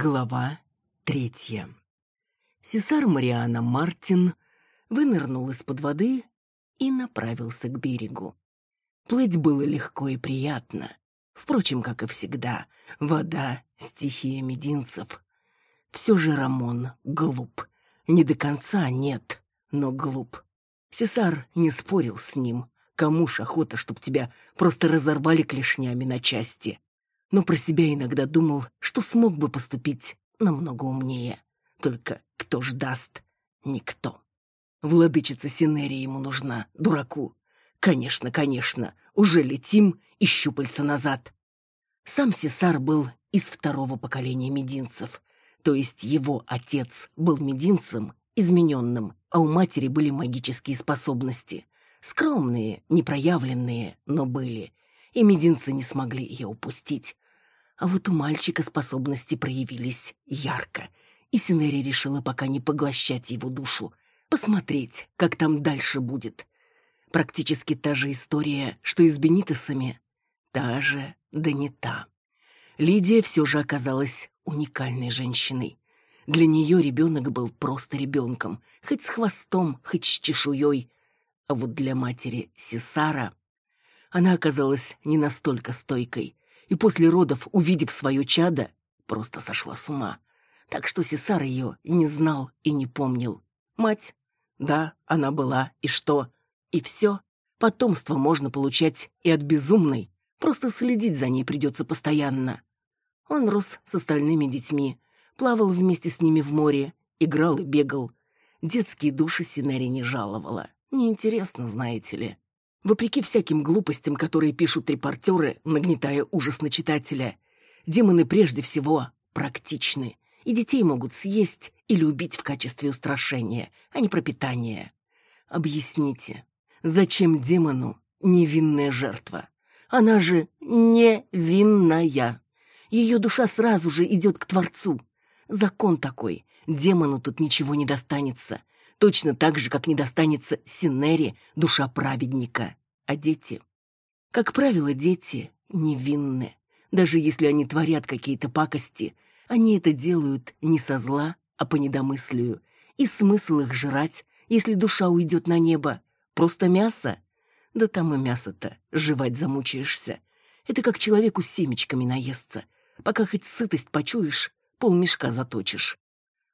Глава третья. Сесар Мариана Мартин вынырнул из-под воды и направился к берегу. Плыть было легко и приятно. Впрочем, как и всегда, вода — стихия мединцев. Все же Рамон глуп. Не до конца нет, но глуп. Сесар не спорил с ним. Кому ж охота, чтоб тебя просто разорвали клешнями на части но про себя иногда думал, что смог бы поступить намного умнее. Только кто ж даст? Никто. Владычица Синерия ему нужна, дураку. Конечно, конечно, уже летим и щупальца назад. Сам Сесар был из второго поколения мединцев, то есть его отец был мединцем, измененным, а у матери были магические способности. Скромные, непроявленные, но были, и мединцы не смогли ее упустить. А вот у мальчика способности проявились ярко, и Синери решила пока не поглощать его душу, посмотреть, как там дальше будет. Практически та же история, что и с Бенитосами. Та же, да не та. Лидия все же оказалась уникальной женщиной. Для нее ребенок был просто ребенком, хоть с хвостом, хоть с чешуей. А вот для матери Сесара она оказалась не настолько стойкой и после родов, увидев свое чадо, просто сошла с ума. Так что Сесар ее не знал и не помнил. Мать? Да, она была, и что? И все. Потомство можно получать и от безумной, просто следить за ней придется постоянно. Он рос с остальными детьми, плавал вместе с ними в море, играл и бегал. Детские души Синери не жаловала. Неинтересно, знаете ли. Вопреки всяким глупостям, которые пишут репортеры, нагнетая ужас на читателя, демоны прежде всего практичны, и детей могут съесть или убить в качестве устрашения, а не пропитания. Объясните, зачем демону невинная жертва? Она же невинная. Ее душа сразу же идет к Творцу. Закон такой. Демону тут ничего не достанется точно так же, как не достанется Синери душа праведника. А дети? Как правило, дети невинны. Даже если они творят какие-то пакости, они это делают не со зла, а по недомыслию. И смысл их жрать, если душа уйдет на небо? Просто мясо? Да там и мясо-то, жевать замучаешься. Это как человеку семечками наесться. Пока хоть сытость почуешь, полмешка заточишь.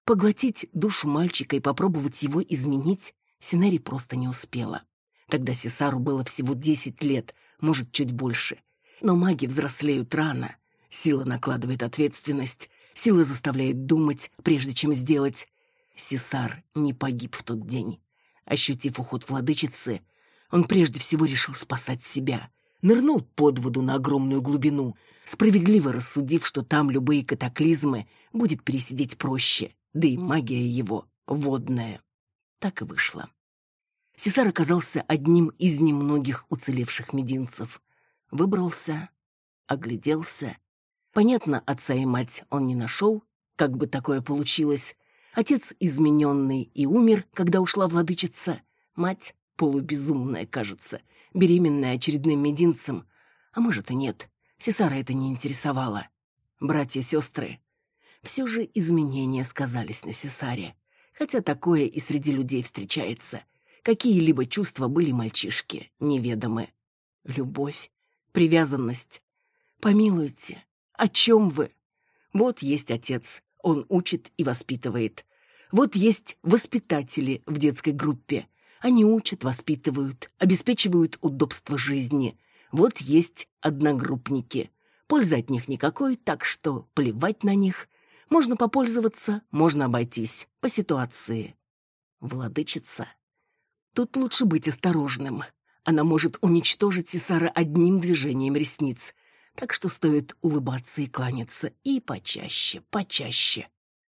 Поглотить душу мальчика и попробовать его изменить Синери просто не успела. Тогда Сесару было всего десять лет, может, чуть больше. Но маги взрослеют рано. Сила накладывает ответственность, сила заставляет думать, прежде чем сделать. Сесар не погиб в тот день. Ощутив уход владычицы, он прежде всего решил спасать себя. Нырнул под воду на огромную глубину, справедливо рассудив, что там любые катаклизмы будет пересидеть проще да и магия его водная. Так и вышло. Сесар оказался одним из немногих уцелевших мединцев. Выбрался, огляделся. Понятно, отца и мать он не нашел, как бы такое получилось. Отец измененный и умер, когда ушла владычица. Мать полубезумная, кажется, беременная очередным мединцем. А может и нет, Сесара это не интересовало. Братья-сестры все же изменения сказались на Сесаре. Хотя такое и среди людей встречается. Какие-либо чувства были мальчишке неведомы. Любовь, привязанность. Помилуйте, о чем вы? Вот есть отец, он учит и воспитывает. Вот есть воспитатели в детской группе. Они учат, воспитывают, обеспечивают удобство жизни. Вот есть одногруппники. Пользы от них никакой, так что плевать на них. Можно попользоваться, можно обойтись, по ситуации. Владычица. Тут лучше быть осторожным. Она может уничтожить Сесара одним движением ресниц, так что стоит улыбаться и кланяться и почаще, почаще.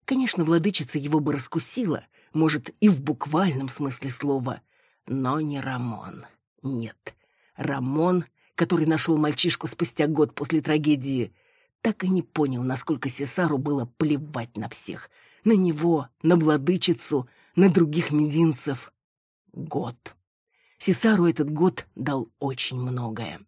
Конечно, владычица его бы раскусила, может, и в буквальном смысле слова, но не Рамон. Нет, Рамон, который нашел мальчишку спустя год после трагедии, так и не понял, насколько Сесару было плевать на всех. На него, на владычицу, на других мединцев. Год. Сесару этот год дал очень многое.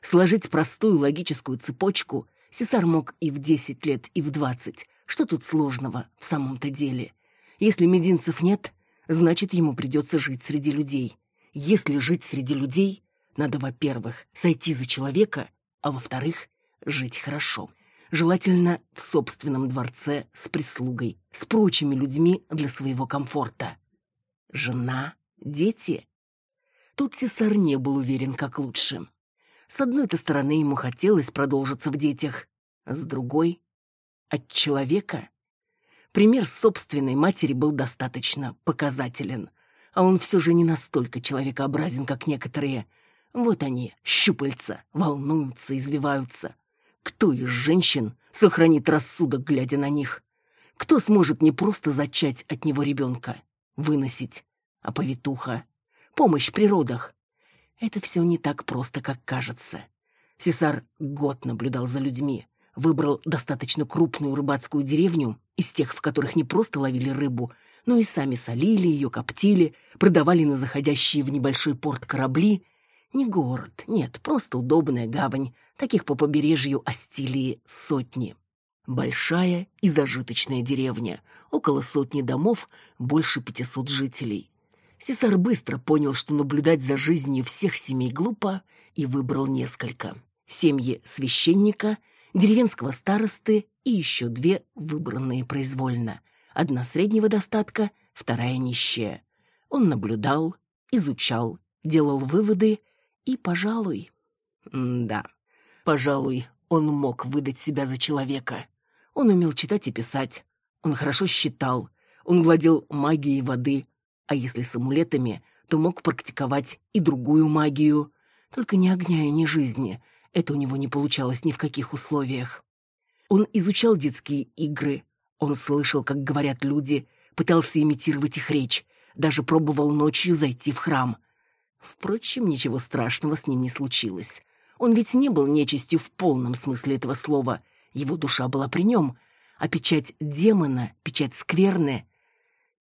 Сложить простую логическую цепочку Сесар мог и в десять лет, и в двадцать, Что тут сложного в самом-то деле? Если мединцев нет, значит, ему придется жить среди людей. Если жить среди людей, надо, во-первых, сойти за человека, а во-вторых, жить хорошо. Желательно в собственном дворце с прислугой, с прочими людьми для своего комфорта. Жена, дети. Тут Сесар не был уверен, как лучше. С одной-то стороны, ему хотелось продолжиться в детях, а с другой — от человека. Пример собственной матери был достаточно показателен, а он все же не настолько человекообразен, как некоторые. Вот они, щупальца, волнуются, извиваются. Кто из женщин сохранит рассудок, глядя на них? Кто сможет не просто зачать от него ребенка, выносить, а повитуха, помощь при родах? Это все не так просто, как кажется. Сесар год наблюдал за людьми, выбрал достаточно крупную рыбацкую деревню, из тех, в которых не просто ловили рыбу, но и сами солили ее, коптили, продавали на заходящие в небольшой порт корабли. Не город, нет, просто удобная гавань, таких по побережью Астилии сотни. Большая и зажиточная деревня, около сотни домов, больше пятисот жителей. Сесар быстро понял, что наблюдать за жизнью всех семей глупо, и выбрал несколько. Семьи священника, деревенского старосты и еще две, выбранные произвольно. Одна среднего достатка, вторая нищая. Он наблюдал, изучал, делал выводы и, пожалуй... да, пожалуй, он мог выдать себя за человека. Он умел читать и писать, он хорошо считал, он владел магией воды, а если с амулетами, то мог практиковать и другую магию. Только ни огня и ни жизни. Это у него не получалось ни в каких условиях. Он изучал детские игры. Он слышал, как говорят люди, пытался имитировать их речь, даже пробовал ночью зайти в храм. Впрочем, ничего страшного с ним не случилось. Он ведь не был нечистью в полном смысле этого слова. Его душа была при нем, а печать демона, печать скверная,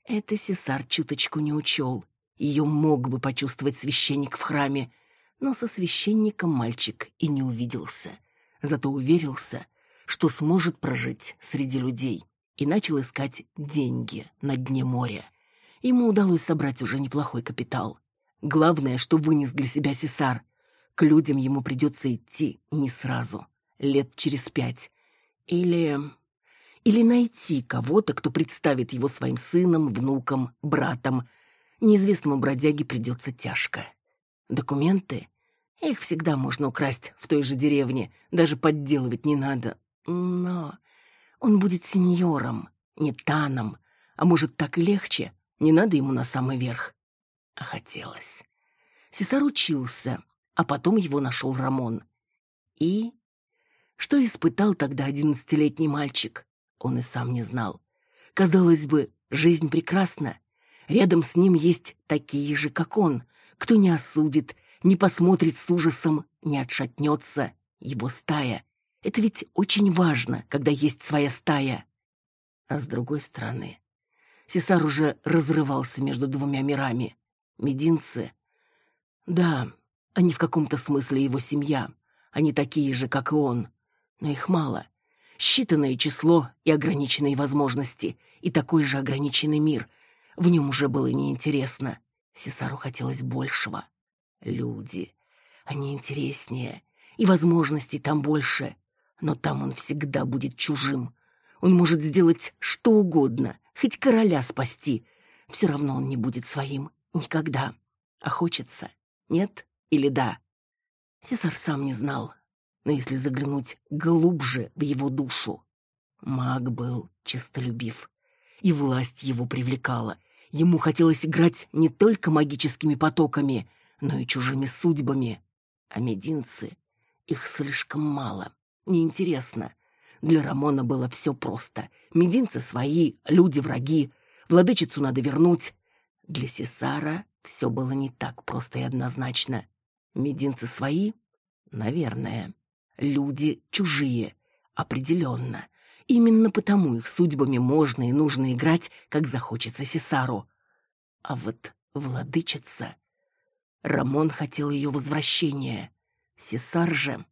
это Сесар чуточку не учел. Ее мог бы почувствовать священник в храме, но со священником мальчик и не увиделся. Зато уверился, что сможет прожить среди людей, и начал искать деньги на дне моря. Ему удалось собрать уже неплохой капитал. Главное, что вынес для себя Сесар. К людям ему придется идти не сразу, лет через пять. Или или найти кого-то, кто представит его своим сыном, внуком, братом. Неизвестному бродяге придется тяжко. Документы? Их всегда можно украсть в той же деревне, даже подделывать не надо. Но он будет сеньором, не таном, а может, так и легче, не надо ему на самый верх. Хотелось. Сесар учился, а потом его нашел Рамон. И... Что испытал тогда одиннадцатилетний мальчик? Он и сам не знал. Казалось бы, жизнь прекрасна. Рядом с ним есть такие же, как он. Кто не осудит, не посмотрит с ужасом, не отшатнется. Его стая. Это ведь очень важно, когда есть своя стая. А с другой стороны, Сесар уже разрывался между двумя мирами. Мединцы... Да, они в каком-то смысле его семья. Они такие же, как и он. Но их мало считанное число и ограниченные возможности, и такой же ограниченный мир. В нем уже было неинтересно. Сесару хотелось большего. Люди. Они интереснее, и возможностей там больше. Но там он всегда будет чужим. Он может сделать что угодно, хоть короля спасти. Все равно он не будет своим. Никогда. А хочется? Нет или да? Сесар сам не знал, но если заглянуть глубже в его душу, маг был чистолюбив, и власть его привлекала. Ему хотелось играть не только магическими потоками, но и чужими судьбами. А мединцы, их слишком мало, неинтересно. Для Рамона было все просто. Мединцы свои, люди враги, владычицу надо вернуть. Для Сесара все было не так просто и однозначно. Мединцы свои? Наверное. Люди чужие, определенно. Именно потому их судьбами можно и нужно играть, как захочется Сесару. А вот владычица... Рамон хотел ее возвращения. Сесар же...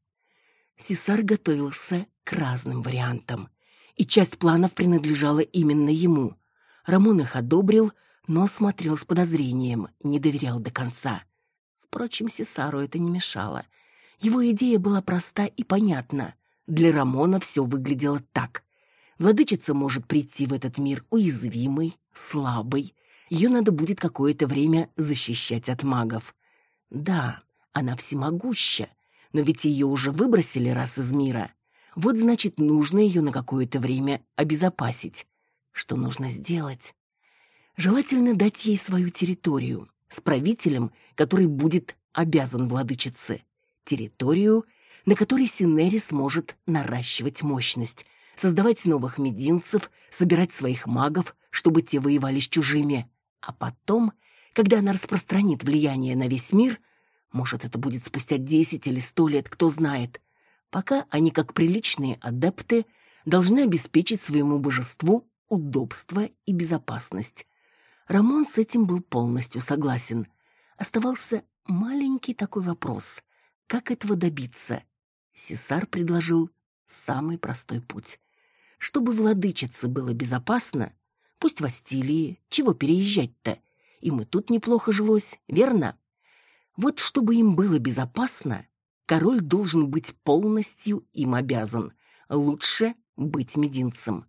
Сесар готовился к разным вариантам. и часть планов принадлежала именно ему. Рамон их одобрил, но смотрел с подозрением, не доверял до конца. Впрочем, Сесару это не мешало. Его идея была проста и понятна. Для Рамона все выглядело так. Владычица может прийти в этот мир уязвимой, слабой. Ее надо будет какое-то время защищать от магов. Да, она всемогуща, но ведь ее уже выбросили раз из мира. Вот значит, нужно ее на какое-то время обезопасить. Что нужно сделать? Желательно дать ей свою территорию с правителем, который будет обязан владычице. Территорию, на которой Синери сможет наращивать мощность, создавать новых мединцев, собирать своих магов, чтобы те воевали с чужими. А потом, когда она распространит влияние на весь мир, может, это будет спустя десять или сто лет, кто знает, пока они, как приличные адепты, должны обеспечить своему божеству удобство и безопасность. Рамон с этим был полностью согласен. Оставался маленький такой вопрос. Как этого добиться? Сесар предложил самый простой путь. Чтобы владычице было безопасно, пусть в Астилии, чего переезжать-то? И тут неплохо жилось, верно? Вот чтобы им было безопасно, король должен быть полностью им обязан. Лучше быть мединцем.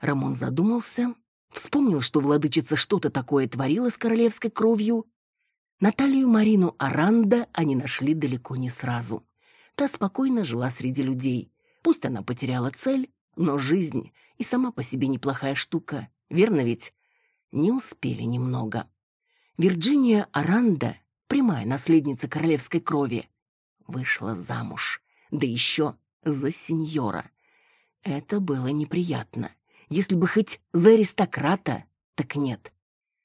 Рамон задумался, вспомнил, что владычица что-то такое творила с королевской кровью. Наталью Марину Аранда они нашли далеко не сразу. Та спокойно жила среди людей. Пусть она потеряла цель, но жизнь и сама по себе неплохая штука, верно ведь? Не успели немного. Вирджиния Аранда, прямая наследница королевской крови, вышла замуж, да еще за сеньора. Это было неприятно. Если бы хоть за аристократа, так нет.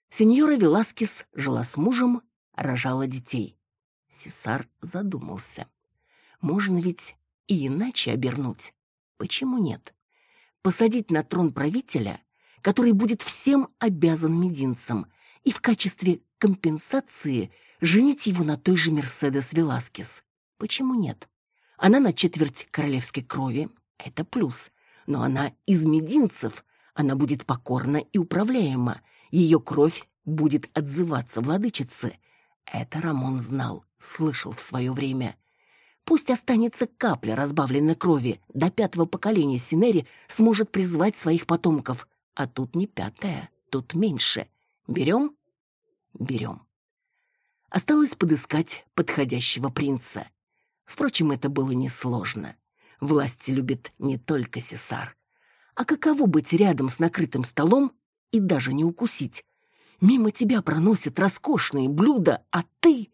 Сеньора Веласкес жила с мужем, рожала детей. Сесар задумался. Можно ведь и иначе обернуть. Почему нет? Посадить на трон правителя, который будет всем обязан мединцам, и в качестве компенсации женить его на той же Мерседес Веласкес. Почему нет? Она на четверть королевской крови, это плюс но она из мединцев, она будет покорна и управляема, ее кровь будет отзываться владычице. Это Рамон знал, слышал в свое время. Пусть останется капля разбавленной крови, до пятого поколения Синери сможет призвать своих потомков, а тут не пятое, тут меньше. Берем? Берем. Осталось подыскать подходящего принца. Впрочем, это было несложно. Власть любит не только Сесар. А каково быть рядом с накрытым столом и даже не укусить? Мимо тебя проносят роскошные блюда, а ты...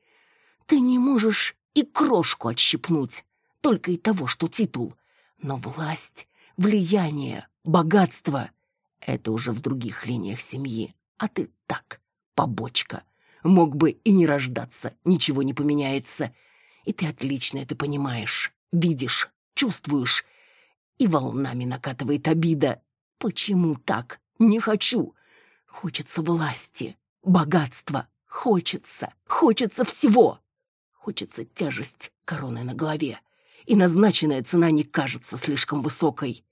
Ты не можешь и крошку отщипнуть, только и того, что титул. Но власть, влияние, богатство — это уже в других линиях семьи. А ты так, побочка. Мог бы и не рождаться, ничего не поменяется. И ты отлично это понимаешь, видишь, чувствуешь. И волнами накатывает обида. Почему так? Не хочу. Хочется власти, богатства. Хочется, хочется всего. Хочется тяжесть короны на голове. И назначенная цена не кажется слишком высокой.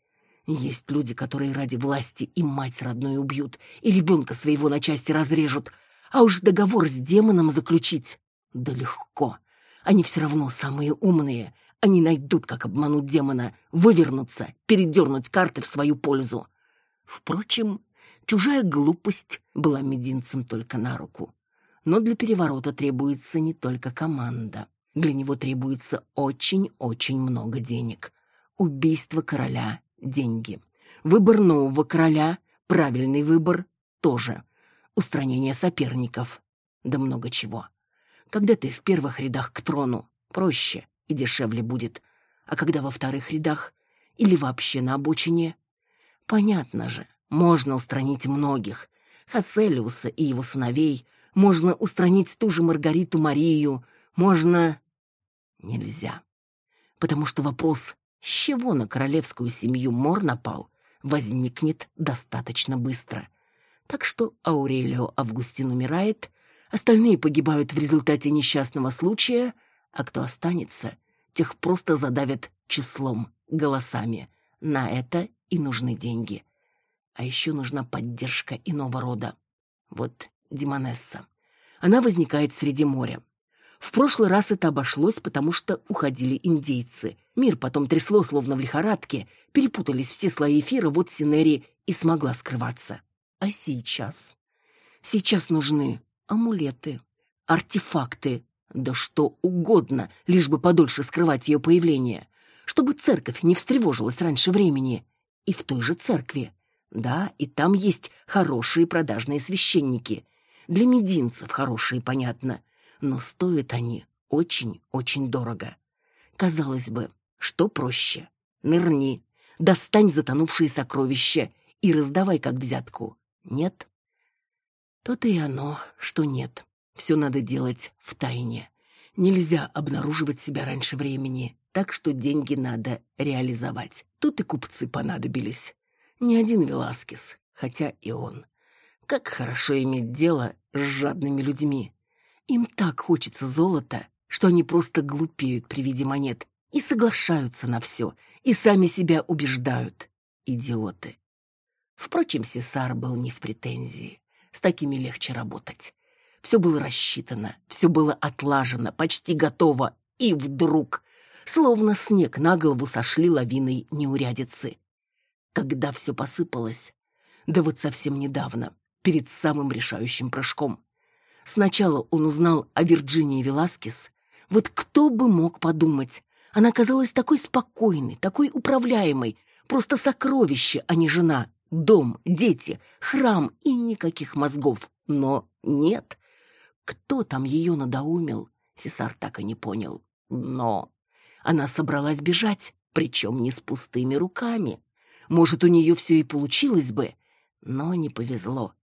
Есть люди, которые ради власти и мать родную убьют, и ребенка своего на части разрежут, а уж договор с демоном заключить. Да легко. Они все равно самые умные, они найдут, как обмануть демона, вывернуться, передернуть карты в свою пользу. Впрочем, чужая глупость была мединцем только на руку. Но для переворота требуется не только команда. Для него требуется очень-очень много денег. Убийство короля — деньги. Выбор нового короля — правильный выбор — тоже. Устранение соперников — да много чего. Когда ты в первых рядах к трону, проще и дешевле будет. А когда во вторых рядах или вообще на обочине? Понятно же, можно устранить многих. Хасселиуса и его сыновей, можно устранить ту же Маргариту Марию, можно... Нельзя. Потому что вопрос, с чего на королевскую семью Мор напал, возникнет достаточно быстро. Так что Аурелио Августин умирает, остальные погибают в результате несчастного случая — а кто останется, тех просто задавят числом, голосами. На это и нужны деньги. А еще нужна поддержка иного рода. Вот Димонесса. Она возникает среди моря. В прошлый раз это обошлось, потому что уходили индейцы. Мир потом трясло, словно в лихорадке. Перепутались все слои эфира, вот Синери и смогла скрываться. А сейчас? Сейчас нужны амулеты, артефакты, да что угодно, лишь бы подольше скрывать ее появление. Чтобы церковь не встревожилась раньше времени. И в той же церкви. Да, и там есть хорошие продажные священники. Для мединцев хорошие, понятно но стоят они очень-очень дорого. Казалось бы, что проще? Нырни, достань затонувшие сокровища и раздавай как взятку. Нет? То-то и оно, что нет. Все надо делать в тайне. Нельзя обнаруживать себя раньше времени, так что деньги надо реализовать. Тут и купцы понадобились. Не один Веласкес, хотя и он. Как хорошо иметь дело с жадными людьми. Им так хочется золота, что они просто глупеют при виде монет и соглашаются на все, и сами себя убеждают. Идиоты. Впрочем, Сесар был не в претензии. С такими легче работать. Все было рассчитано, все было отлажено, почти готово. И вдруг, словно снег на голову сошли лавиной неурядицы. Когда все посыпалось, да вот совсем недавно, перед самым решающим прыжком. Сначала он узнал о Вирджинии Веласкес. Вот кто бы мог подумать? Она казалась такой спокойной, такой управляемой. Просто сокровище, а не жена. Дом, дети, храм и никаких мозгов. Но нет. Кто там ее надоумил? Сесар так и не понял. Но она собралась бежать, причем не с пустыми руками. Может, у нее все и получилось бы, но не повезло.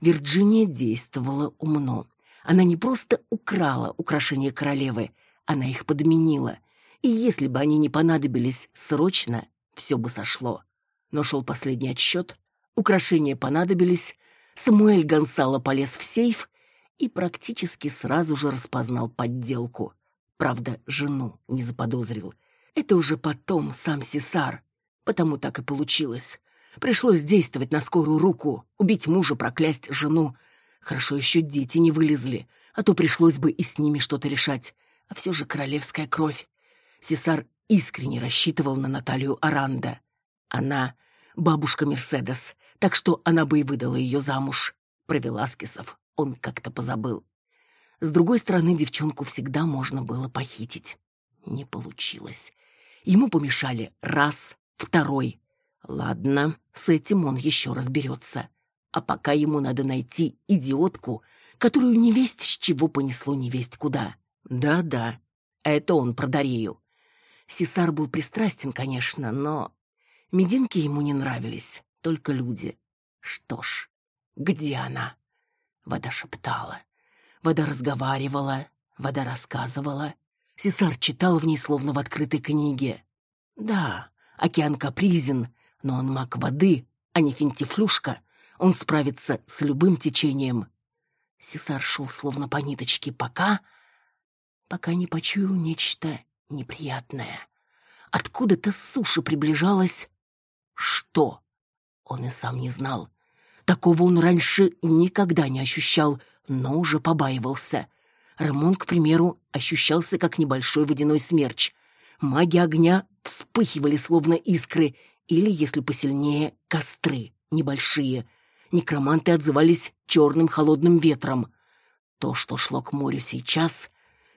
Вирджиния действовала умно. Она не просто украла украшения королевы, она их подменила. И если бы они не понадобились срочно, все бы сошло. Но шел последний отсчет, украшения понадобились, Самуэль Гонсало полез в сейф и практически сразу же распознал подделку. Правда, жену не заподозрил. Это уже потом сам Сесар. Потому так и получилось. Пришлось действовать на скорую руку, убить мужа, проклясть жену. Хорошо еще дети не вылезли, а то пришлось бы и с ними что-то решать. А все же королевская кровь. Сесар искренне рассчитывал на Наталью Аранда. Она — бабушка Мерседес, так что она бы и выдала ее замуж. Про Веласкесов он как-то позабыл. С другой стороны, девчонку всегда можно было похитить. Не получилось. Ему помешали раз, второй. Ладно, с этим он еще разберется. А пока ему надо найти идиотку, которую невесть с чего понесло невесть куда. Да-да, это он про Дарею. Сесар был пристрастен, конечно, но мединки ему не нравились, только люди. Что ж, где она? Вода шептала, вода разговаривала, вода рассказывала. Сесар читал в ней словно в открытой книге. Да, океан капризен, но он маг воды, а не финтифлюшка. Он справится с любым течением. Сесар шел словно по ниточке, пока... пока не почуял нечто неприятное. Откуда-то с суши приближалось... Что? Он и сам не знал. Такого он раньше никогда не ощущал, но уже побаивался. Рамон, к примеру, ощущался как небольшой водяной смерч. Маги огня вспыхивали словно искры, или, если посильнее, костры, небольшие — некроманты отзывались черным холодным ветром. То, что шло к морю сейчас,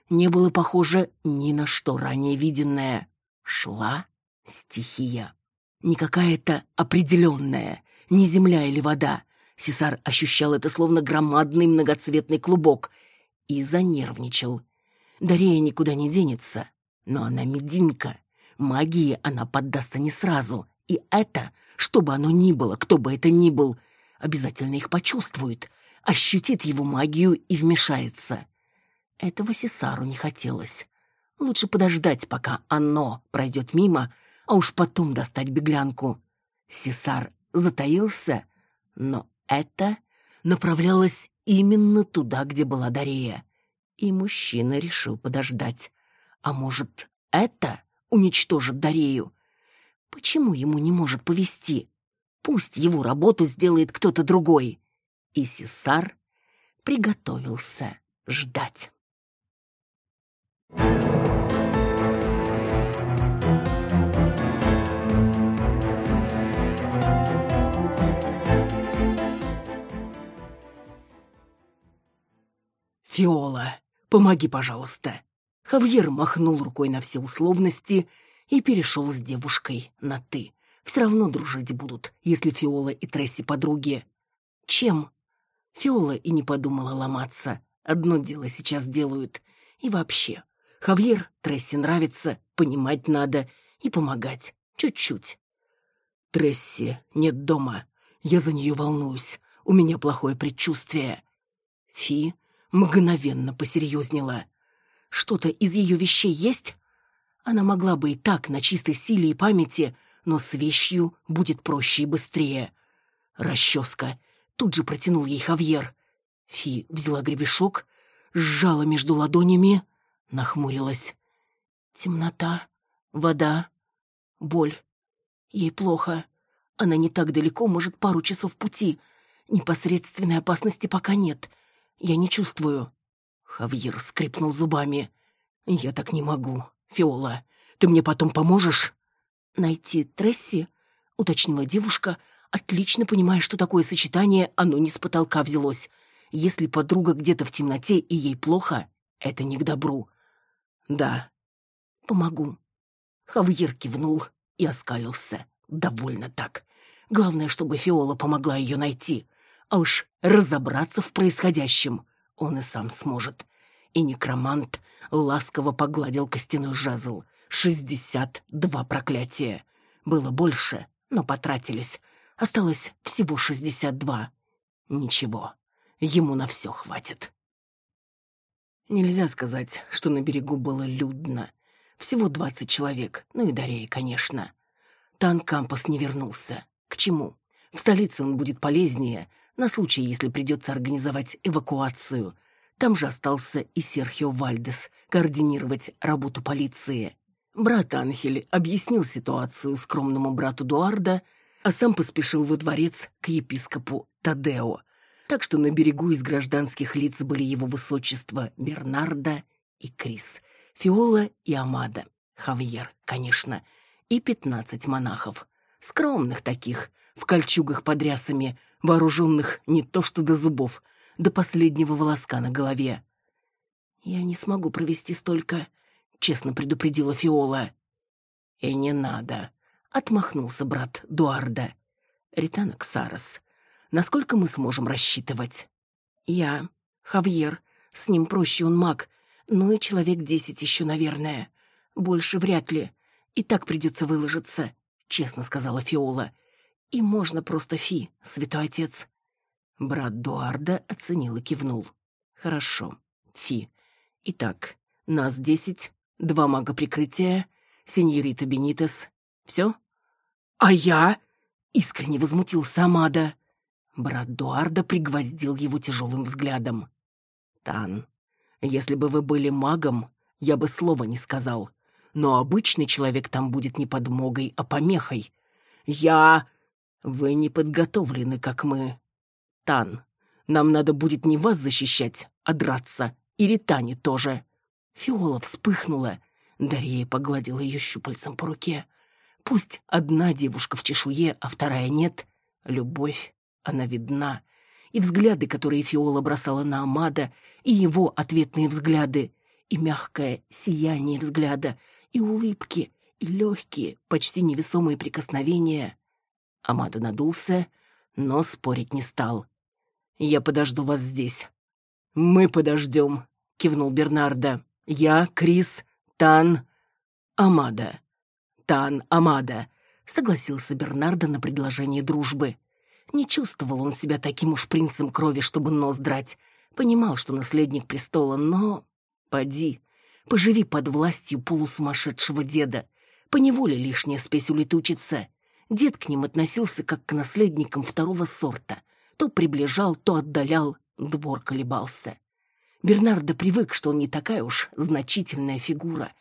не было похоже ни на что ранее виденное. Шла стихия. Не какая-то определенная, не земля или вода. Сесар ощущал это словно громадный многоцветный клубок и занервничал. Дарея никуда не денется, но она мединка. Магии она поддастся не сразу. И это, что бы оно ни было, кто бы это ни был — обязательно их почувствует, ощутит его магию и вмешается. Этого Сесару не хотелось. Лучше подождать, пока оно пройдет мимо, а уж потом достать беглянку. Сесар затаился, но это направлялось именно туда, где была Дарея. И мужчина решил подождать. А может, это уничтожит Дарею? Почему ему не может повести? Пусть его работу сделает кто-то другой. И Сесар приготовился ждать. «Фиола, помоги, пожалуйста!» Хавьер махнул рукой на все условности и перешел с девушкой на «ты». Все равно дружить будут, если Фиола и Тресси подруги. Чем? Фиола и не подумала ломаться. Одно дело сейчас делают. И вообще, Хавьер Тресси нравится, понимать надо и помогать. Чуть-чуть. Тресси нет дома. Я за нее волнуюсь. У меня плохое предчувствие. Фи мгновенно посерьезнела. Что-то из ее вещей есть? Она могла бы и так, на чистой силе и памяти, но с вещью будет проще и быстрее. Расческа. Тут же протянул ей Хавьер. Фи взяла гребешок, сжала между ладонями, нахмурилась. Темнота, вода, боль. Ей плохо. Она не так далеко, может, пару часов пути. Непосредственной опасности пока нет. Я не чувствую. Хавьер скрипнул зубами. Я так не могу. Фиола, ты мне потом поможешь? Найти Тресси? Уточнила девушка, отлично понимая, что такое сочетание, оно не с потолка взялось. Если подруга где-то в темноте и ей плохо, это не к добру. Да. Помогу. Хавьер кивнул и оскалился. Довольно так. Главное, чтобы Фиола помогла ее найти а уж разобраться в происходящем он и сам сможет. И некромант ласково погладил костяной жезл. Шестьдесят два проклятия. Было больше, но потратились. Осталось всего шестьдесят два. Ничего, ему на все хватит. Нельзя сказать, что на берегу было людно. Всего двадцать человек, ну и Дарея, конечно. Тан Кампас не вернулся. К чему? В столице он будет полезнее, на случай, если придется организовать эвакуацию. Там же остался и Серхио Вальдес координировать работу полиции. Брат Анхель объяснил ситуацию скромному брату Дуарда, а сам поспешил во дворец к епископу Тадео. Так что на берегу из гражданских лиц были его высочество Бернарда и Крис, Фиола и Амада, Хавьер, конечно, и пятнадцать монахов. Скромных таких, в кольчугах под рясами, вооруженных не то что до зубов, до последнего волоска на голове. «Я не смогу провести столько», — честно предупредила Фиола. «И не надо», — отмахнулся брат Дуарда. «Ритана Ксарос, насколько мы сможем рассчитывать?» «Я, Хавьер, с ним проще он маг, ну и человек десять еще, наверное. Больше вряд ли. И так придется выложиться», — честно сказала Фиола. И можно просто Фи, святой отец. Брат Дуарда оценил и кивнул. Хорошо, Фи. Итак, нас десять, два мага прикрытия, сеньорита Бенитес. Все? А я? Искренне возмутился Амада. Брат Дуарда пригвоздил его тяжелым взглядом. Тан, если бы вы были магом, я бы слова не сказал. Но обычный человек там будет не подмогой, а помехой. Я... Вы не подготовлены, как мы. Тан, нам надо будет не вас защищать, а драться. И Ритане тоже. Фиола вспыхнула. Дарья погладила ее щупальцем по руке. Пусть одна девушка в чешуе, а вторая нет. Любовь, она видна. И взгляды, которые Фиола бросала на Амада, и его ответные взгляды, и мягкое сияние взгляда, и улыбки, и легкие, почти невесомые прикосновения. Амада надулся, но спорить не стал. «Я подожду вас здесь». «Мы подождем», — кивнул Бернардо. «Я, Крис, Тан, Амада». «Тан, Амада», — согласился Бернардо на предложение дружбы. Не чувствовал он себя таким уж принцем крови, чтобы нос драть. Понимал, что наследник престола, но... Поди, поживи под властью полусумасшедшего деда. Поневоле лишняя спесь улетучится. Дед к ним относился как к наследникам второго сорта. То приближал, то отдалял, двор колебался. Бернардо привык, что он не такая уж значительная фигура.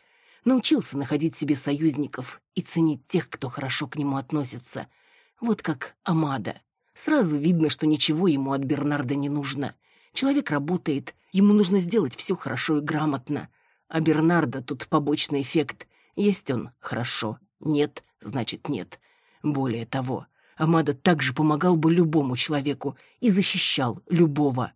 Научился находить себе союзников и ценить тех, кто хорошо к нему относится. Вот как Амада. Сразу видно, что ничего ему от Бернарда не нужно. Человек работает, ему нужно сделать все хорошо и грамотно. А Бернарда тут побочный эффект. Есть он — хорошо, нет — значит нет. Более того, Амада также помогал бы любому человеку и защищал любого.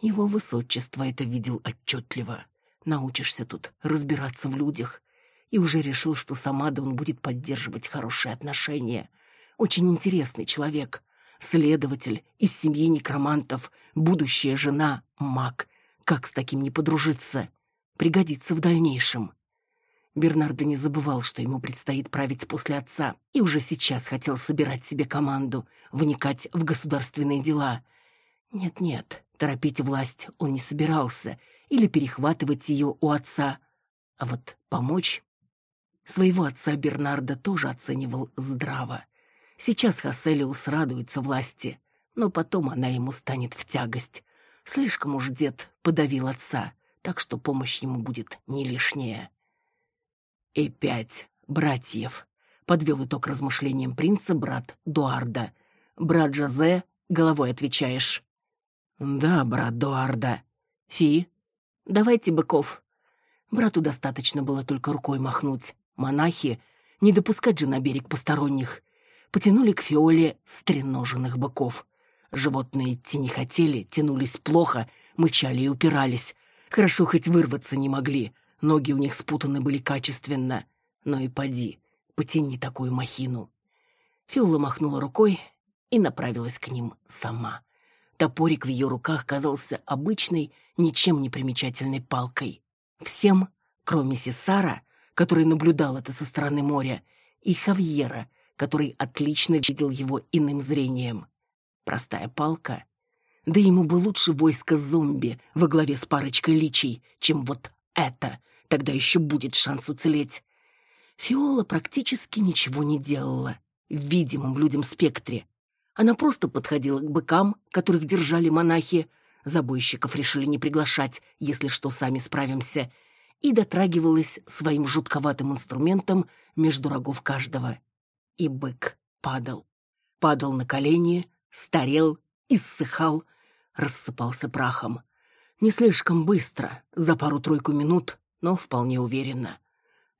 Его высочество это видел отчетливо. Научишься тут разбираться в людях. И уже решил, что с Амадой он будет поддерживать хорошие отношения. Очень интересный человек. Следователь из семьи некромантов, будущая жена, маг. Как с таким не подружиться? Пригодится в дальнейшем. Бернардо не забывал, что ему предстоит править после отца, и уже сейчас хотел собирать себе команду, вникать в государственные дела. Нет-нет, торопить власть он не собирался или перехватывать ее у отца. А вот помочь... Своего отца Бернардо тоже оценивал здраво. Сейчас Хаселиус радуется власти, но потом она ему станет в тягость. Слишком уж дед подавил отца, так что помощь ему будет не лишняя. «И пять братьев», — подвел итог размышлениям принца брат Дуарда. «Брат Жозе, головой отвечаешь». «Да, брат Дуарда». «Фи, давайте быков». Брату достаточно было только рукой махнуть. Монахи, не допускать же на берег посторонних, потянули к фиоле стреноженных быков. Животные идти не хотели, тянулись плохо, мычали и упирались. Хорошо хоть вырваться не могли, ноги у них спутаны были качественно. Но и поди, потяни такую махину. Фиола махнула рукой и направилась к ним сама. Топорик в ее руках казался обычной, ничем не примечательной палкой. Всем, кроме Сесара, который наблюдал это со стороны моря, и Хавьера, который отлично видел его иным зрением. Простая палка. Да ему бы лучше войско зомби во главе с парочкой личей, чем вот это. Тогда еще будет шанс уцелеть. Фиола практически ничего не делала в видимом людям спектре. Она просто подходила к быкам, которых держали монахи. Забойщиков решили не приглашать, если что, сами справимся. И дотрагивалась своим жутковатым инструментом между рогов каждого и бык падал. Падал на колени, старел, иссыхал, рассыпался прахом. Не слишком быстро, за пару-тройку минут, но вполне уверенно.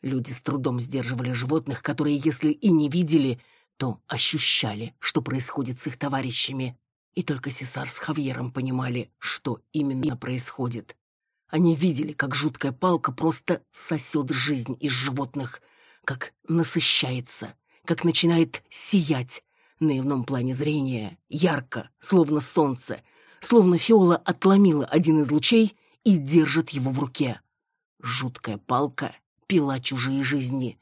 Люди с трудом сдерживали животных, которые, если и не видели, то ощущали, что происходит с их товарищами. И только Сесар с Хавьером понимали, что именно происходит. Они видели, как жуткая палка просто сосет жизнь из животных, как насыщается, как начинает сиять на ином плане зрения, ярко, словно солнце, словно Фиола отломила один из лучей и держит его в руке. Жуткая палка пила чужие жизни.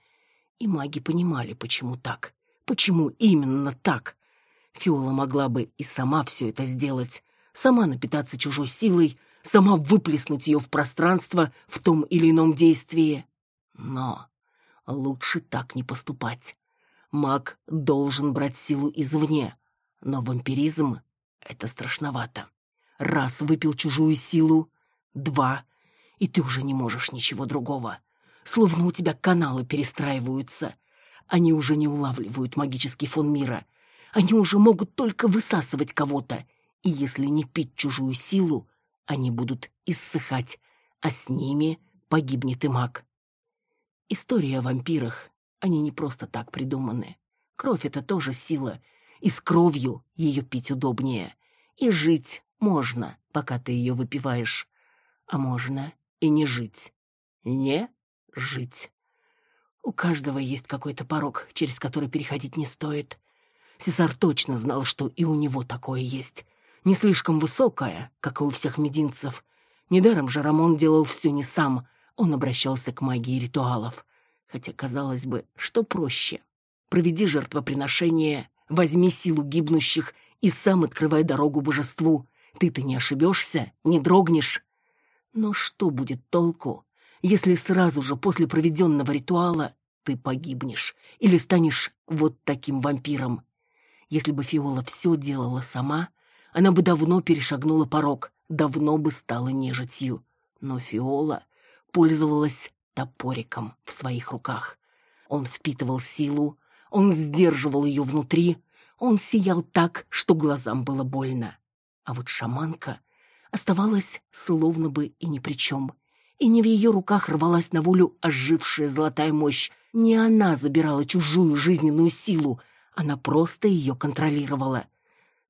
И маги понимали, почему так. Почему именно так? Фиола могла бы и сама все это сделать, сама напитаться чужой силой, сама выплеснуть ее в пространство в том или ином действии. Но лучше так не поступать. Маг должен брать силу извне, но вампиризм — это страшновато. Раз выпил чужую силу, два, и ты уже не можешь ничего другого. Словно у тебя каналы перестраиваются. Они уже не улавливают магический фон мира. Они уже могут только высасывать кого-то. И если не пить чужую силу, они будут иссыхать, а с ними погибнет и маг. История о вампирах они не просто так придуманы. Кровь — это тоже сила, и с кровью ее пить удобнее. И жить можно, пока ты ее выпиваешь. А можно и не жить. Не жить. У каждого есть какой-то порог, через который переходить не стоит. Сесар точно знал, что и у него такое есть. Не слишком высокое, как и у всех мединцев. Недаром же Рамон делал все не сам. Он обращался к магии ритуалов. Хотя, казалось бы, что проще. Проведи жертвоприношение, возьми силу гибнущих и сам открывай дорогу божеству. Ты-то не ошибешься, не дрогнешь. Но что будет толку, если сразу же после проведенного ритуала ты погибнешь или станешь вот таким вампиром? Если бы Фиола все делала сама, она бы давно перешагнула порог, давно бы стала нежитью. Но Фиола пользовалась топориком в своих руках. Он впитывал силу, он сдерживал ее внутри, он сиял так, что глазам было больно. А вот шаманка оставалась словно бы и ни при чем. И не в ее руках рвалась на волю ожившая золотая мощь. Не она забирала чужую жизненную силу, она просто ее контролировала.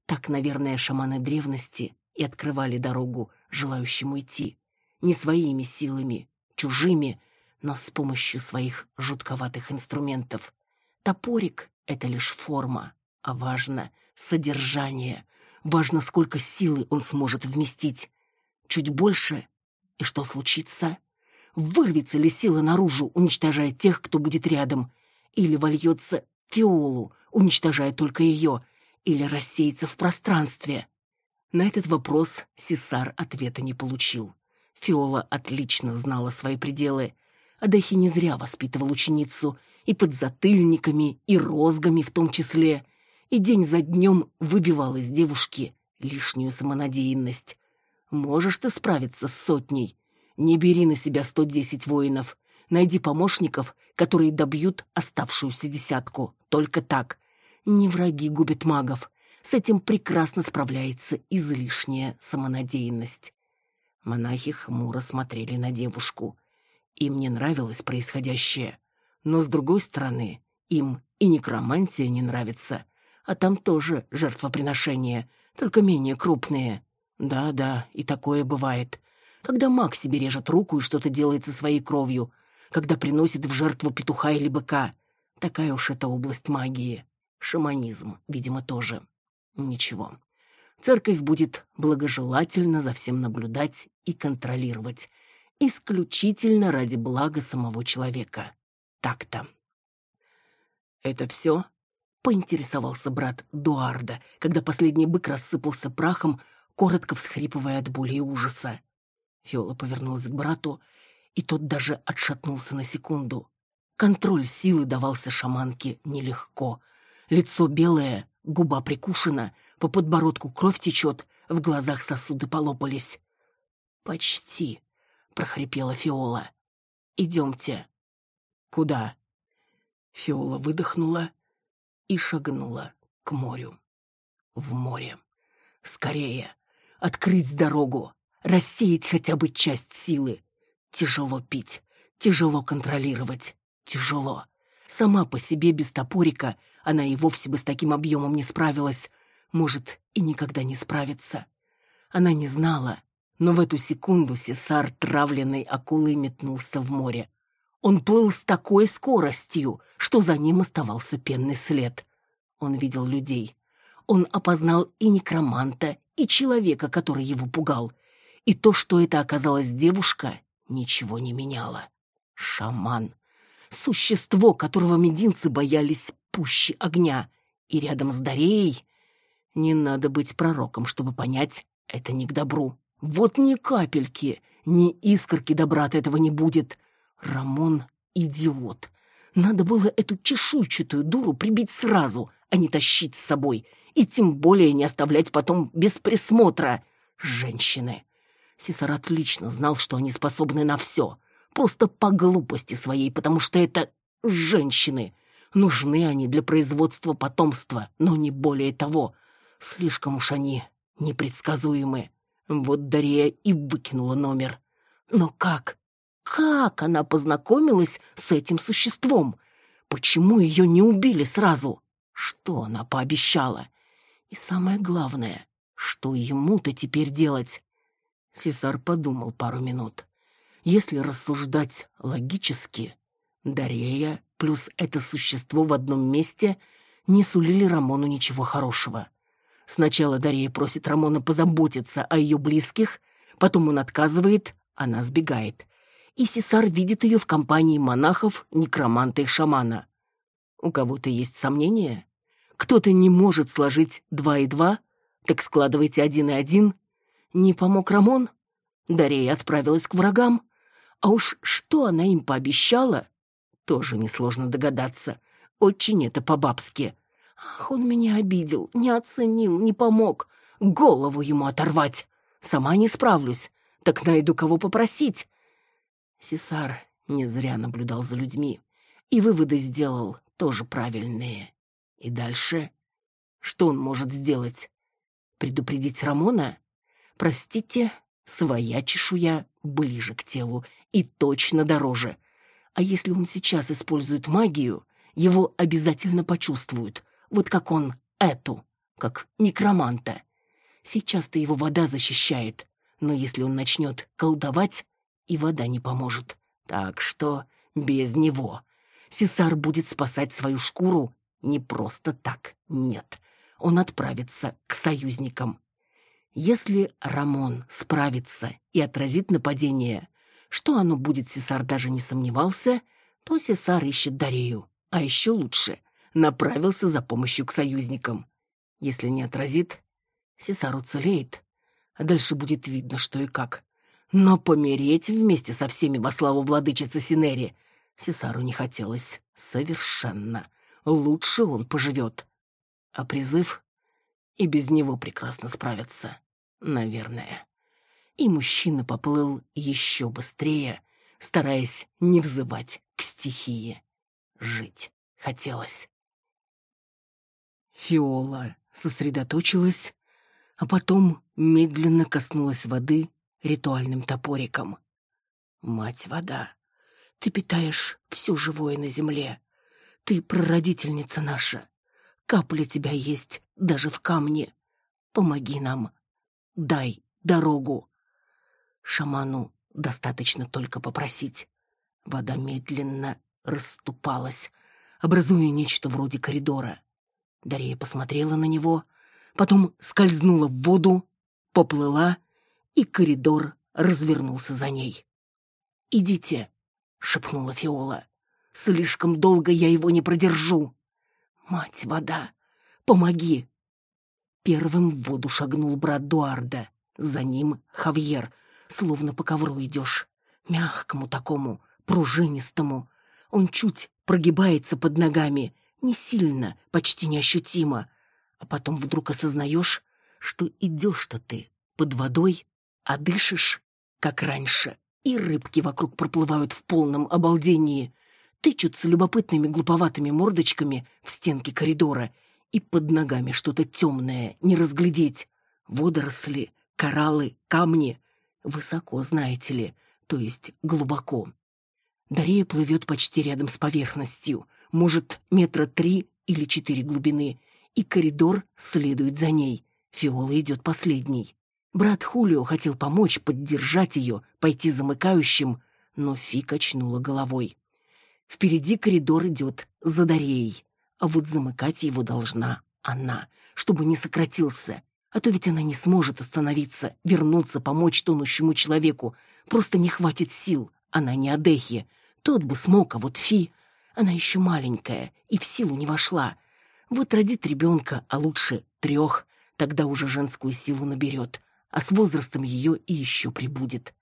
Так, наверное, шаманы древности и открывали дорогу желающим идти. Не своими силами, чужими, но с помощью своих жутковатых инструментов. Топорик — это лишь форма, а важно — содержание. Важно, сколько силы он сможет вместить. Чуть больше, и что случится? Вырвется ли сила наружу, уничтожая тех, кто будет рядом? Или вольется фиолу, уничтожая только ее? Или рассеется в пространстве? На этот вопрос Сесар ответа не получил. Фиола отлично знала свои пределы. Адахи не зря воспитывал ученицу и под затыльниками, и розгами в том числе, и день за днем выбивал из девушки лишнюю самонадеянность. Можешь ты справиться с сотней. Не бери на себя сто десять воинов. Найди помощников, которые добьют оставшуюся десятку. Только так. Не враги губят магов. С этим прекрасно справляется излишняя самонадеянность. Монахи хмуро смотрели на девушку. Им не нравилось происходящее. Но, с другой стороны, им и некромантия не нравится. А там тоже жертвоприношения, только менее крупные. Да-да, и такое бывает. Когда маг себе режет руку и что-то делает со своей кровью. Когда приносит в жертву петуха или быка. Такая уж это область магии. Шаманизм, видимо, тоже. Ничего. Церковь будет благожелательно за всем наблюдать и контролировать. Исключительно ради блага самого человека. Так-то. «Это все?» — поинтересовался брат Дуарда, когда последний бык рассыпался прахом, коротко всхрипывая от боли и ужаса. Фиола повернулась к брату, и тот даже отшатнулся на секунду. Контроль силы давался шаманке нелегко. Лицо белое, губа прикушена, по подбородку кровь течет, в глазах сосуды полопались. «Почти», — прохрипела Фиола. «Идемте». «Куда?» Фиола выдохнула и шагнула к морю. В море. Скорее. Открыть дорогу. Рассеять хотя бы часть силы. Тяжело пить. Тяжело контролировать. Тяжело. Сама по себе без топорика она и вовсе бы с таким объемом не справилась. Может, и никогда не справится. Она не знала, но в эту секунду Сесар, травленный акулой, метнулся в море. Он плыл с такой скоростью, что за ним оставался пенный след. Он видел людей. Он опознал и некроманта, и человека, который его пугал. И то, что это оказалась девушка, ничего не меняло. Шаман. Существо, которого мединцы боялись пуще огня. И рядом с Дареей... Не надо быть пророком, чтобы понять, это не к добру. Вот ни капельки, ни искорки добра от этого не будет. Рамон — идиот. Надо было эту чешуйчатую дуру прибить сразу, а не тащить с собой, и тем более не оставлять потом без присмотра. Женщины. Сесар отлично знал, что они способны на все. Просто по глупости своей, потому что это женщины. Нужны они для производства потомства, но не более того. Слишком уж они непредсказуемы. Вот Дарья и выкинула номер. Но как? Как она познакомилась с этим существом? Почему ее не убили сразу? Что она пообещала? И самое главное, что ему-то теперь делать? Сесар подумал пару минут. Если рассуждать логически, Дарея плюс это существо в одном месте не сулили Рамону ничего хорошего. Сначала Дарея просит Рамона позаботиться о ее близких, потом он отказывает, она сбегает и Сесар видит ее в компании монахов, некроманта и шамана. У кого-то есть сомнения? Кто-то не может сложить два и два? Так складывайте один и один. Не помог Рамон? Дарея отправилась к врагам. А уж что она им пообещала, тоже несложно догадаться. Очень это по-бабски. Ах, он меня обидел, не оценил, не помог. Голову ему оторвать. Сама не справлюсь. Так найду кого попросить. Сесар Не зря наблюдал за людьми. И выводы сделал тоже правильные. И дальше? Что он может сделать? Предупредить Рамона? Простите, своя чешуя ближе к телу и точно дороже. А если он сейчас использует магию, его обязательно почувствуют, вот как он эту, как некроманта. Сейчас-то его вода защищает, но если он начнет колдовать, и вода не поможет. Так что без него. Сесар будет спасать свою шкуру не просто так, нет. Он отправится к союзникам. Если Рамон справится и отразит нападение, что оно будет, Сесар даже не сомневался, то Сесар ищет Дарею. А еще лучше, направился за помощью к союзникам. Если не отразит, Сесар уцелеет, а дальше будет видно, что и как. Но помереть вместе со всеми во славу владычицы Синери Сесару не хотелось совершенно. Лучше он поживет. А призыв и без него прекрасно справится, наверное. И мужчина поплыл еще быстрее, стараясь не взывать к стихии. Жить хотелось. Фиола сосредоточилась, а потом медленно коснулась воды ритуальным топориком. «Мать вода, ты питаешь все живое на земле. Ты прародительница наша. Капля тебя есть даже в камне. Помоги нам. Дай дорогу». Шаману достаточно только попросить. Вода медленно расступалась, образуя нечто вроде коридора. Дарья посмотрела на него, потом скользнула в воду, поплыла, и коридор развернулся за ней. «Идите», — шепнула Фиола. «Слишком долго я его не продержу». «Мать вода, помоги!» Первым в воду шагнул брат Дуарда, за ним Хавьер, словно по ковру идешь, мягкому такому, пружинистому. Он чуть прогибается под ногами, не сильно, почти неощутимо, а потом вдруг осознаешь, что идешь-то ты под водой, а дышишь, как раньше, и рыбки вокруг проплывают в полном обалдении, тычутся любопытными глуповатыми мордочками в стенки коридора, и под ногами что-то темное, не разглядеть. Водоросли, кораллы, камни. Высоко, знаете ли, то есть глубоко. Дарея плывет почти рядом с поверхностью, может, метра три или четыре глубины, и коридор следует за ней. Фиола идет последней. Брат Хулио хотел помочь, поддержать ее, пойти замыкающим, но Фи качнула головой. Впереди коридор идет за Дареей, а вот замыкать его должна она, чтобы не сократился. А то ведь она не сможет остановиться, вернуться, помочь тонущему человеку. Просто не хватит сил. Она не Адехи. Тот бы смог, а вот Фи... Она еще маленькая и в силу не вошла. Вот родит ребенка, а лучше трех, тогда уже женскую силу наберет, а с возрастом ее и еще прибудет.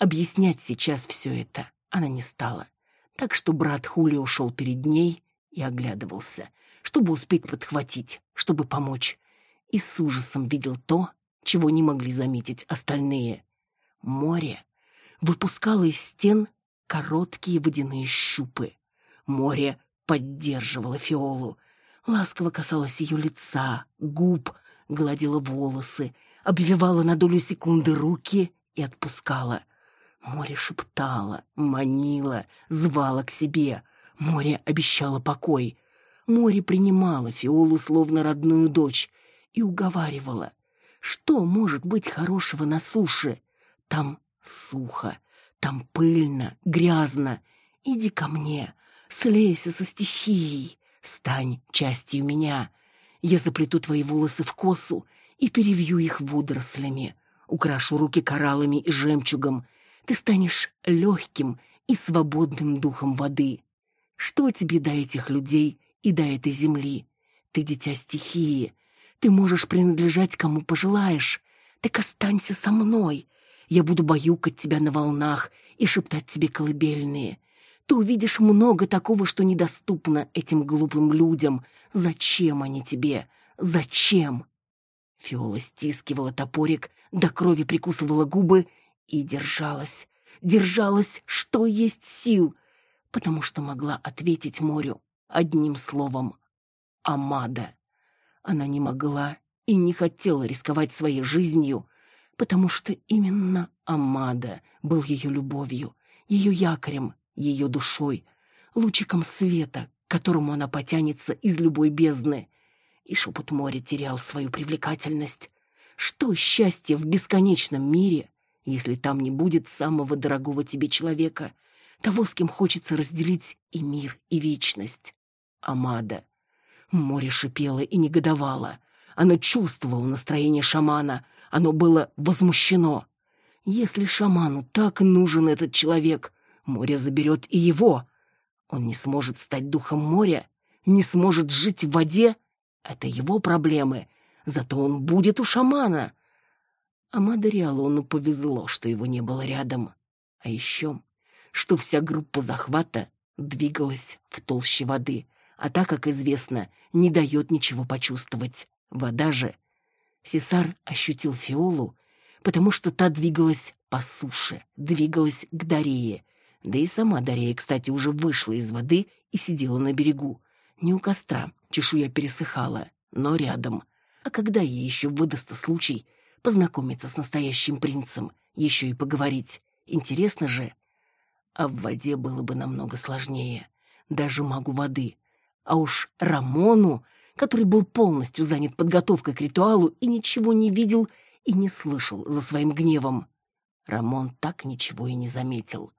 Объяснять сейчас все это она не стала. Так что брат Хули ушел перед ней и оглядывался, чтобы успеть подхватить, чтобы помочь. И с ужасом видел то, чего не могли заметить остальные. Море выпускало из стен короткие водяные щупы. Море поддерживало Фиолу, ласково касалось ее лица, губ, гладила волосы, обвивала на долю секунды руки и отпускала. Море шептало, манило, звало к себе. Море обещало покой. Море принимало Фиолу словно родную дочь и уговаривало. Что может быть хорошего на суше? Там сухо, там пыльно, грязно. Иди ко мне, слейся со стихией, стань частью меня. Я заплету твои волосы в косу и перевью их водорослями, украшу руки кораллами и жемчугом. Ты станешь легким и свободным духом воды. Что тебе до этих людей и до этой земли? Ты дитя стихии. Ты можешь принадлежать кому пожелаешь. Так останься со мной. Я буду баюкать тебя на волнах и шептать тебе колыбельные ты увидишь много такого, что недоступно этим глупым людям. Зачем они тебе? Зачем?» Фиола стискивала топорик, до крови прикусывала губы и держалась. держалась, что есть сил, потому что могла ответить морю одним словом «Амада». Она не могла и не хотела рисковать своей жизнью, потому что именно Амада был ее любовью, ее якорем, ее душой, лучиком света, к которому она потянется из любой бездны. И шепот моря терял свою привлекательность. Что счастье в бесконечном мире, если там не будет самого дорогого тебе человека, того, с кем хочется разделить и мир, и вечность? Амада. Море шипело и негодовало. Оно чувствовало настроение шамана. Оно было возмущено. Если шаману так нужен этот человек, море заберет и его. Он не сможет стать духом моря, не сможет жить в воде. Это его проблемы. Зато он будет у шамана. А Мадариалону повезло, что его не было рядом. А еще, что вся группа захвата двигалась в толще воды, а так, как известно, не дает ничего почувствовать. Вода же. Сесар ощутил Фиолу, потому что та двигалась по суше, двигалась к Дарее. Да и сама Дарея, кстати, уже вышла из воды и сидела на берегу. Не у костра, чешуя пересыхала, но рядом. А когда ей еще выдастся случай познакомиться с настоящим принцем, еще и поговорить? Интересно же. А в воде было бы намного сложнее. Даже магу воды. А уж Рамону, который был полностью занят подготовкой к ритуалу и ничего не видел и не слышал за своим гневом. Рамон так ничего и не заметил.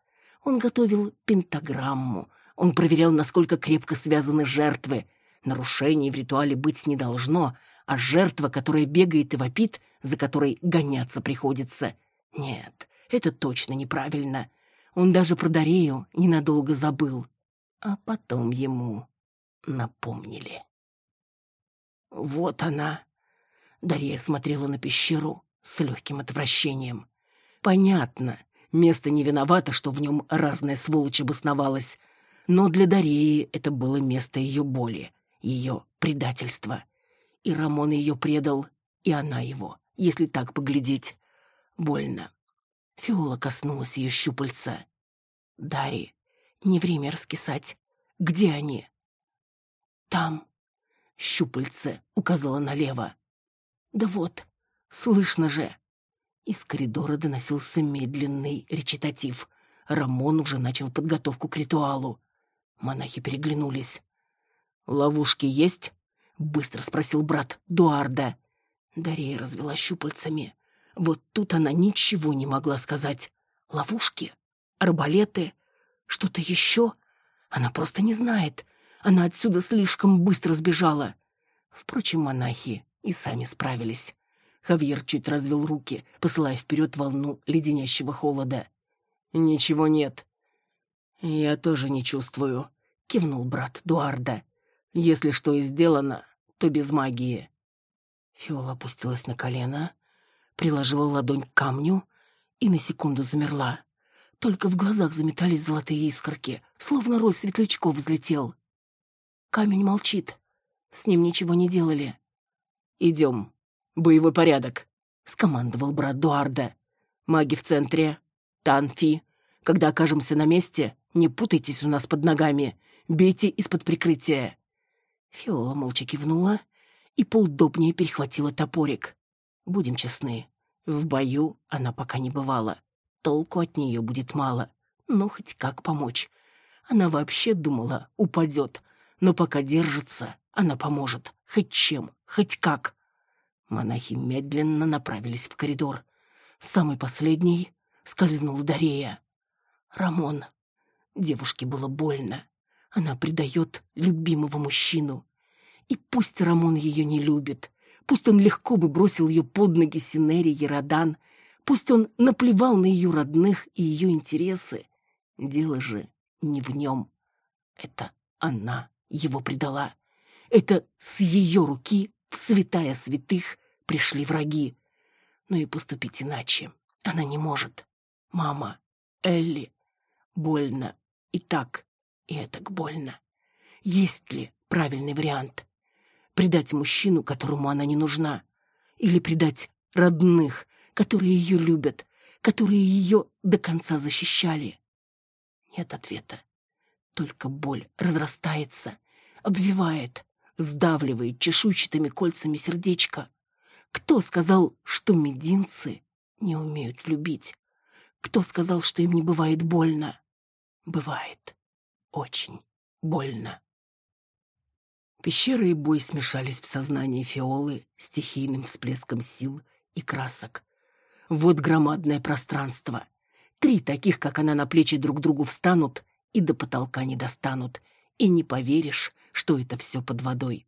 Он готовил пентаграмму, он проверял, насколько крепко связаны жертвы. Нарушений в ритуале быть не должно, а жертва, которая бегает и вопит, за которой гоняться приходится. Нет, это точно неправильно. Он даже про Дарею ненадолго забыл. А потом ему напомнили. Вот она. Дарья смотрела на пещеру с легким отвращением. Понятно, место не виновато, что в нем разная сволочь обосновалась, но для Дареи это было место ее боли, ее предательства. И Рамон ее предал, и она его, если так поглядеть. Больно. Фиола коснулась ее щупальца. «Дари, не время раскисать. Где они?» «Там». Щупальце указала налево. «Да вот, слышно же». Из коридора доносился медленный речитатив. Рамон уже начал подготовку к ритуалу. Монахи переглянулись. «Ловушки есть?» — быстро спросил брат Дуарда. Дарья развела щупальцами. Вот тут она ничего не могла сказать. Ловушки? Арбалеты? Что-то еще? Она просто не знает. Она отсюда слишком быстро сбежала. Впрочем, монахи и сами справились. Хавьер чуть развел руки, посылая вперед волну леденящего холода. «Ничего нет». «Я тоже не чувствую», — кивнул брат Дуарда. «Если что и сделано, то без магии». Фиола опустилась на колено, приложила ладонь к камню и на секунду замерла. Только в глазах заметались золотые искорки, словно рой светлячков взлетел. Камень молчит. С ним ничего не делали. «Идем. Боевой порядок», — скомандовал брат Дуарда. «Маги в центре. Танфи. Когда окажемся на месте, не путайтесь у нас под ногами. Бейте из-под прикрытия». Фиола молча кивнула и поудобнее перехватила топорик. Будем честны, в бою она пока не бывала. Толку от нее будет мало, но хоть как помочь. Она вообще думала, упадет, но пока держится, она поможет, хоть чем, хоть как. Монахи медленно направились в коридор. Самый последний скользнул Дарея. Рамон. Девушке было больно. Она предает любимого мужчину. И пусть Рамон ее не любит, пусть он легко бы бросил ее под ноги Синери Еродан, пусть он наплевал на ее родных и ее интересы, дело же не в нем. Это она его предала. Это с ее руки в святая святых пришли враги. Но и поступить иначе она не может. Мама, Элли, больно и так, и это больно. Есть ли правильный вариант? предать мужчину, которому она не нужна, или предать родных, которые ее любят, которые ее до конца защищали? Нет ответа. Только боль разрастается, обвивает, сдавливает чешуйчатыми кольцами сердечко. Кто сказал, что мединцы не умеют любить? Кто сказал, что им не бывает больно? Бывает. Очень больно. Пещера и бой смешались в сознании Фиолы стихийным всплеском сил и красок. Вот громадное пространство. Три таких, как она, на плечи друг другу встанут и до потолка не достанут. И не поверишь, что это все под водой.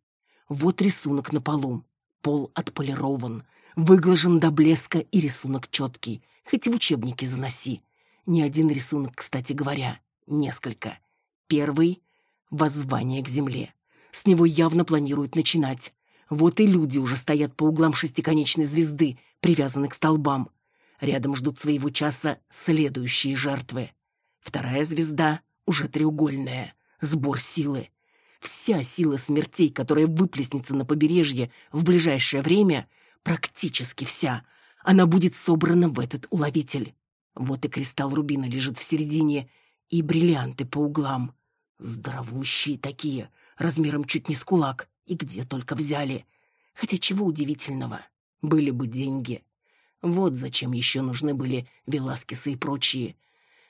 Вот рисунок на полу. Пол отполирован, выглажен до блеска и рисунок четкий. Хоть в учебнике заноси. Не один рисунок, кстати говоря, несколько. Первый — воззвание к земле. С него явно планируют начинать. Вот и люди уже стоят по углам шестиконечной звезды, привязаны к столбам. Рядом ждут своего часа следующие жертвы. Вторая звезда уже треугольная. Сбор силы. Вся сила смертей, которая выплеснется на побережье в ближайшее время, практически вся, она будет собрана в этот уловитель. Вот и кристалл рубина лежит в середине, и бриллианты по углам. Здоровущие такие, размером чуть не с кулак, и где только взяли. Хотя чего удивительного, были бы деньги. Вот зачем еще нужны были Веласкесы и прочие.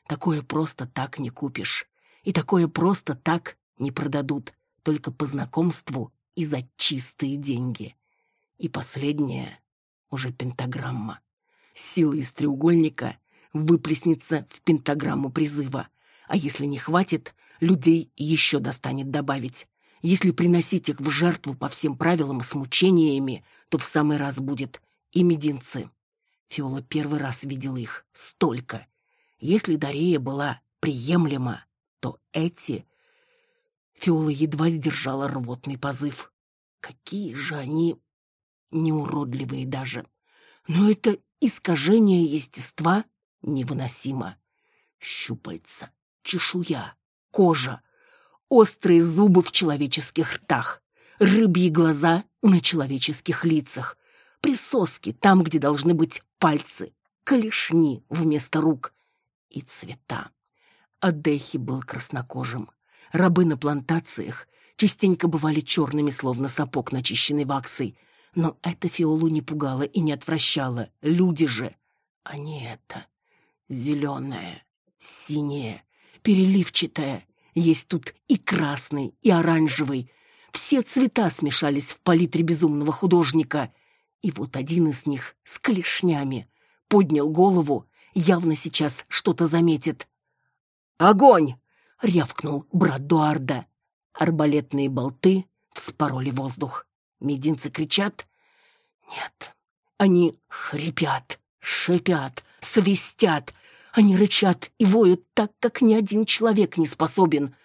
Такое просто так не купишь. И такое просто так не продадут, только по знакомству и за чистые деньги. И последнее уже пентаграмма. Сила из треугольника выплеснется в пентаграмму призыва. А если не хватит, людей еще достанет добавить. Если приносить их в жертву по всем правилам с мучениями, то в самый раз будет и мединцы. Фиола первый раз видела их столько. Если Дарея была приемлема, то эти... Фиола едва сдержала рвотный позыв. Какие же они неуродливые даже. Но это искажение естества невыносимо. Щупальца, чешуя, кожа, острые зубы в человеческих ртах, рыбьи глаза на человеческих лицах, присоски там, где должны быть пальцы, колешни вместо рук и цвета. Адехи был краснокожим. Рабы на плантациях частенько бывали черными, словно сапог, начищенный ваксой. Но это Фиолу не пугало и не отвращало. Люди же, а не это. Зеленое, синее, переливчатое. Есть тут и красный, и оранжевый. Все цвета смешались в палитре безумного художника. И вот один из них с клешнями поднял голову, явно сейчас что-то заметит. «Огонь!» — рявкнул брат Дуарда. Арбалетные болты вспороли воздух. Мединцы кричат. Нет, они хрипят, шипят, свистят. Они рычат и воют так, как ни один человек не способен.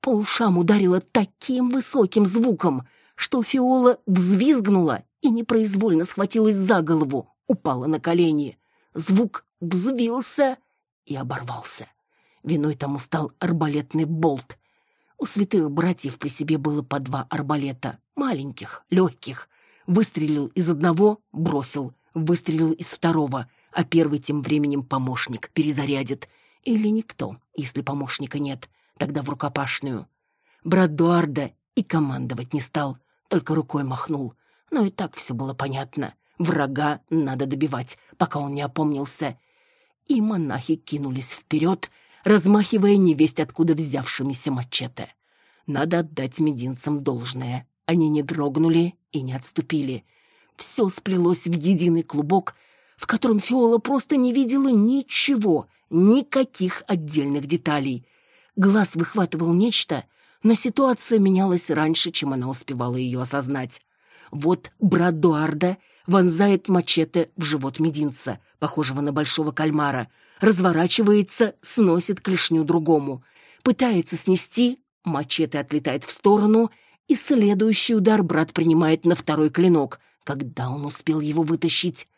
По ушам ударило таким высоким звуком, что Фиола взвизгнула и непроизвольно схватилась за голову, упала на колени. Звук взвился и оборвался. Виной тому стал арбалетный болт. У святых братьев при себе было по два арбалета, маленьких, легких. Выстрелил из одного, бросил, выстрелил из второго, а первый тем временем помощник перезарядит. Или никто, если помощника нет, тогда в рукопашную. Брат Дуарда и командовать не стал, только рукой махнул. Но и так все было понятно. Врага надо добивать, пока он не опомнился. И монахи кинулись вперед, размахивая невесть откуда взявшимися мачете. Надо отдать мединцам должное. Они не дрогнули и не отступили. Все сплелось в единый клубок, в котором Фиола просто не видела ничего, никаких отдельных деталей. Глаз выхватывал нечто, но ситуация менялась раньше, чем она успевала ее осознать. Вот брат Дуарда вонзает мачете в живот мединца, похожего на большого кальмара — разворачивается, сносит клешню другому. Пытается снести, мачете отлетает в сторону, и следующий удар брат принимает на второй клинок, когда он успел его вытащить.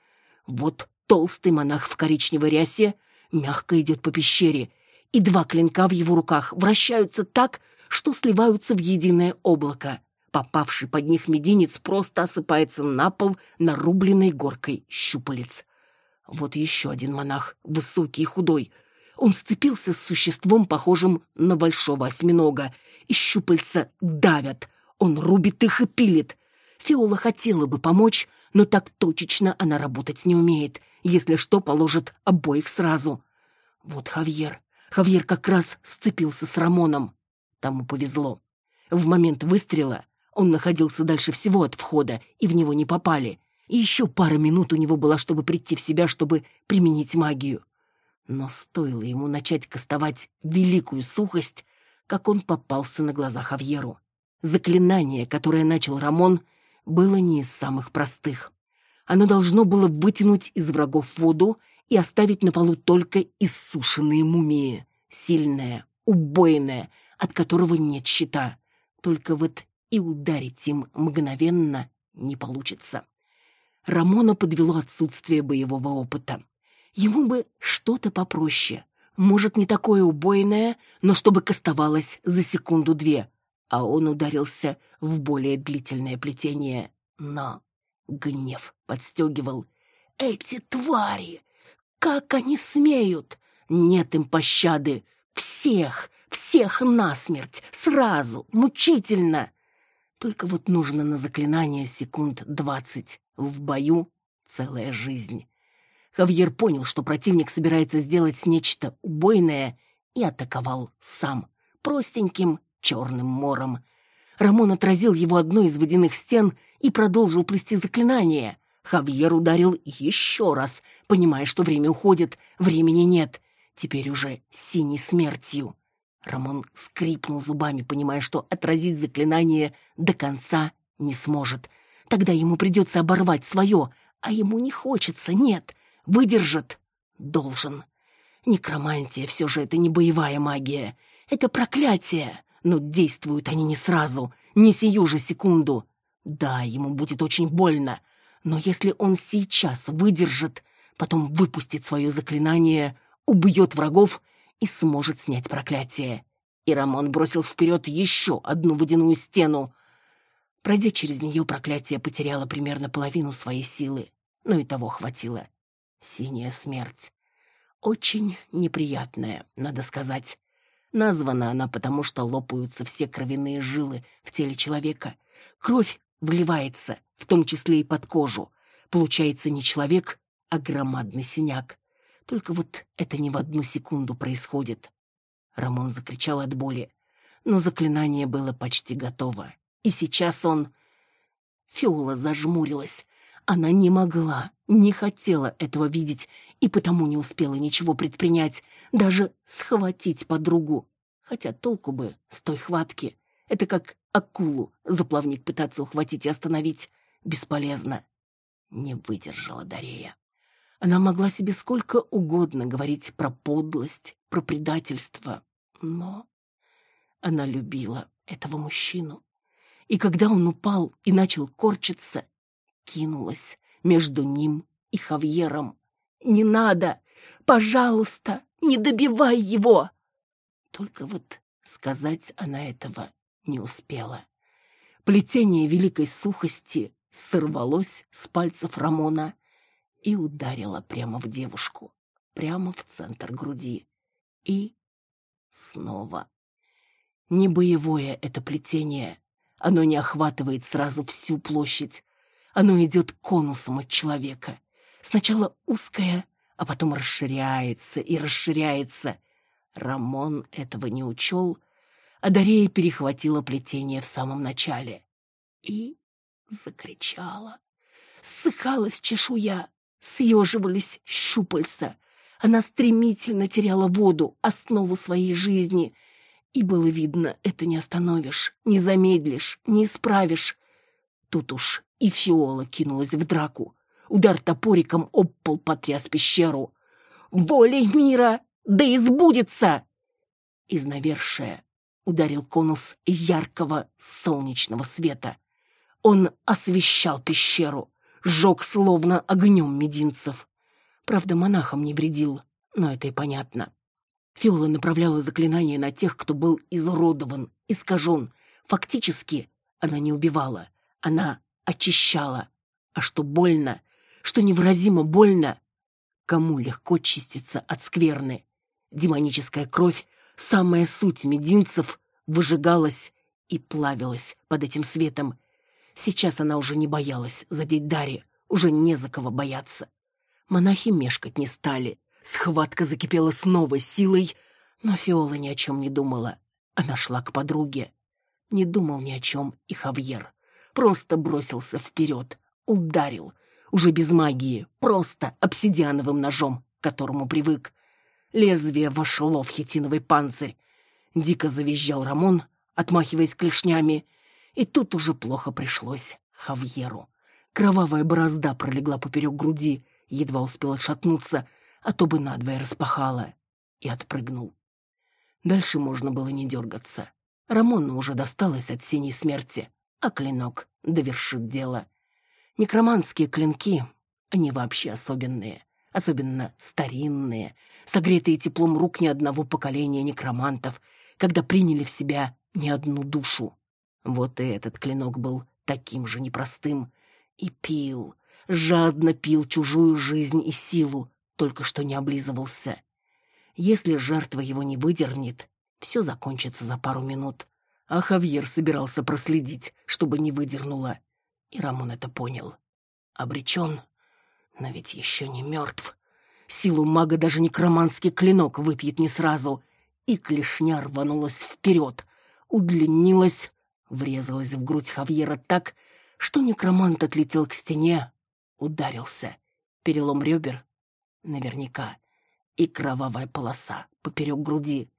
Вот толстый монах в коричневой рясе мягко идет по пещере, и два клинка в его руках вращаются так, что сливаются в единое облако. Попавший под них мединец просто осыпается на пол нарубленной горкой щупалец. Вот еще один монах, высокий и худой. Он сцепился с существом, похожим на большого осьминога, и щупальца давят. Он рубит их и пилит. Фиола хотела бы помочь, но так точечно она работать не умеет. Если что, положит обоих сразу. Вот Хавьер. Хавьер как раз сцепился с Рамоном. Тому повезло. В момент выстрела он находился дальше всего от входа, и в него не попали. И еще пара минут у него была, чтобы прийти в себя, чтобы применить магию. Но стоило ему начать кастовать великую сухость, как он попался на глаза Хавьеру. Заклинание, которое начал Рамон, было не из самых простых. Оно должно было вытянуть из врагов воду и оставить на полу только иссушенные мумии. Сильное, убойное, от которого нет щита. Только вот и ударить им мгновенно не получится. Рамона подвело отсутствие боевого опыта. Ему бы что-то попроще. Может, не такое убойное, но чтобы кастовалось за секунду-две. А он ударился в более длительное плетение. Но гнев подстегивал. «Эти твари! Как они смеют! Нет им пощады! Всех, всех насмерть! Сразу! Мучительно!» Только вот нужно на заклинание секунд двадцать. В бою целая жизнь. Хавьер понял, что противник собирается сделать нечто убойное, и атаковал сам, простеньким черным мором. Рамон отразил его одной из водяных стен и продолжил плести заклинание. Хавьер ударил еще раз, понимая, что время уходит, времени нет. Теперь уже синей смертью. Рамон скрипнул зубами, понимая, что отразить заклинание до конца не сможет. Тогда ему придется оборвать свое, а ему не хочется, нет. Выдержит. Должен. Некромантия все же это не боевая магия. Это проклятие. Но действуют они не сразу, не сию же секунду. Да, ему будет очень больно. Но если он сейчас выдержит, потом выпустит свое заклинание, убьет врагов и сможет снять проклятие. И Рамон бросил вперед еще одну водяную стену. Пройдя через нее, проклятие потеряло примерно половину своей силы, но и того хватило. Синяя смерть. Очень неприятная, надо сказать. Названа она потому, что лопаются все кровяные жилы в теле человека. Кровь вливается, в том числе и под кожу. Получается не человек, а громадный синяк. Только вот это не в одну секунду происходит. Рамон закричал от боли, но заклинание было почти готово. И сейчас он... Фиола зажмурилась. Она не могла, не хотела этого видеть и потому не успела ничего предпринять, даже схватить подругу. Хотя толку бы с той хватки. Это как акулу за плавник пытаться ухватить и остановить. Бесполезно. Не выдержала Дарея. Она могла себе сколько угодно говорить про подлость, про предательство, но она любила этого мужчину. И когда он упал и начал корчиться, кинулась между ним и Хавьером. «Не надо! Пожалуйста, не добивай его!» Только вот сказать она этого не успела. Плетение великой сухости сорвалось с пальцев Рамона и ударила прямо в девушку, прямо в центр груди. И снова. Не боевое это плетение. Оно не охватывает сразу всю площадь. Оно идет конусом от человека. Сначала узкое, а потом расширяется и расширяется. Рамон этого не учел, а Дарея перехватила плетение в самом начале. И закричала. Ссыхалась чешуя, съеживались щупальца. Она стремительно теряла воду, основу своей жизни. И было видно, это не остановишь, не замедлишь, не исправишь. Тут уж и Фиола кинулась в драку. Удар топориком об пол потряс пещеру. «Волей мира! Да избудется!» Из навершия ударил конус яркого солнечного света. Он освещал пещеру жег словно огнем мединцев. Правда, монахам не вредил, но это и понятно. Фиола направляла заклинание на тех, кто был изуродован, искажен. Фактически она не убивала, она очищала. А что больно, что невыразимо больно, кому легко чиститься от скверны. Демоническая кровь, самая суть мединцев, выжигалась и плавилась под этим светом. Сейчас она уже не боялась задеть Дарья, уже не за кого бояться. Монахи мешкать не стали. Схватка закипела с новой силой, но Фиола ни о чем не думала. Она шла к подруге. Не думал ни о чем и Хавьер. Просто бросился вперед, ударил. Уже без магии, просто обсидиановым ножом, к которому привык. Лезвие вошло в хитиновый панцирь. Дико завизжал Рамон, отмахиваясь клешнями. И тут уже плохо пришлось Хавьеру. Кровавая борозда пролегла поперек груди, едва успел отшатнуться, а то бы надвое распахала. И отпрыгнул. Дальше можно было не дергаться. Рамону уже досталось от синей смерти, а клинок довершит дело. Некроманские клинки, они вообще особенные, особенно старинные, согретые теплом рук ни одного поколения некромантов, когда приняли в себя не одну душу. Вот и этот клинок был таким же непростым. И пил, жадно пил чужую жизнь и силу, только что не облизывался. Если жертва его не выдернет, все закончится за пару минут. А Хавьер собирался проследить, чтобы не выдернула. И Рамон это понял. Обречен, но ведь еще не мертв. Силу мага даже некроманский клинок выпьет не сразу. И клешня рванулась вперед, удлинилась, врезалась в грудь Хавьера так, что некромант отлетел к стене, ударился. Перелом ребер? Наверняка и кровавая полоса поперек груди.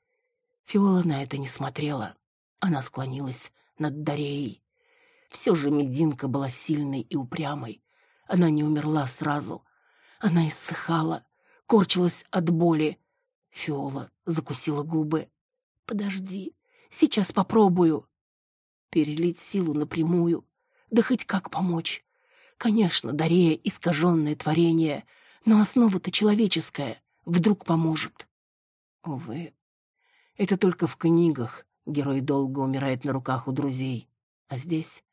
Фиола на это не смотрела. Она склонилась над Дареей. Все же Мединка была сильной и упрямой. Она не умерла сразу. Она иссыхала, корчилась от боли. Фиола закусила губы. «Подожди, сейчас попробую». Перелить силу напрямую, да хоть как помочь. Конечно, Дарея — искаженное творение, но основа-то человеческая вдруг поможет. Увы, это только в книгах герой долго умирает на руках у друзей. А здесь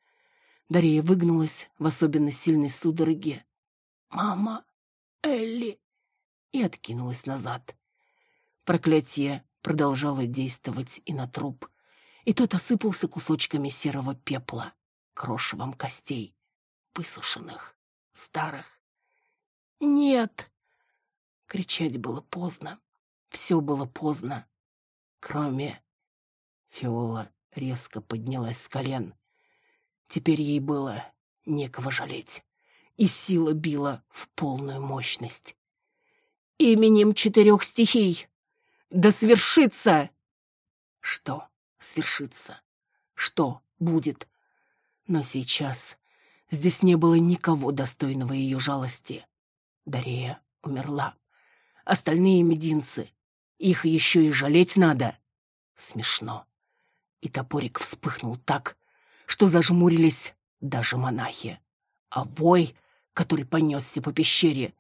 Дарья выгнулась в особенно сильной судороге. «Мама! Элли!» и откинулась назад. Проклятие продолжало действовать и на труп, и тот осыпался кусочками серого пепла, крошевом костей, высушенных, старых. «Нет!» Кричать было поздно. Все было поздно. Кроме... Фиола резко поднялась с колен. Теперь ей было некого жалеть. И сила била в полную мощность. «Именем четырех стихий! Да свершится!» Что свершится? Что будет? Но сейчас здесь не было никого достойного ее жалости. Дарея умерла остальные мединцы. Их еще и жалеть надо. Смешно. И топорик вспыхнул так, что зажмурились даже монахи. А вой, который понесся по пещере,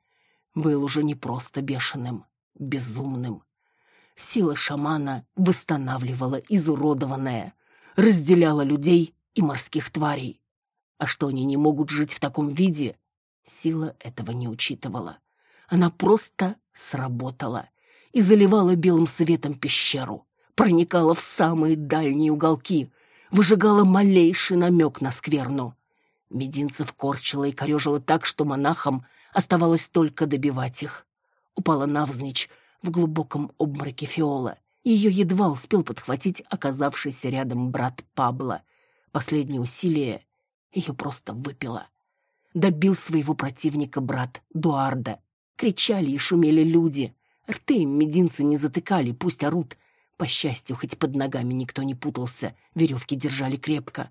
был уже не просто бешеным, безумным. Сила шамана восстанавливала изуродованное, разделяла людей и морских тварей. А что они не могут жить в таком виде, сила этого не учитывала. Она просто сработала и заливала белым светом пещеру, проникала в самые дальние уголки, выжигала малейший намек на скверну. Мединцев корчила и корежила так, что монахам оставалось только добивать их. Упала навзничь в глубоком обмороке Фиола. Ее едва успел подхватить оказавшийся рядом брат Пабло. Последнее усилие ее просто выпило. Добил своего противника брат Дуарда, Кричали и шумели люди. Рты им мединцы не затыкали, пусть орут. По счастью, хоть под ногами никто не путался, веревки держали крепко.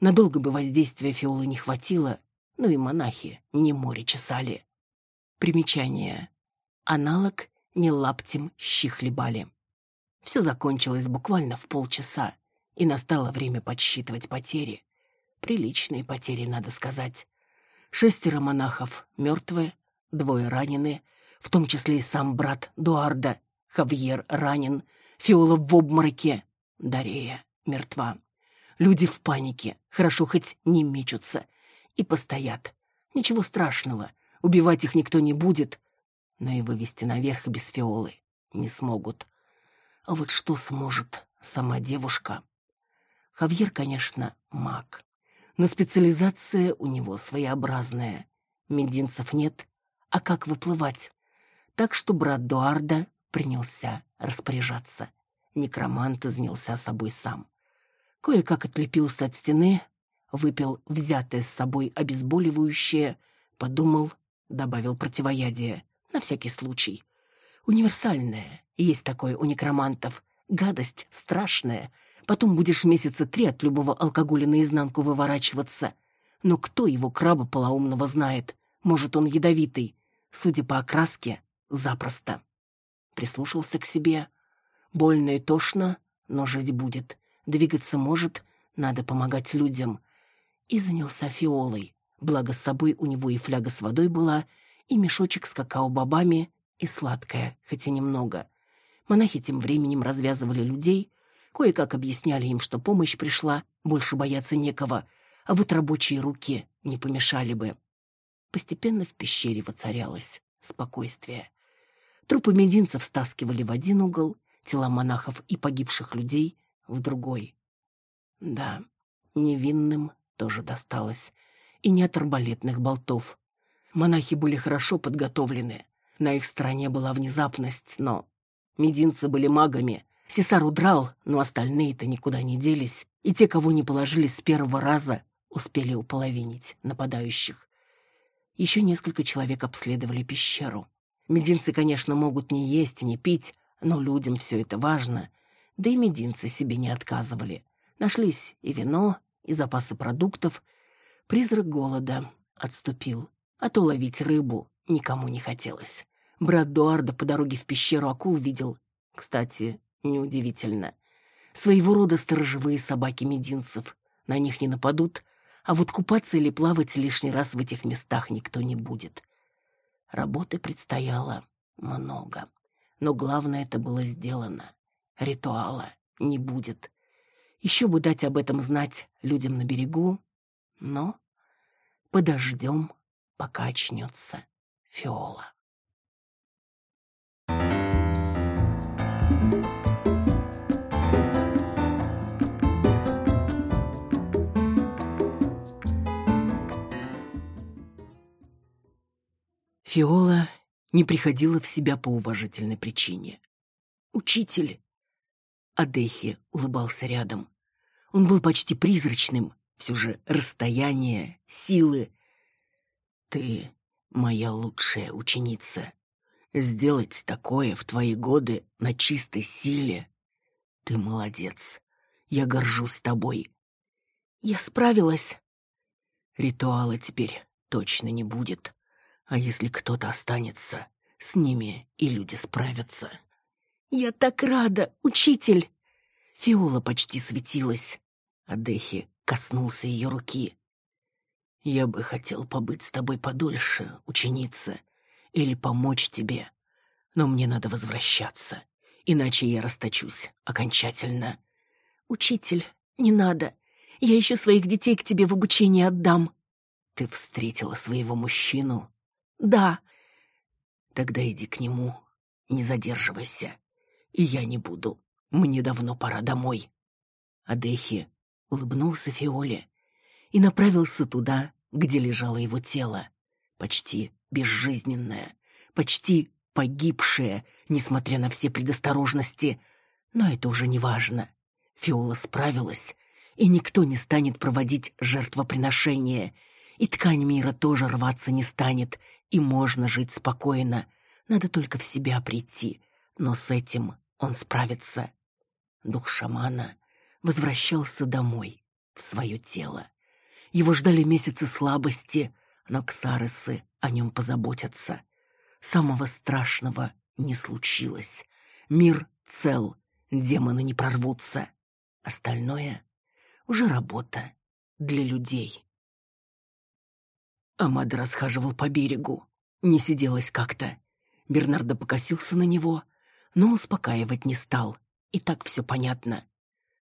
Надолго бы воздействия фиолы не хватило, но и монахи не море чесали. Примечание. Аналог не лаптем щи хлебали. Все закончилось буквально в полчаса, и настало время подсчитывать потери. Приличные потери, надо сказать. Шестеро монахов мертвые, Двое ранены, в том числе и сам брат Дуарда. Хавьер ранен, Фиола в обмороке, Дарея мертва. Люди в панике, хорошо хоть не мечутся и постоят. Ничего страшного, убивать их никто не будет. но и вывести наверх без фиолы не смогут. А вот что сможет сама девушка? Хавьер, конечно, маг, но специализация у него своеобразная. Мединцев нет, а как выплывать? Так что брат Дуарда принялся распоряжаться. Некромант занялся собой сам. Кое-как отлепился от стены, выпил взятое с собой обезболивающее, подумал, добавил противоядие, на всякий случай. Универсальное, есть такое у некромантов. Гадость страшная. Потом будешь месяца три от любого алкоголя наизнанку выворачиваться. Но кто его краба полоумного знает? Может, он ядовитый. Судя по окраске, запросто. Прислушался к себе. Больно и тошно, но жить будет. Двигаться может, надо помогать людям. И занялся фиолой. Благо с собой у него и фляга с водой была, и мешочек с какао-бобами, и сладкое, хотя немного. Монахи тем временем развязывали людей, кое-как объясняли им, что помощь пришла, больше бояться некого, а вот рабочие руки не помешали бы. Постепенно в пещере воцарялось спокойствие. Трупы мединцев стаскивали в один угол, тела монахов и погибших людей в другой. Да, невинным тоже досталось, и не от арбалетных болтов. Монахи были хорошо подготовлены, на их стороне была внезапность, но мединцы были магами. Сесар удрал, но остальные-то никуда не делись, и те, кого не положили с первого раза, успели уполовинить нападающих. Еще несколько человек обследовали пещеру. Мединцы, конечно, могут не есть не пить, но людям все это важно. Да и мединцы себе не отказывали. Нашлись и вино, и запасы продуктов. Призрак голода отступил, а то ловить рыбу никому не хотелось. Брат Дуарда по дороге в пещеру акул видел. Кстати, неудивительно. Своего рода сторожевые собаки мединцев. На них не нападут, а вот купаться или плавать лишний раз в этих местах никто не будет. Работы предстояло много. Но главное это было сделано. Ритуала не будет. Еще бы дать об этом знать людям на берегу, но подождем, пока очнется. Фиола. Фиола не приходила в себя по уважительной причине. «Учитель!» Адехи улыбался рядом. Он был почти призрачным, все же расстояние, силы. «Ты моя лучшая ученица. Сделать такое в твои годы на чистой силе. Ты молодец. Я горжусь тобой. Я справилась. Ритуала теперь точно не будет. А если кто-то останется, с ними и люди справятся. Я так рада, учитель. Фиола почти светилась. Адехи коснулся ее руки. Я бы хотел побыть с тобой подольше, ученица, или помочь тебе. Но мне надо возвращаться, иначе я расточусь окончательно. Учитель, не надо. Я еще своих детей к тебе в обучение отдам. Ты встретила своего мужчину? Да. Тогда иди к нему, не задерживайся. И я не буду. Мне давно пора домой. Адехи улыбнулся Фиоле и направился туда, где лежало его тело, почти безжизненное, почти погибшее, несмотря на все предосторожности. Но это уже не важно. Фиола справилась, и никто не станет проводить жертвоприношение, и ткань мира тоже рваться не станет, и можно жить спокойно. Надо только в себя прийти, но с этим он справится. Дух шамана возвращался домой, в свое тело. Его ждали месяцы слабости, но ксаресы о нем позаботятся. Самого страшного не случилось. Мир цел, демоны не прорвутся. Остальное уже работа для людей. Амада расхаживал по берегу. Не сиделось как-то. Бернардо покосился на него, но успокаивать не стал. И так все понятно.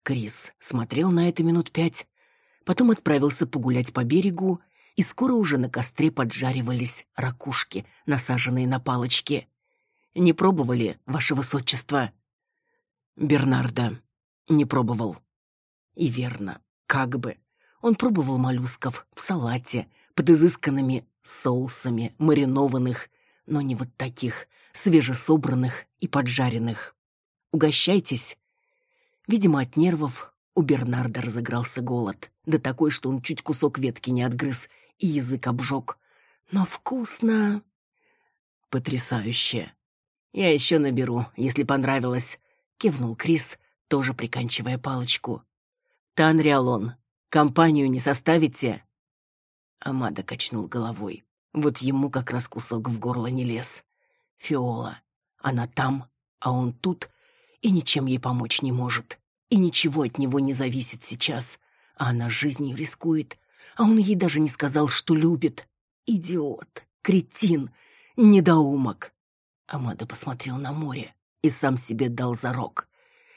Крис смотрел на это минут пять, потом отправился погулять по берегу и скоро уже на костре поджаривались ракушки, насаженные на палочки. «Не пробовали, ваше высочество?» «Бернарда не пробовал». И верно, как бы. Он пробовал моллюсков в салате, под изысканными соусами, маринованных, но не вот таких, свежесобранных и поджаренных. «Угощайтесь». Видимо, от нервов у Бернарда разыгрался голод, да такой, что он чуть кусок ветки не отгрыз и язык обжег. Но вкусно. Потрясающе. Я еще наберу, если понравилось, кивнул Крис, тоже приканчивая палочку. Танриалон, компанию не составите? Амада качнул головой. Вот ему как раз кусок в горло не лез. Фиола. Она там, а он тут, и ничем ей помочь не может. И ничего от него не зависит сейчас. А она жизнью рискует, а он ей даже не сказал, что любит. Идиот, кретин, недоумок. Амада посмотрел на море и сам себе дал зарок.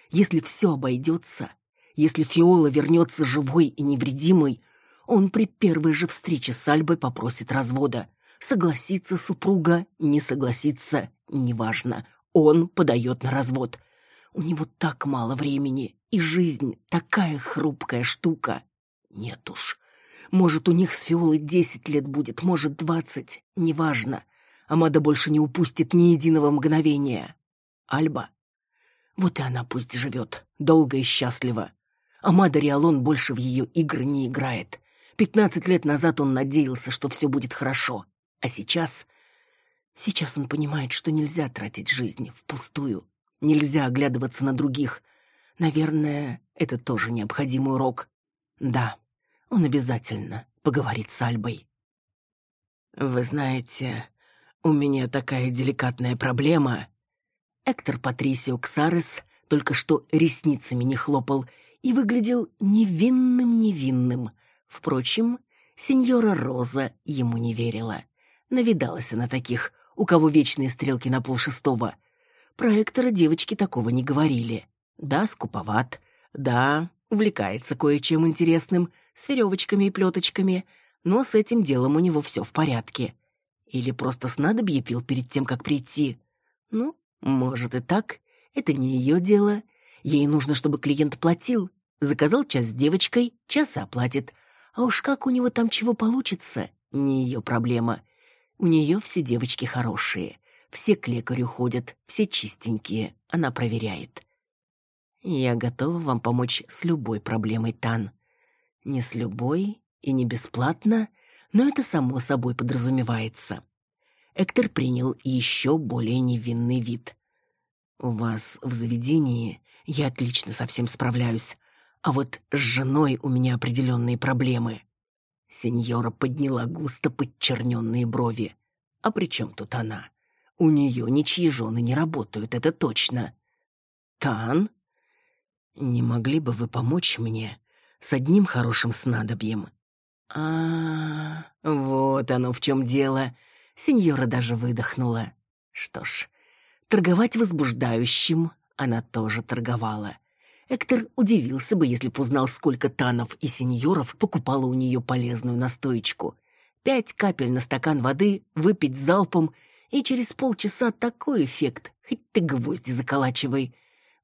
Если все обойдется, если Фиола вернется живой и невредимой, он при первой же встрече с Альбой попросит развода. Согласится супруга, не согласится, неважно. Он подает на развод. У него так мало времени, и жизнь такая хрупкая штука. Нет уж, может, у них с Фиолой десять лет будет, может, двадцать, неважно. Амада больше не упустит ни единого мгновения. Альба? Вот и она пусть живет, долго и счастливо. Амада Риалон больше в ее игры не играет. Пятнадцать лет назад он надеялся, что все будет хорошо. А сейчас... Сейчас он понимает, что нельзя тратить жизнь впустую. Нельзя оглядываться на других. Наверное, это тоже необходимый урок. Да, он обязательно поговорит с Альбой. «Вы знаете, у меня такая деликатная проблема». Эктор Патрисио Ксарес только что ресницами не хлопал и выглядел невинным-невинным. Впрочем, сеньора Роза ему не верила. Навидалась она таких, у кого вечные стрелки на полшестого. Про Эктора девочки такого не говорили. Да, скуповат, да, увлекается кое-чем интересным, с веревочками и плеточками, но с этим делом у него все в порядке. Или просто снадобье пил перед тем, как прийти. Ну, может и так. Это не ее дело. Ей нужно, чтобы клиент платил. Заказал час с девочкой, час оплатит. А уж как у него там чего получится, не ее проблема. У нее все девочки хорошие. Все к лекарю ходят, все чистенькие. Она проверяет. Я готова вам помочь с любой проблемой, Тан. Не с любой и не бесплатно, но это само собой подразумевается. Эктор принял еще более невинный вид. У вас в заведении я отлично со всем справляюсь, а вот с женой у меня определенные проблемы. Сеньора подняла густо подчерненные брови. А при чем тут она? У нее ничьи жены не работают, это точно. Тан? Не могли бы вы помочь мне с одним хорошим снадобьем? А, вот оно в чем дело. Сеньора даже выдохнула. Что ж, торговать возбуждающим она тоже торговала. Эктор удивился бы, если б узнал, сколько танов и сеньоров покупала у нее полезную настоечку. Пять капель на стакан воды выпить залпом, и через полчаса такой эффект, хоть ты гвозди заколачивай.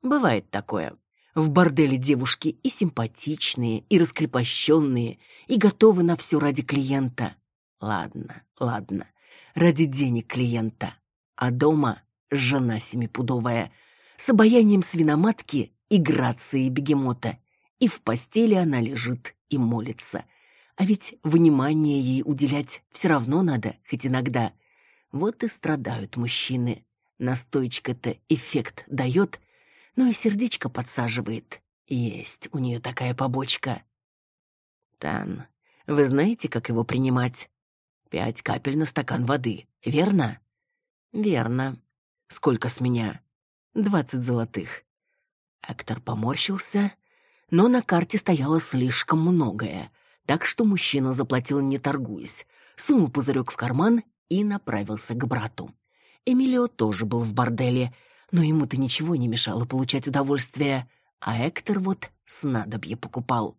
Бывает такое. В борделе девушки и симпатичные, и раскрепощенные, и готовы на все ради клиента. Ладно, ладно, ради денег клиента. А дома жена семипудовая, с обаянием свиноматки и грацией бегемота. И в постели она лежит и молится. А ведь внимание ей уделять все равно надо, хоть иногда. Вот и страдают мужчины. Настойчка-то эффект дает, но и сердечко подсаживает. Есть у нее такая побочка. Тан, вы знаете, как его принимать? Пять капель на стакан воды, верно? Верно. Сколько с меня? Двадцать золотых. Эктор поморщился, но на карте стояло слишком многое, так что мужчина заплатил не торгуясь, сунул пузырек в карман и направился к брату. Эмилио тоже был в борделе, но ему-то ничего не мешало получать удовольствие, а Эктор вот снадобье покупал.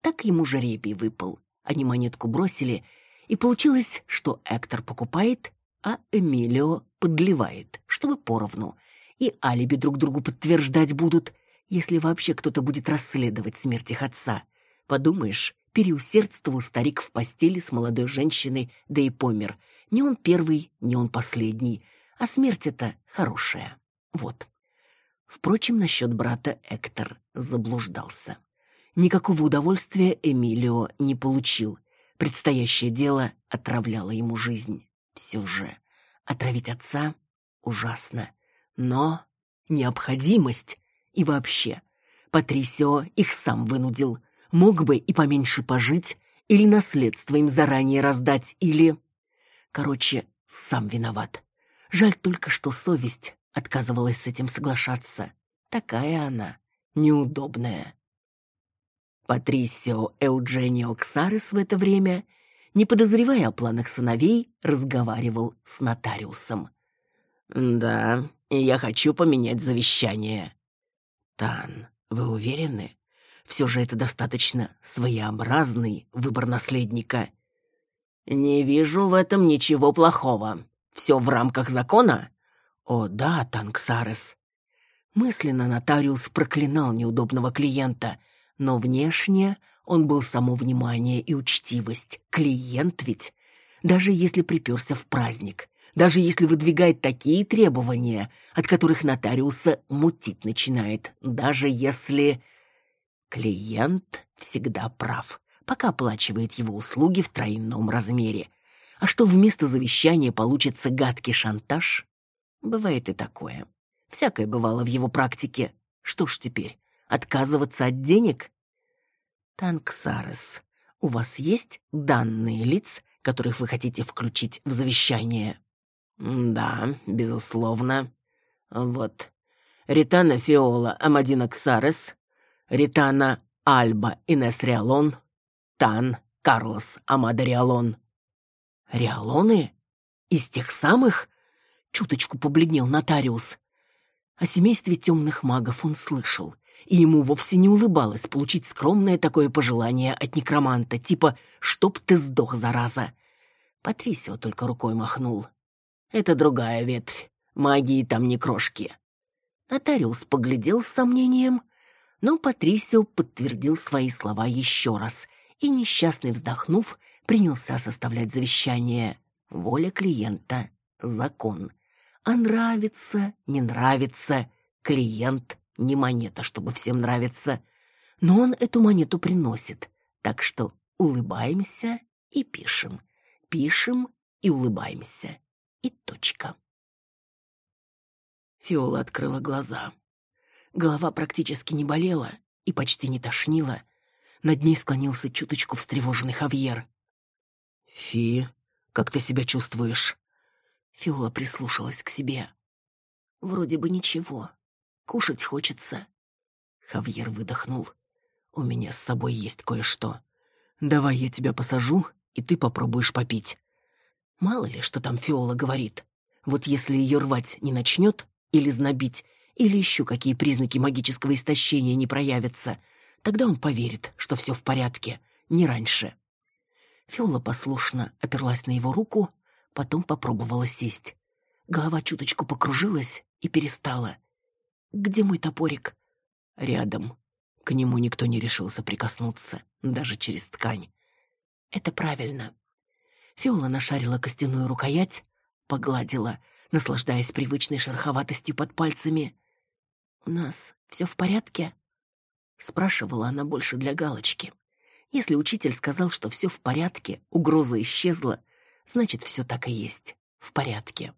Так ему жеребий выпал. Они монетку бросили, И получилось, что Эктор покупает, а Эмилио подливает, чтобы поровну. И алиби друг другу подтверждать будут, если вообще кто-то будет расследовать смерть их отца. Подумаешь, переусердствовал старик в постели с молодой женщиной, да и помер. Не он первый, не он последний, а смерть это хорошая. Вот. Впрочем, насчет брата Эктор заблуждался. Никакого удовольствия Эмилио не получил. Предстоящее дело отравляло ему жизнь. Все же, отравить отца ужасно. Но необходимость и вообще, Патрисио их сам вынудил. Мог бы и поменьше пожить, или наследство им заранее раздать, или... Короче, сам виноват. Жаль только, что совесть отказывалась с этим соглашаться. Такая она, неудобная. Патрисио Эудженио Ксарес в это время, не подозревая о планах сыновей, разговаривал с нотариусом. «Да, я хочу поменять завещание». «Тан, вы уверены? Все же это достаточно своеобразный выбор наследника». «Не вижу в этом ничего плохого. Все в рамках закона?» «О, да, Танксарес». Мысленно нотариус проклинал неудобного клиента, но внешне он был само внимание и учтивость. Клиент ведь, даже если приперся в праздник, даже если выдвигает такие требования, от которых нотариуса мутить начинает, даже если... Клиент всегда прав, пока оплачивает его услуги в тройном размере. А что вместо завещания получится гадкий шантаж? Бывает и такое. Всякое бывало в его практике. Что ж теперь, отказываться от денег? Танксарес, у вас есть данные лиц, которых вы хотите включить в завещание? Да, безусловно. Вот. Ритана Фиола Амадина Ксарес, Ритана Альба Инес Риалон, Тан Карлос Амада Риалон. Риалоны? Из тех самых? Чуточку побледнел нотариус. О семействе темных магов он слышал, и ему вовсе не улыбалось получить скромное такое пожелание от некроманта, типа «чтоб ты сдох, зараза». Патрисио только рукой махнул. «Это другая ветвь. Магии там не крошки». Нотариус поглядел с сомнением, но Патрисио подтвердил свои слова еще раз и, несчастный вздохнув, принялся составлять завещание. Воля клиента — закон. А нравится, не нравится, клиент не монета, чтобы всем нравиться. Но он эту монету приносит, так что улыбаемся и пишем. Пишем и улыбаемся. И точка. Фиола открыла глаза. Голова практически не болела и почти не тошнила. Над ней склонился чуточку встревоженный Хавьер. «Фи, как ты себя чувствуешь?» Фиола прислушалась к себе. Вроде бы ничего. Кушать хочется. Хавьер выдохнул. У меня с собой есть кое-что. Давай я тебя посажу, и ты попробуешь попить. Мало ли, что там Фиола говорит. Вот если ее рвать не начнет, или знобить, или еще какие признаки магического истощения не проявятся, тогда он поверит, что все в порядке, не раньше. Фиола послушно оперлась на его руку, потом попробовала сесть. Голова чуточку покружилась и перестала. «Где мой топорик?» «Рядом». К нему никто не решился прикоснуться, даже через ткань. «Это правильно». Фиола нашарила костяную рукоять, погладила, наслаждаясь привычной шероховатостью под пальцами. «У нас все в порядке?» Спрашивала она больше для галочки. Если учитель сказал, что все в порядке, угроза исчезла, значит, все так и есть. В порядке.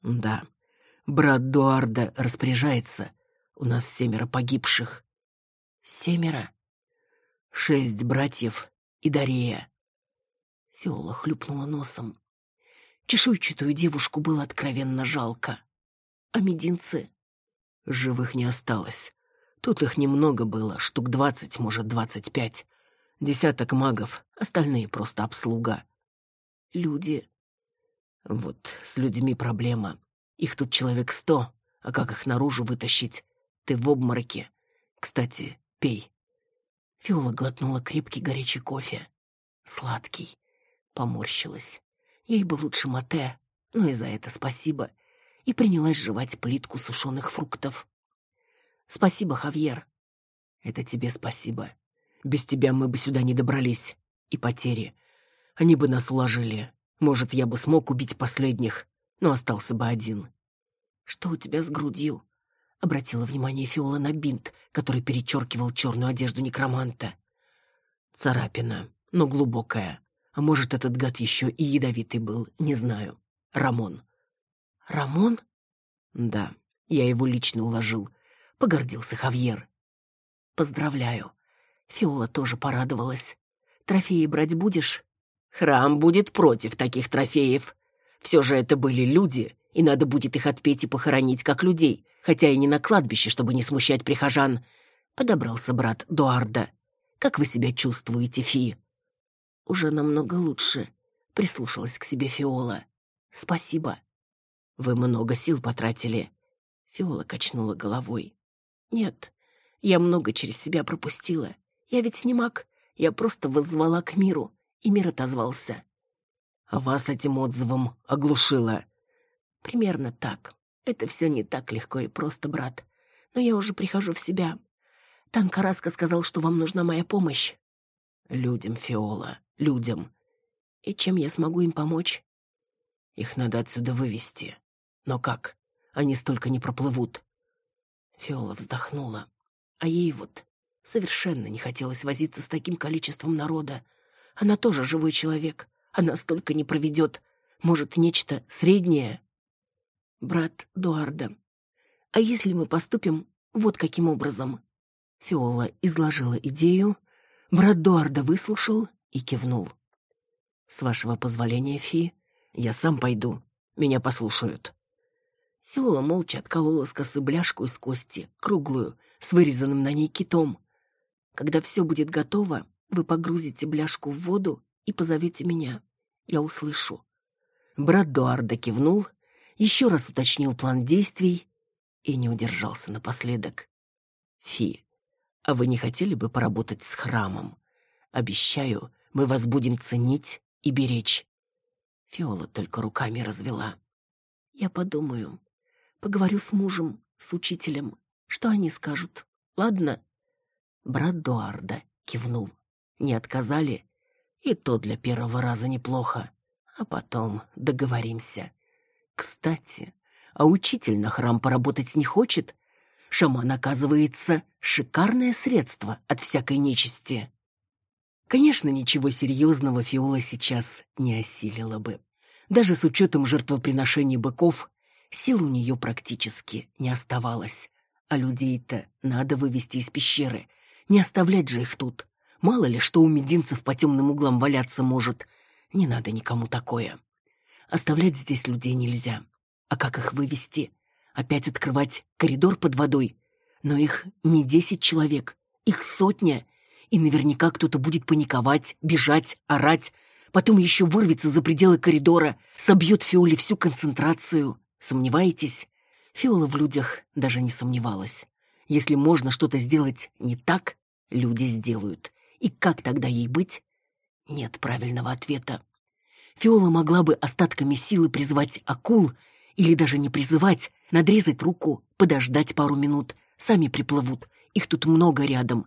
Да, брат Дуарда распоряжается. У нас семеро погибших. Семеро? Шесть братьев и Дарея. Фиола хлюпнула носом. Чешуйчатую девушку было откровенно жалко. А мединцы? Живых не осталось. Тут их немного было, штук двадцать, может, двадцать пять. Десяток магов, остальные просто обслуга люди. Вот с людьми проблема. Их тут человек сто, а как их наружу вытащить? Ты в обмороке. Кстати, пей. Фиола глотнула крепкий горячий кофе. Сладкий. Поморщилась. Ей бы лучше мате, но и за это спасибо. И принялась жевать плитку сушеных фруктов. Спасибо, Хавьер. Это тебе спасибо. Без тебя мы бы сюда не добрались. И потери. Они бы нас уложили. Может, я бы смог убить последних, но остался бы один. Что у тебя с грудью? Обратила внимание Фиола на бинт, который перечеркивал черную одежду некроманта. Царапина, но глубокая. А может, этот гад еще и ядовитый был, не знаю. Рамон. Рамон? Да, я его лично уложил. Погордился Хавьер. Поздравляю. Фиола тоже порадовалась. Трофеи брать будешь? Храм будет против таких трофеев. Все же это были люди, и надо будет их отпеть и похоронить как людей, хотя и не на кладбище, чтобы не смущать прихожан. Подобрался брат Дуарда. Как вы себя чувствуете, Фи? Уже намного лучше, прислушалась к себе Фиола. Спасибо. Вы много сил потратили. Фиола качнула головой. Нет, я много через себя пропустила. Я ведь не маг. Я просто воззвала к миру, и мир отозвался. А вас этим отзывом оглушило. Примерно так. Это все не так легко и просто, брат. Но я уже прихожу в себя. Танкараска сказал, что вам нужна моя помощь. Людям, Фиола, людям. И чем я смогу им помочь? Их надо отсюда вывести. Но как? Они столько не проплывут. Фиола вздохнула. А ей вот совершенно не хотелось возиться с таким количеством народа. Она тоже живой человек. Она столько не проведет. Может, нечто среднее? Брат Дуарда. А если мы поступим вот каким образом? Фиола изложила идею. Брат Дуарда выслушал и кивнул. С вашего позволения, Фи, я сам пойду. Меня послушают. Фиола молча отколола с косы бляшку из кости, круглую, с вырезанным на ней китом. Когда все будет готово, вы погрузите бляшку в воду и позовете меня. Я услышу. Брат Дуарда кивнул, еще раз уточнил план действий и не удержался напоследок. Фи, а вы не хотели бы поработать с храмом? Обещаю, мы вас будем ценить и беречь. Фиола только руками развела. Я подумаю. Поговорю с мужем, с учителем. Что они скажут? Ладно?» Брат Дуарда кивнул. «Не отказали? И то для первого раза неплохо. А потом договоримся. Кстати, а учитель на храм поработать не хочет? Шаман, оказывается, шикарное средство от всякой нечисти». Конечно, ничего серьезного Фиола сейчас не осилила бы. Даже с учетом жертвоприношений быков, сил у нее практически не оставалось. А людей-то надо вывести из пещеры. Не оставлять же их тут. Мало ли, что у мединцев по темным углам валяться может. Не надо никому такое. Оставлять здесь людей нельзя. А как их вывести? Опять открывать коридор под водой? Но их не десять человек, их сотня. И наверняка кто-то будет паниковать, бежать, орать. Потом еще вырвется за пределы коридора, собьет Фиоле всю концентрацию. Сомневаетесь? Фиола в людях даже не сомневалась. Если можно что-то сделать не так, люди сделают. И как тогда ей быть? Нет правильного ответа. Фиола могла бы остатками силы призвать акул или даже не призывать, надрезать руку, подождать пару минут. Сами приплывут, их тут много рядом.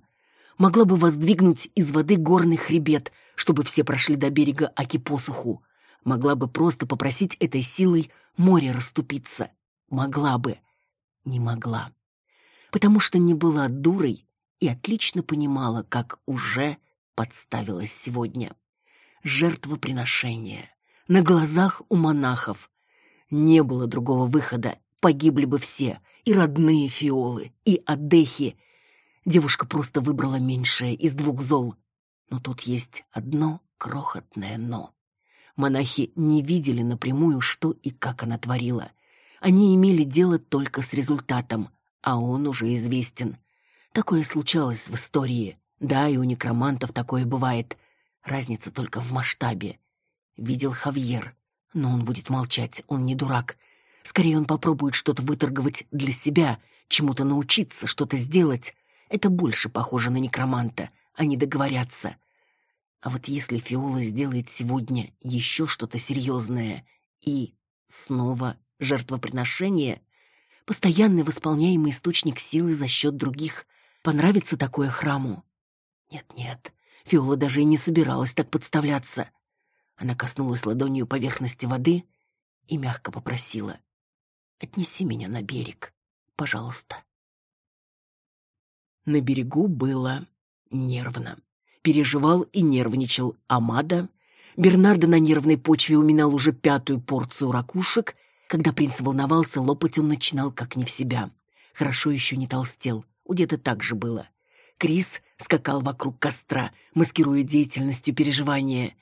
Могла бы воздвигнуть из воды горный хребет, чтобы все прошли до берега Аки посуху. Могла бы просто попросить этой силой море расступиться. Могла бы, не могла. Потому что не была дурой и отлично понимала, как уже подставилась сегодня. Жертвоприношение. На глазах у монахов. Не было другого выхода. Погибли бы все. И родные фиолы, и адехи. Девушка просто выбрала меньшее из двух зол. Но тут есть одно крохотное «но». Монахи не видели напрямую, что и как она творила. Они имели дело только с результатом, а он уже известен. Такое случалось в истории. Да, и у некромантов такое бывает. Разница только в масштабе. Видел Хавьер, но он будет молчать, он не дурак. Скорее он попробует что-то выторговать для себя, чему-то научиться, что-то сделать. Это больше похоже на некроманта, они договорятся. А вот если Фиола сделает сегодня еще что-то серьезное и снова жертвоприношение, постоянный восполняемый источник силы за счет других, понравится такое храму? Нет-нет, Фиола даже и не собиралась так подставляться. Она коснулась ладонью поверхности воды и мягко попросила. «Отнеси меня на берег, пожалуйста». На берегу было нервно. Переживал и нервничал Амада. Бернардо на нервной почве уминал уже пятую порцию ракушек. Когда принц волновался, лопать он начинал как не в себя. Хорошо еще не толстел. У деда так же было. Крис скакал вокруг костра, маскируя деятельностью переживания.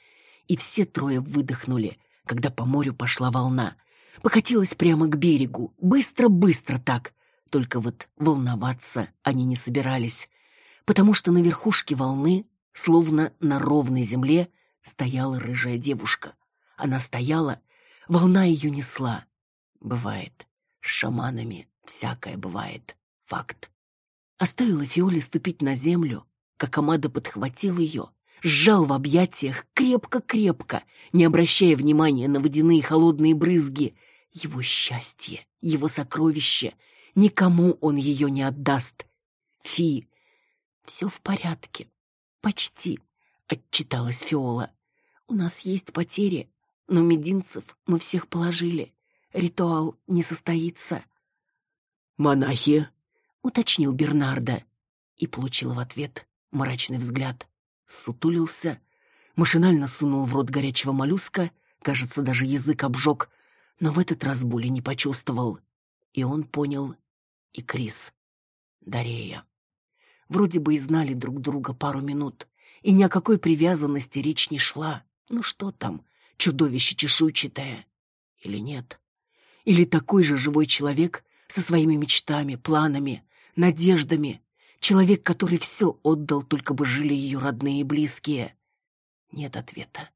И все трое выдохнули, когда по морю пошла волна. Покатилась прямо к берегу, быстро-быстро так. Только вот волноваться они не собирались, потому что на верхушке волны, словно на ровной земле, стояла рыжая девушка. Она стояла, волна ее несла. Бывает, с шаманами всякое бывает, факт. А стоило Фиоле ступить на землю, как Амада подхватил ее, сжал в объятиях крепко-крепко, не обращая внимания на водяные холодные брызги. Его счастье, его сокровище, никому он ее не отдаст. Фи, все в порядке, почти, отчиталась Фиола. У нас есть потери, но мединцев мы всех положили. Ритуал не состоится. Монахи уточнил Бернарда и получил в ответ мрачный взгляд. Сутулился, машинально сунул в рот горячего моллюска, кажется, даже язык обжег, но в этот раз боли не почувствовал. И он понял и Крис, Дарея. Вроде бы и знали друг друга пару минут, и ни о какой привязанности речь не шла. Ну что там, чудовище чешуйчатое? Или нет? Или такой же живой человек со своими мечтами, планами, надеждами. Человек, который все отдал, только бы жили ее родные и близкие. Нет ответа,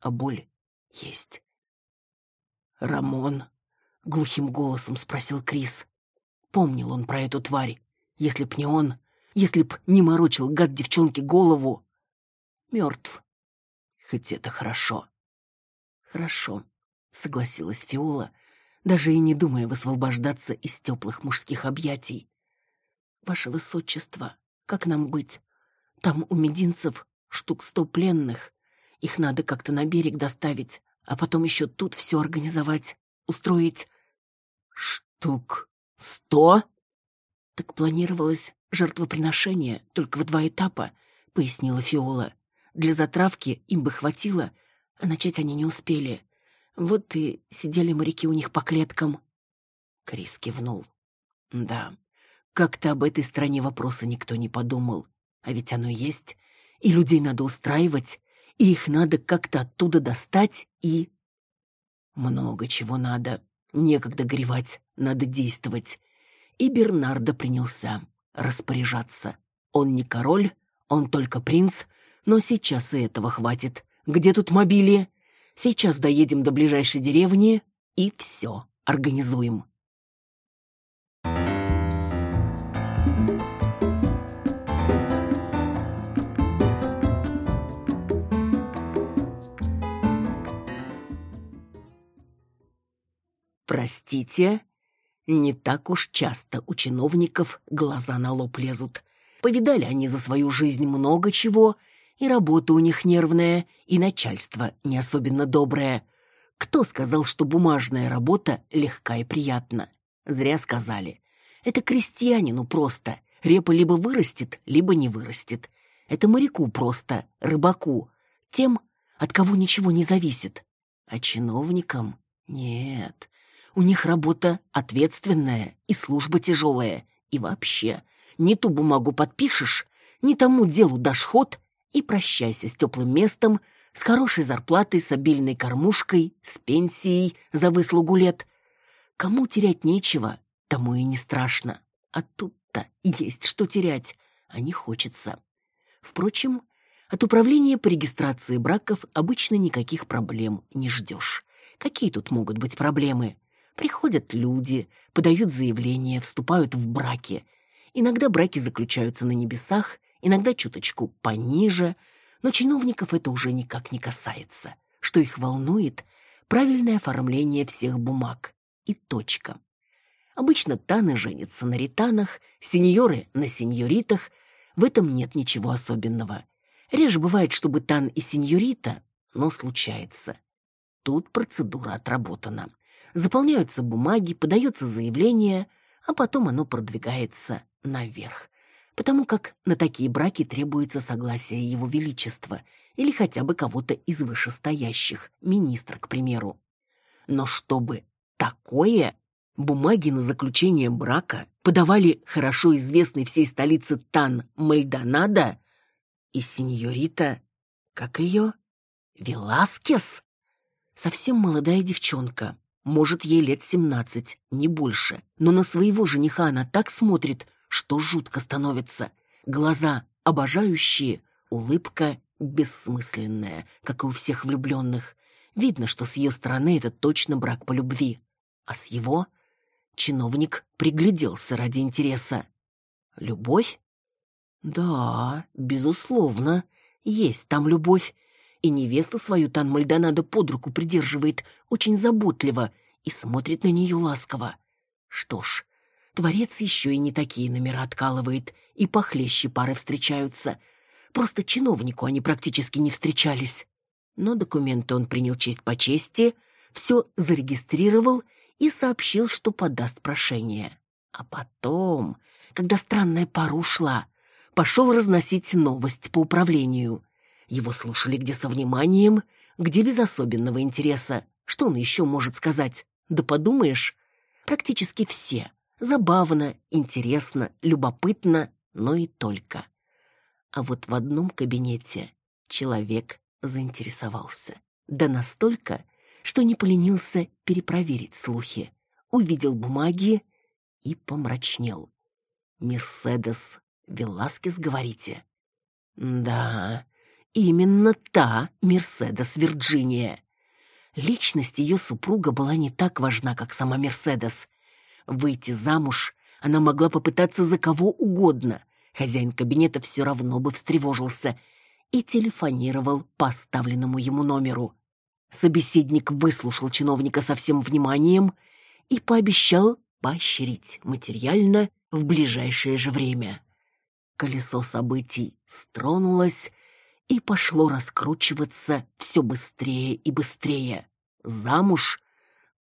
а боль есть. «Рамон?» — глухим голосом спросил Крис. Помнил он про эту тварь. Если б не он, если б не морочил гад девчонке голову. Мертв. Хоть это хорошо. Хорошо, согласилась Фиола, даже и не думая высвобождаться из теплых мужских объятий. «Ваше Высочество, как нам быть? Там у мединцев штук сто пленных. Их надо как-то на берег доставить, а потом еще тут все организовать, устроить...» «Штук сто?» «Так планировалось жертвоприношение, только в два этапа», — пояснила Фиола. «Для затравки им бы хватило, а начать они не успели. Вот и сидели моряки у них по клеткам». Крис кивнул. «Да, как-то об этой стране вопроса никто не подумал. А ведь оно есть. И людей надо устраивать, и их надо как-то оттуда достать, и... Много чего надо. Некогда горевать, надо действовать. И Бернардо принялся распоряжаться. Он не король, он только принц, но сейчас и этого хватит. Где тут мобили? Сейчас доедем до ближайшей деревни и все организуем. Простите, не так уж часто у чиновников глаза на лоб лезут. Повидали они за свою жизнь много чего, и работа у них нервная, и начальство не особенно доброе. Кто сказал, что бумажная работа легка и приятна? Зря сказали. Это крестьянину просто. Репа либо вырастет, либо не вырастет. Это моряку просто, рыбаку, тем, от кого ничего не зависит. А чиновникам нет. У них работа ответственная и служба тяжелая. И вообще, не ту бумагу подпишешь, не тому делу дашь ход и прощайся с теплым местом, с хорошей зарплатой, с обильной кормушкой, с пенсией за выслугу лет. Кому терять нечего, тому и не страшно. А тут-то есть что терять, а не хочется. Впрочем, от управления по регистрации браков обычно никаких проблем не ждешь. Какие тут могут быть проблемы? Приходят люди, подают заявления, вступают в браки. Иногда браки заключаются на небесах, иногда чуточку пониже. Но чиновников это уже никак не касается. Что их волнует – правильное оформление всех бумаг. И точка. Обычно таны женятся на ританах, сеньоры на сеньоритах. В этом нет ничего особенного. Реже бывает, чтобы тан и сеньорита, но случается. Тут процедура отработана. Заполняются бумаги, подается заявление, а потом оно продвигается наверх. Потому как на такие браки требуется согласие Его Величества или хотя бы кого-то из вышестоящих, министра, к примеру. Но чтобы такое, бумаги на заключение брака подавали хорошо известный всей столице Тан Мальдонадо и сеньорита, как ее, Веласкес. Совсем молодая девчонка, может, ей лет семнадцать, не больше. Но на своего жениха она так смотрит, что жутко становится. Глаза обожающие, улыбка бессмысленная, как и у всех влюбленных. Видно, что с ее стороны это точно брак по любви. А с его чиновник пригляделся ради интереса. Любовь? Да, безусловно, есть там любовь и невесту свою Тан Мальдонадо под руку придерживает очень заботливо и смотрит на нее ласково. Что ж, творец еще и не такие номера откалывает, и похлеще пары встречаются. Просто чиновнику они практически не встречались. Но документы он принял честь по чести, все зарегистрировал и сообщил, что подаст прошение. А потом, когда странная пара ушла, пошел разносить новость по управлению. Его слушали где со вниманием, где без особенного интереса. Что он еще может сказать? Да подумаешь, практически все. Забавно, интересно, любопытно, но и только. А вот в одном кабинете человек заинтересовался. Да настолько, что не поленился перепроверить слухи. Увидел бумаги и помрачнел. «Мерседес Веласкес, говорите?» «Да, именно та Мерседес Вирджиния. Личность ее супруга была не так важна, как сама Мерседес. Выйти замуж она могла попытаться за кого угодно. Хозяин кабинета все равно бы встревожился и телефонировал по оставленному ему номеру. Собеседник выслушал чиновника со всем вниманием и пообещал поощрить материально в ближайшее же время. Колесо событий стронулось, и пошло раскручиваться все быстрее и быстрее. Замуж?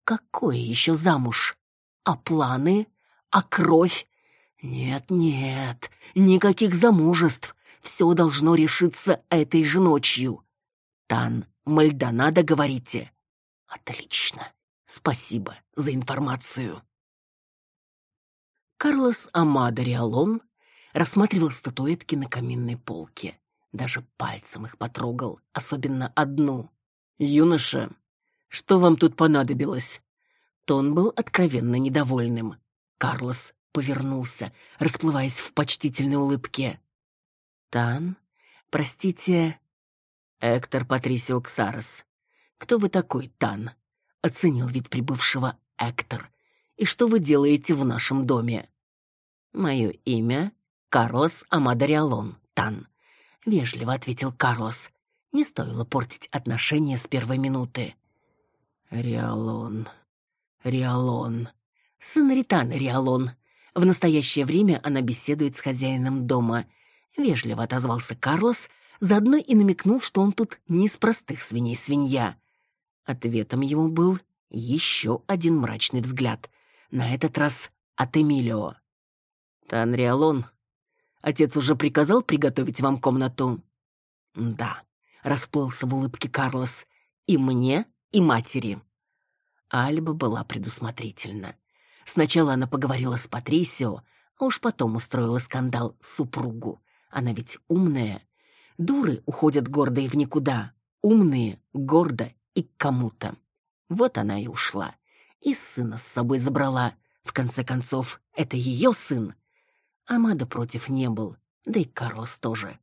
Какое еще замуж? А планы? А кровь? Нет-нет, никаких замужеств. Все должно решиться этой же ночью. Тан Мальдонадо, говорите? Отлично. Спасибо за информацию. Карлос Амадо Риалон рассматривал статуэтки на каминной полке. Даже пальцем их потрогал, особенно одну. «Юноша, что вам тут понадобилось?» Тон был откровенно недовольным. Карлос повернулся, расплываясь в почтительной улыбке. «Тан? Простите...» «Эктор Патрисио Ксарос. Кто вы такой, Тан?» Оценил вид прибывшего Эктор. «И что вы делаете в нашем доме?» «Мое имя Карлос Амадариалон, Тан. — вежливо ответил Карлос. Не стоило портить отношения с первой минуты. «Риалон, Риалон, сын Риалон. В настоящее время она беседует с хозяином дома». Вежливо отозвался Карлос, заодно и намекнул, что он тут не из простых свиней свинья. Ответом ему был еще один мрачный взгляд, на этот раз от Эмилио. «Тан Риалон, Отец уже приказал приготовить вам комнату?» «Да», — расплылся в улыбке Карлос. «И мне, и матери». Альба была предусмотрительна. Сначала она поговорила с Патрисио, а уж потом устроила скандал супругу. Она ведь умная. Дуры уходят гордо и в никуда. Умные, гордо и к кому-то. Вот она и ушла. И сына с собой забрала. В конце концов, это ее сын. Амада против не был, да и Карлос тоже.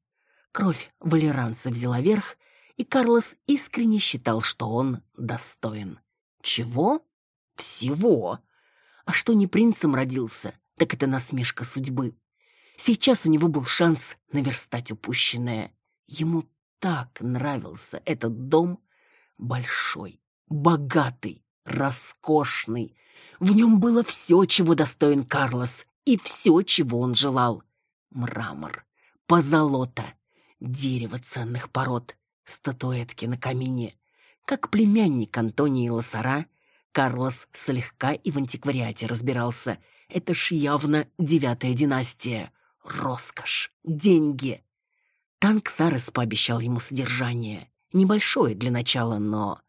Кровь валеранца взяла верх, и Карлос искренне считал, что он достоин. Чего? Всего. А что не принцем родился, так это насмешка судьбы. Сейчас у него был шанс наверстать упущенное. Ему так нравился этот дом, большой, богатый, роскошный. В нем было все, чего достоин Карлос, и все, чего он желал. Мрамор, позолота, дерево ценных пород, статуэтки на камине. Как племянник Антонии Лосара, Карлос слегка и в антиквариате разбирался. Это ж явно девятая династия. Роскошь, деньги. Танк Сарес пообещал ему содержание. Небольшое для начала, но...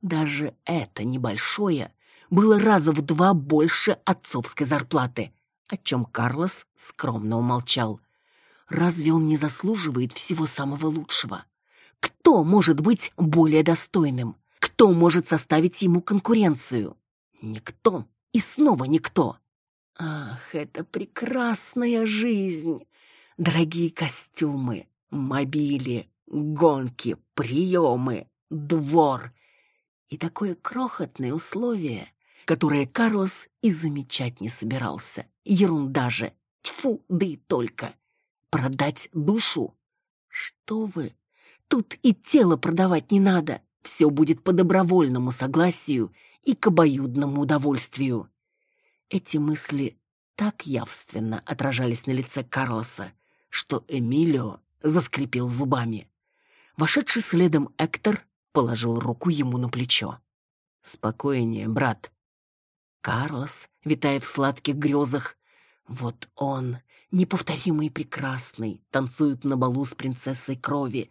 Даже это небольшое было раза в два больше отцовской зарплаты, о чем Карлос скромно умолчал. Разве он не заслуживает всего самого лучшего? Кто может быть более достойным? Кто может составить ему конкуренцию? Никто. И снова никто. Ах, это прекрасная жизнь! Дорогие костюмы, мобили, гонки, приемы, двор. И такое крохотное условие, которое Карлос и замечать не собирался. Ерунда же. Тьфу, да и только. Продать душу? Что вы? Тут и тело продавать не надо. Все будет по добровольному согласию и к обоюдному удовольствию. Эти мысли так явственно отражались на лице Карлоса, что Эмилио заскрипел зубами. Вошедший следом Эктор положил руку ему на плечо. «Спокойнее, брат». Карлос, витая в сладких грезах, вот он, неповторимый и прекрасный, танцует на балу с принцессой крови,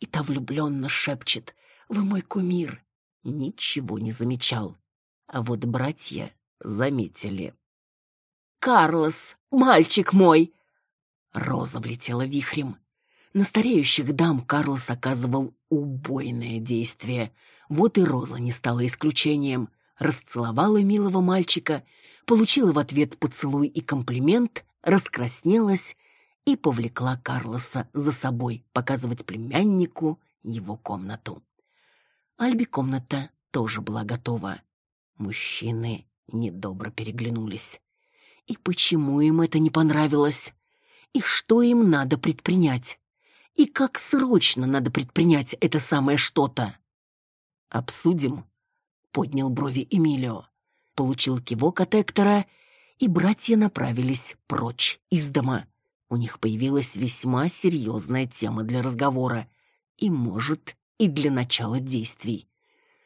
и та влюбленно шепчет «Вы мой кумир!» Ничего не замечал, а вот братья заметили. «Карлос, мальчик мой!» Роза влетела вихрем. На стареющих дам Карлос оказывал убойное действие. Вот и Роза не стала исключением. Расцеловала милого мальчика, получила в ответ поцелуй и комплимент, раскраснелась и повлекла Карлоса за собой показывать племяннику его комнату. Альби комната тоже была готова. Мужчины недобро переглянулись. И почему им это не понравилось? И что им надо предпринять? И как срочно надо предпринять это самое что-то? «Обсудим», — поднял брови Эмилио. Получил кивок от Эктора, и братья направились прочь из дома. У них появилась весьма серьезная тема для разговора и, может, и для начала действий.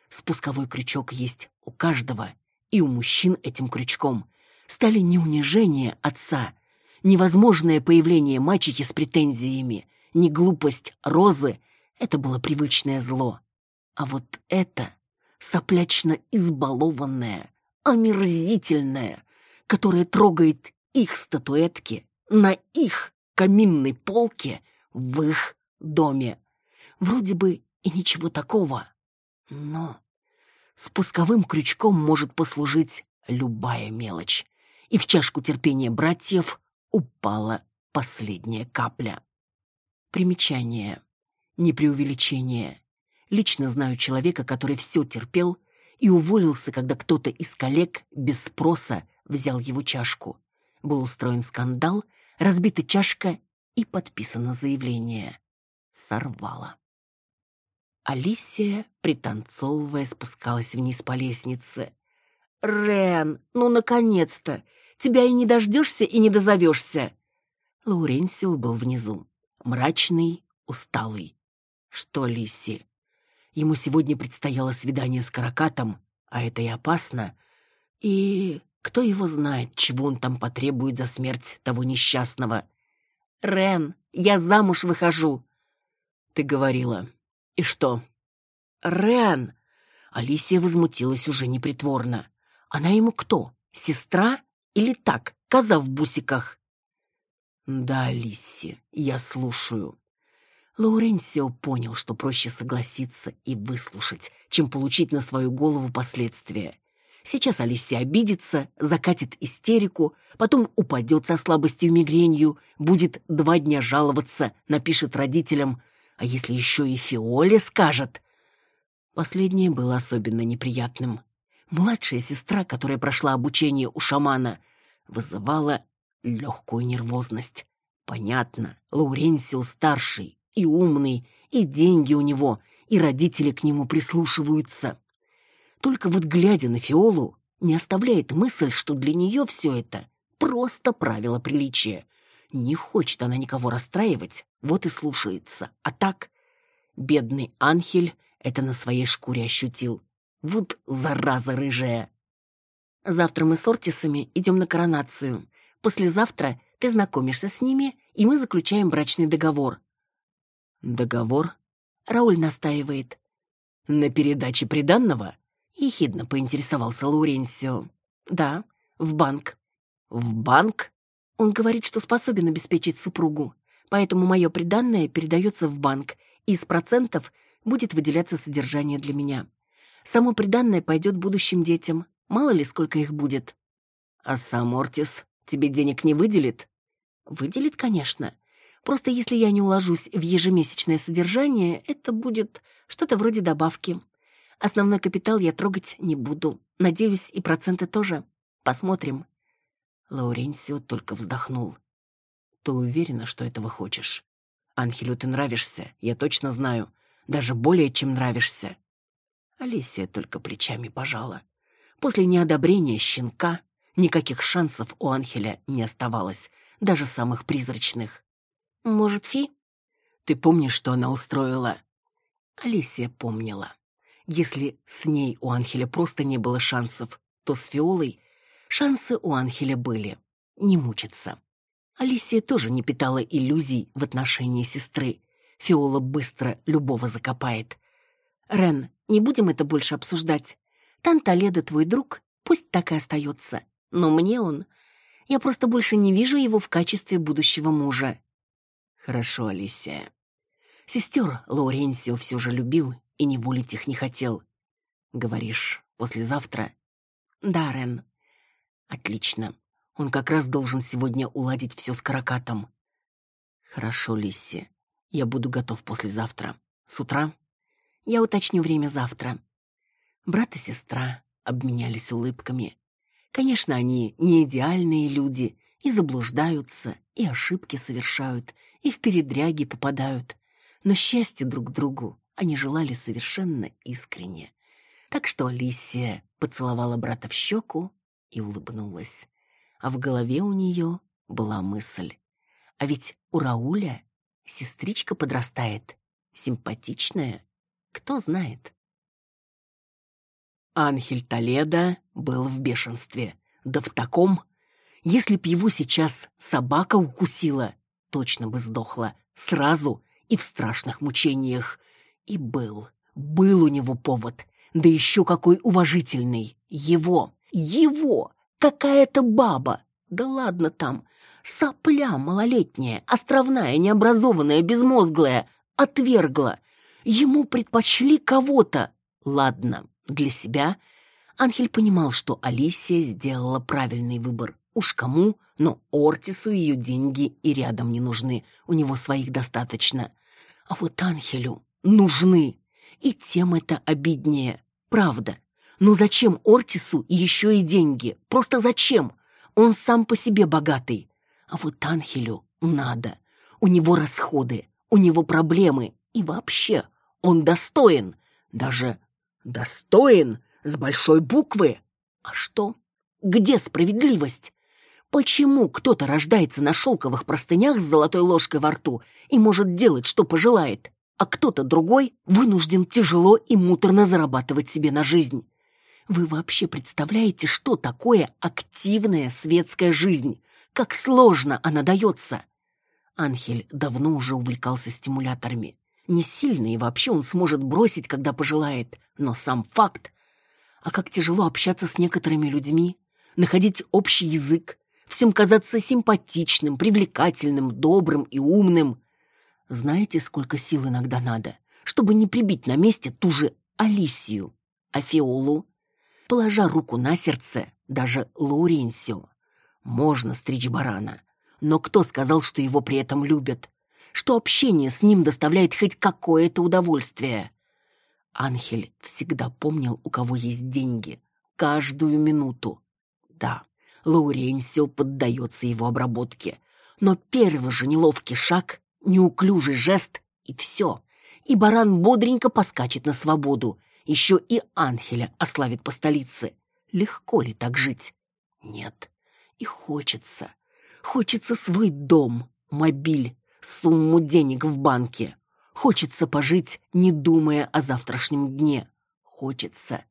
Спусковой крючок есть у каждого, и у мужчин этим крючком стали не унижение отца, невозможное появление мачехи с претензиями, не глупость Розы — это было привычное зло. А вот это соплячно избалованное, омерзительное, которое трогает их статуэтки на их каминной полке в их доме. Вроде бы и ничего такого, но спусковым крючком может послужить любая мелочь. И в чашку терпения братьев упала последняя капля. Примечание. Не преувеличение. Лично знаю человека, который все терпел и уволился, когда кто-то из коллег без спроса взял его чашку. Был устроен скандал, разбита чашка и подписано заявление. Сорвало. Алисия, пританцовывая, спускалась вниз по лестнице. «Рен, ну, наконец-то! Тебя и не дождешься, и не дозовешься!» Лауренсио был внизу, мрачный, усталый. «Что, Лисси?» Ему сегодня предстояло свидание с Каракатом, а это и опасно. И кто его знает, чего он там потребует за смерть того несчастного. «Рен, я замуж выхожу!» «Ты говорила. И что?» «Рен!» Алисия возмутилась уже непритворно. «Она ему кто? Сестра? Или так, коза в бусиках?» «Да, Алисия, я слушаю». Лауренсио понял, что проще согласиться и выслушать, чем получить на свою голову последствия. Сейчас Алисия обидится, закатит истерику, потом упадет со слабостью мигренью, будет два дня жаловаться, напишет родителям, а если еще и Фиоле скажет? Последнее было особенно неприятным. Младшая сестра, которая прошла обучение у шамана, вызывала легкую нервозность. Понятно, Лауренсио старший и умный, и деньги у него, и родители к нему прислушиваются. Только вот глядя на Фиолу, не оставляет мысль, что для нее все это просто правило приличия. Не хочет она никого расстраивать, вот и слушается. А так, бедный Анхель это на своей шкуре ощутил. Вот зараза рыжая. Завтра мы с Ортисами идем на коронацию. Послезавтра ты знакомишься с ними, и мы заключаем брачный договор. Договор? Рауль настаивает. На передаче приданного? Ехидно поинтересовался Лауренсио. Да, в банк. В банк? Он говорит, что способен обеспечить супругу, поэтому мое приданное передается в банк, и из процентов будет выделяться содержание для меня. Само приданное пойдет будущим детям, мало ли сколько их будет. А сам Ортис тебе денег не выделит? Выделит, конечно. Просто если я не уложусь в ежемесячное содержание, это будет что-то вроде добавки. Основной капитал я трогать не буду. Надеюсь, и проценты тоже. Посмотрим. Лауренсио только вздохнул. Ты уверена, что этого хочешь? Анхелю ты нравишься, я точно знаю. Даже более, чем нравишься. Алисия только плечами пожала. После неодобрения щенка никаких шансов у Анхеля не оставалось, даже самых призрачных. Может, Фи? Ты помнишь, что она устроила? Алисия помнила. Если с ней у Анхеля просто не было шансов, то с Фиолой Шансы у Анхеля были. Не мучиться. Алисия тоже не питала иллюзий в отношении сестры. Фиола быстро любого закопает. «Рен, не будем это больше обсуждать. Танталеда твой друг, пусть так и остается. Но мне он... Я просто больше не вижу его в качестве будущего мужа». «Хорошо, Алисия». Сестер Лауренсио все же любил и не волить их не хотел. «Говоришь, послезавтра?» «Да, Рен. Отлично. Он как раз должен сегодня уладить все с каракатом. Хорошо, Лисси. Я буду готов послезавтра. С утра? Я уточню время завтра. Брат и сестра обменялись улыбками. Конечно, они не идеальные люди, и заблуждаются, и ошибки совершают, и в передряги попадают. Но счастье друг другу они желали совершенно искренне. Так что Алисия поцеловала брата в щеку, и улыбнулась. А в голове у нее была мысль. А ведь у Рауля сестричка подрастает, симпатичная, кто знает. Анхель Толедо был в бешенстве. Да в таком, если б его сейчас собака укусила, точно бы сдохла, сразу и в страшных мучениях. И был, был у него повод, да еще какой уважительный, его. Его! Какая-то баба! Да ладно там! Сопля малолетняя, островная, необразованная, безмозглая, отвергла. Ему предпочли кого-то. Ладно, для себя. Анхель понимал, что Алисия сделала правильный выбор. Уж кому, но Ортису ее деньги и рядом не нужны. У него своих достаточно. А вот Анхелю нужны. И тем это обиднее. Правда. Но зачем Ортису еще и деньги? Просто зачем? Он сам по себе богатый. А вот Анхелю надо. У него расходы, у него проблемы. И вообще, он достоин. Даже достоин с большой буквы. А что? Где справедливость? Почему кто-то рождается на шелковых простынях с золотой ложкой во рту и может делать, что пожелает, а кто-то другой вынужден тяжело и муторно зарабатывать себе на жизнь? Вы вообще представляете, что такое активная светская жизнь? Как сложно она дается? Анхель давно уже увлекался стимуляторами. Не сильно и вообще он сможет бросить, когда пожелает, но сам факт. А как тяжело общаться с некоторыми людьми, находить общий язык, всем казаться симпатичным, привлекательным, добрым и умным. Знаете, сколько сил иногда надо, чтобы не прибить на месте ту же Алисию, а Фиолу положа руку на сердце, даже Лауренсио. Можно стричь барана, но кто сказал, что его при этом любят? Что общение с ним доставляет хоть какое-то удовольствие? Анхель всегда помнил, у кого есть деньги. Каждую минуту. Да, Лауренсио поддается его обработке. Но первый же неловкий шаг, неуклюжий жест, и все. и баран бодренько поскачет на свободу. Еще и Анхеля ославит по столице. Легко ли так жить? Нет. И хочется. Хочется свой дом, мобиль, сумму денег в банке. Хочется пожить, не думая о завтрашнем дне. Хочется.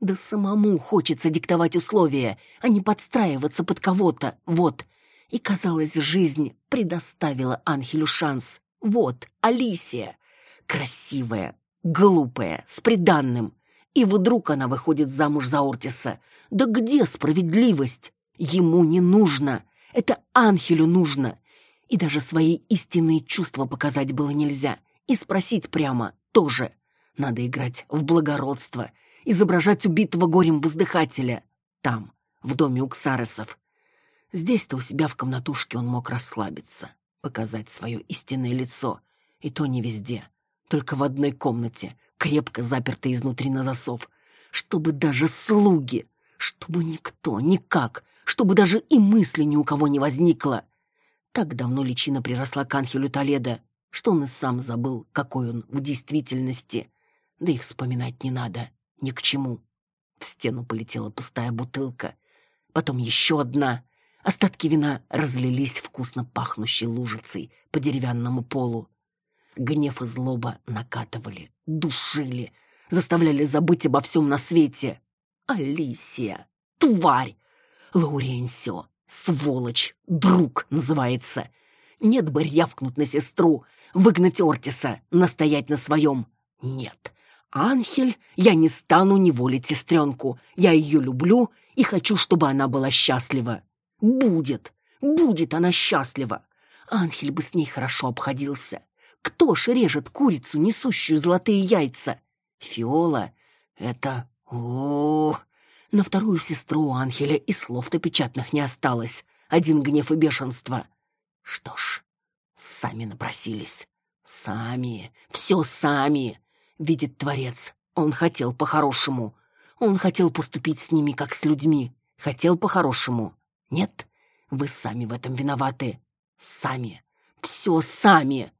Да самому хочется диктовать условия, а не подстраиваться под кого-то. Вот. И, казалось, жизнь предоставила Анхелю шанс. Вот, Алисия. Красивая, глупая, с приданным. И вдруг она выходит замуж за Ортиса. Да где справедливость? Ему не нужно. Это Анхелю нужно. И даже свои истинные чувства показать было нельзя. И спросить прямо тоже. Надо играть в благородство, изображать убитого горем воздыхателя. Там, в доме у Ксаресов. Здесь-то у себя в комнатушке он мог расслабиться, показать свое истинное лицо. И то не везде, только в одной комнате, крепко запертой изнутри на засов. Чтобы даже слуги, чтобы никто, никак, чтобы даже и мысли ни у кого не возникло. Так давно личина приросла к Анхелю Толедо, что он и сам забыл, какой он в действительности. Да и вспоминать не надо, ни к чему. В стену полетела пустая бутылка, потом еще одна. Остатки вина разлились вкусно пахнущей лужицей по деревянному полу. Гнев и злоба накатывали, душили, заставляли забыть обо всем на свете. Алисия, тварь! Лауренсио, сволочь, друг называется. Нет бы рявкнуть на сестру, выгнать Ортиса, настоять на своем. Нет, Анхель, я не стану неволить сестренку. Я ее люблю и хочу, чтобы она была счастлива. Будет, будет она счастлива. Анхель бы с ней хорошо обходился. Кто ж режет курицу, несущую золотые яйца? Фиола — это... о, -о, -о. На вторую сестру у Анхеля и слов-то печатных не осталось. Один гнев и бешенство. Что ж, сами напросились. Сами, все сами. Видит Творец, он хотел по-хорошему. Он хотел поступить с ними, как с людьми. Хотел по-хорошему. Нет, вы сами в этом виноваты. Сами. Все сами.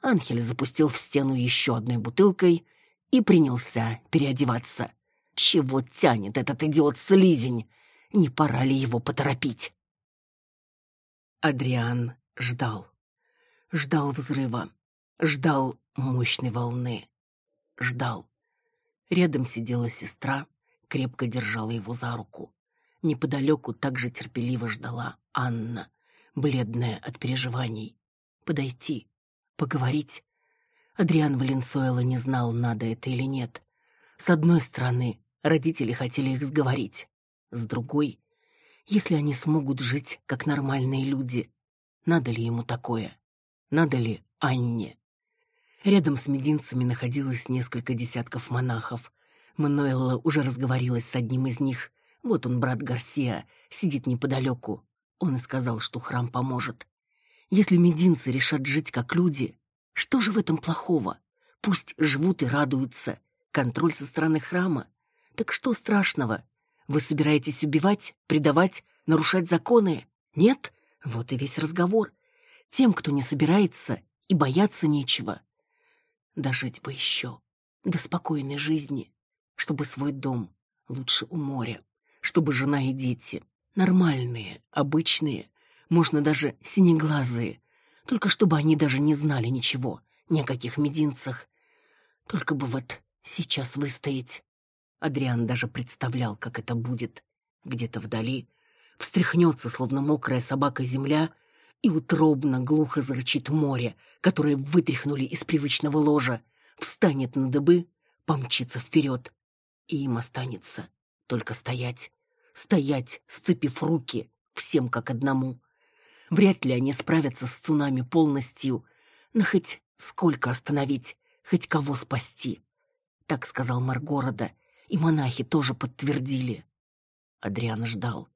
Анхель запустил в стену еще одной бутылкой и принялся переодеваться. Чего тянет этот идиот-слизень? Не пора ли его поторопить? Адриан ждал. Ждал взрыва. Ждал мощной волны. Ждал. Рядом сидела сестра, крепко держала его за руку. Неподалеку также терпеливо ждала Анна, бледная от переживаний. Подойти, поговорить. Адриан Валенсуэла не знал, надо это или нет. С одной стороны, родители хотели их сговорить. С другой, если они смогут жить как нормальные люди, надо ли ему такое? Надо ли Анне? Рядом с мединцами находилось несколько десятков монахов. Мануэлла уже разговорилась с одним из них. Вот он, брат Гарсия, сидит неподалеку. Он и сказал, что храм поможет. Если мединцы решат жить как люди, что же в этом плохого? Пусть живут и радуются. Контроль со стороны храма. Так что страшного? Вы собираетесь убивать, предавать, нарушать законы? Нет? Вот и весь разговор. Тем, кто не собирается, и бояться нечего. Дожить бы еще. До спокойной жизни. Чтобы свой дом. Лучше у моря. Чтобы жена и дети. Нормальные, обычные, можно даже синеглазые, только чтобы они даже не знали ничего, ни о каких мединцах. Только бы вот сейчас выстоять. Адриан даже представлял, как это будет. Где-то вдали встряхнется, словно мокрая собака земля, и утробно глухо зарычит море, которое вытряхнули из привычного ложа, встанет на дыбы, помчится вперед. И им останется только стоять. Стоять, сцепив руки, всем как одному. Вряд ли они справятся с цунами полностью, но хоть сколько остановить, хоть кого спасти. Так сказал мэр города, и монахи тоже подтвердили. Адриан ждал.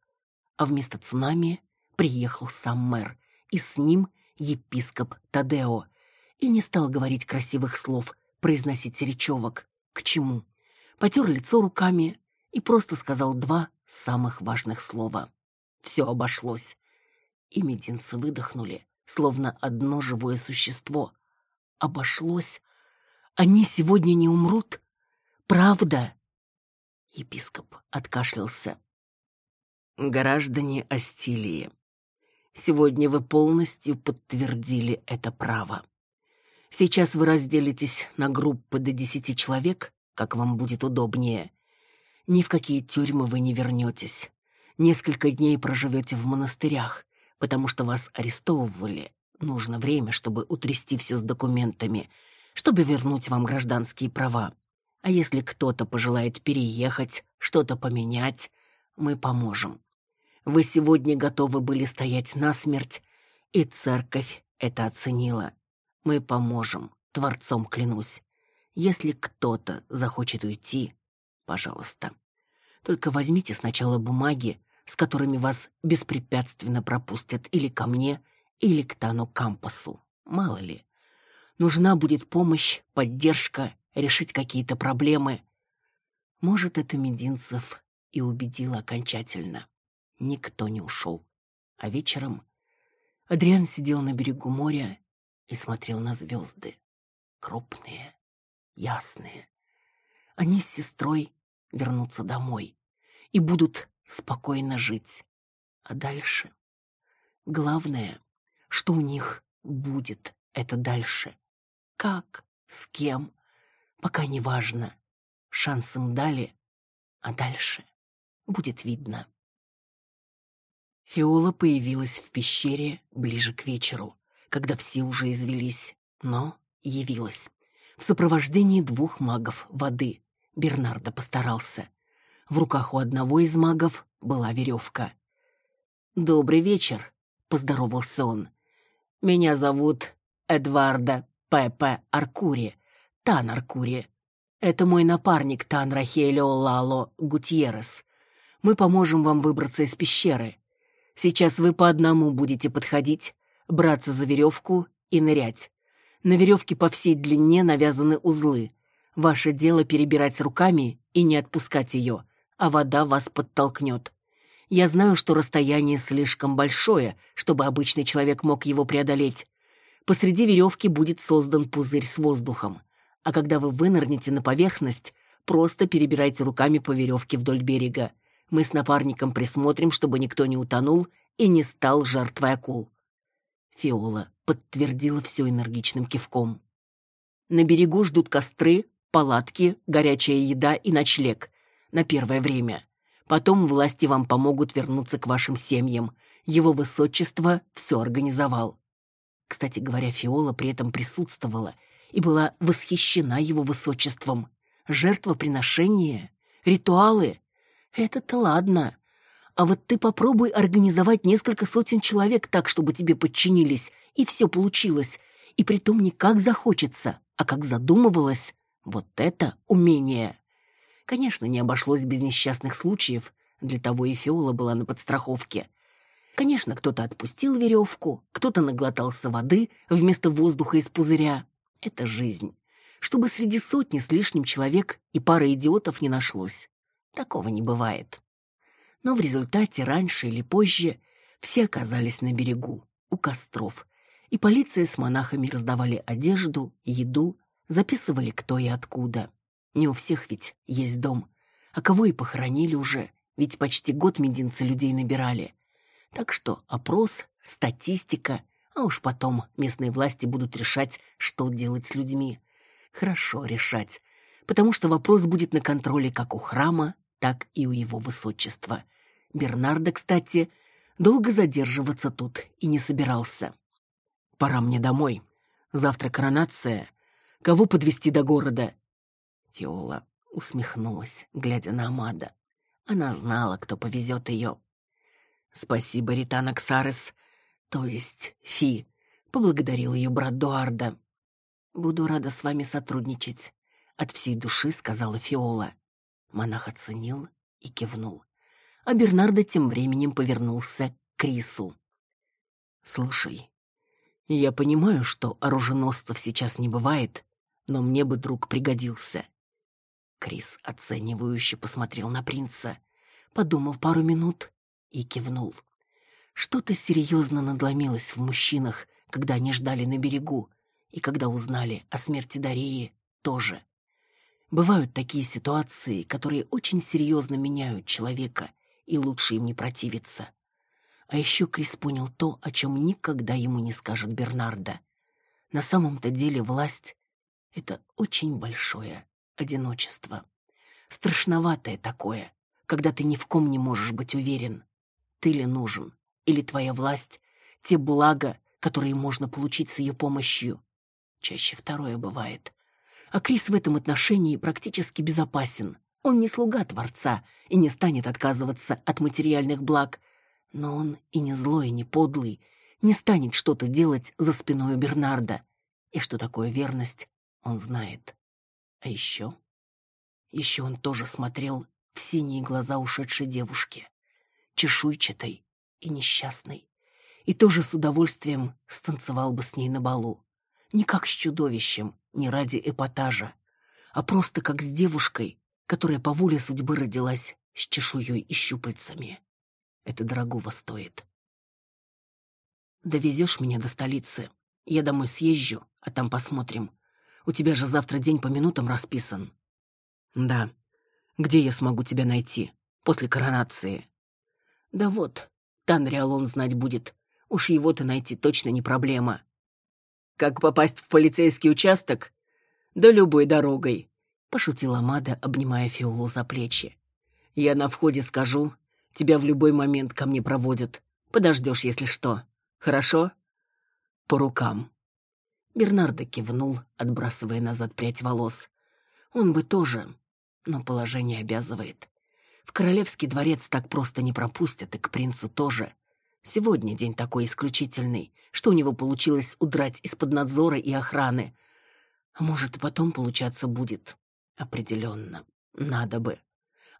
А вместо цунами приехал сам мэр, и с ним епископ Тадео. И не стал говорить красивых слов, произносить речевок. К чему? Потер лицо руками и просто сказал два самых важных слова. Все обошлось и мединцы выдохнули, словно одно живое существо. Обошлось. Они сегодня не умрут? Правда?» Епископ откашлялся. «Граждане Астилии, сегодня вы полностью подтвердили это право. Сейчас вы разделитесь на группы до десяти человек, как вам будет удобнее. Ни в какие тюрьмы вы не вернетесь. Несколько дней проживете в монастырях, потому что вас арестовывали. Нужно время, чтобы утрясти все с документами, чтобы вернуть вам гражданские права. А если кто-то пожелает переехать, что-то поменять, мы поможем. Вы сегодня готовы были стоять насмерть, и церковь это оценила. Мы поможем, Творцом клянусь. Если кто-то захочет уйти, пожалуйста. Только возьмите сначала бумаги, с которыми вас беспрепятственно пропустят или ко мне, или к Тану Кампасу. Мало ли. Нужна будет помощь, поддержка, решить какие-то проблемы. Может, это Мединцев и убедило окончательно. Никто не ушел. А вечером Адриан сидел на берегу моря и смотрел на звезды. Крупные, ясные. Они с сестрой вернутся домой и будут спокойно жить. А дальше? Главное, что у них будет это дальше. Как, с кем, Пока не важно. Шанс им дали, а дальше будет видно. Фиола появилась в пещере ближе к вечеру, когда все уже извелись, но явилась. В сопровождении двух магов воды. Бернардо постарался. В руках у одного из магов была веревка. «Добрый вечер», — поздоровался он. «Меня зовут Эдвардо Пепе Аркури. Тан Аркури. Это мой напарник Тан Рахелио Лало Гутьеррес. Мы поможем вам выбраться из пещеры. Сейчас вы по одному будете подходить, браться за веревку и нырять. На веревке по всей длине навязаны узлы. Ваше дело перебирать руками и не отпускать ее, а вода вас подтолкнет. Я знаю, что расстояние слишком большое, чтобы обычный человек мог его преодолеть. Посреди веревки будет создан пузырь с воздухом а когда вы вынырнете на поверхность, просто перебирайте руками по веревке вдоль берега. Мы с напарником присмотрим, чтобы никто не утонул и не стал жертвой акул. Фиола подтвердила все энергичным кивком. На берегу ждут костры, палатки, горячая еда и ночлег. На первое время. Потом власти вам помогут вернуться к вашим семьям. Его высочество все организовал. Кстати говоря, Фиола при этом присутствовала и была восхищена его высочеством. Жертвоприношение, ритуалы — это-то ладно. А вот ты попробуй организовать несколько сотен человек так, чтобы тебе подчинились, и все получилось. И притом не как захочется, а как задумывалось. Вот это умение. Конечно, не обошлось без несчастных случаев. Для того и Фиола была на подстраховке. Конечно, кто-то отпустил веревку, кто-то наглотался воды вместо воздуха из пузыря это жизнь. Чтобы среди сотни с лишним человек и пары идиотов не нашлось. Такого не бывает. Но в результате раньше или позже все оказались на берегу, у костров, и полиция с монахами раздавали одежду, еду, записывали кто и откуда. Не у всех ведь есть дом, а кого и похоронили уже, ведь почти год мединцы людей набирали. Так что опрос, статистика — а уж потом местные власти будут решать, что делать с людьми. Хорошо решать, потому что вопрос будет на контроле как у храма, так и у его высочества. Бернардо, кстати, долго задерживаться тут и не собирался. «Пора мне домой. Завтра коронация. Кого подвести до города?» Фиола усмехнулась, глядя на Амада. Она знала, кто повезет ее. «Спасибо, Ритана Ксарес то есть Фи, поблагодарил ее брат Дуарда. «Буду рада с вами сотрудничать», — от всей души сказала Фиола. Монах оценил и кивнул. А Бернардо тем временем повернулся к Крису. «Слушай, я понимаю, что оруженосцев сейчас не бывает, но мне бы друг пригодился». Крис оценивающе посмотрел на принца, подумал пару минут и кивнул. Что-то серьезно надломилось в мужчинах, когда они ждали на берегу, и когда узнали о смерти Дареи, тоже. Бывают такие ситуации, которые очень серьезно меняют человека, и лучше им не противиться. А еще Крис понял то, о чем никогда ему не скажет Бернарда. На самом-то деле власть — это очень большое одиночество. Страшноватое такое, когда ты ни в ком не можешь быть уверен. Ты ли нужен, или твоя власть, те блага, которые можно получить с ее помощью. Чаще второе бывает. А Крис в этом отношении практически безопасен. Он не слуга Творца и не станет отказываться от материальных благ. Но он и не злой, и не подлый, не станет что-то делать за спиной у Бернарда. И что такое верность, он знает. А еще... Еще он тоже смотрел в синие глаза ушедшей девушки, чешуйчатой и несчастной, и тоже с удовольствием станцевал бы с ней на балу. Не как с чудовищем, не ради эпатажа, а просто как с девушкой, которая по воле судьбы родилась с чешуей и щупальцами. Это дорогого стоит. Довезешь меня до столицы, я домой съезжу, а там посмотрим. У тебя же завтра день по минутам расписан. Да. Где я смогу тебя найти? После коронации. Да вот, Танриал он знать будет. Уж его-то найти точно не проблема. Как попасть в полицейский участок? Да любой дорогой, пошутила Мада, обнимая Фиолу за плечи. Я на входе скажу, тебя в любой момент ко мне проводят. Подождешь, если что. Хорошо? По рукам. Бернардо кивнул, отбрасывая назад прядь волос. Он бы тоже, но положение обязывает. В королевский дворец так просто не пропустят, и к принцу тоже. Сегодня день такой исключительный, что у него получилось удрать из-под надзора и охраны. А может, и потом получаться будет. Определенно. Надо бы.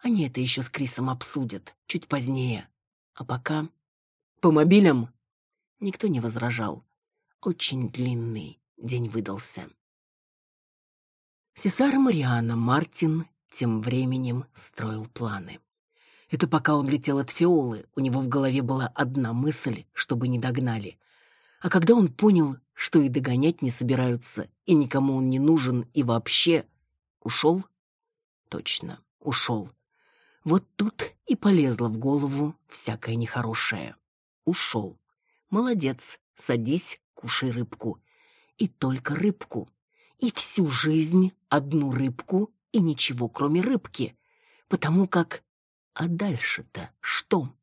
Они это еще с Крисом обсудят, чуть позднее. А пока... По мобилям? Никто не возражал. Очень длинный день выдался. Сесар Мариана Мартин тем временем строил планы. Это пока он летел от Фиолы, у него в голове была одна мысль, чтобы не догнали. А когда он понял, что и догонять не собираются, и никому он не нужен, и вообще... Ушел? Точно, ушел. Вот тут и полезло в голову всякое нехорошее. Ушел. Молодец, садись, кушай рыбку. И только рыбку. И всю жизнь одну рыбку и ничего, кроме рыбки. Потому как... А дальше-то что?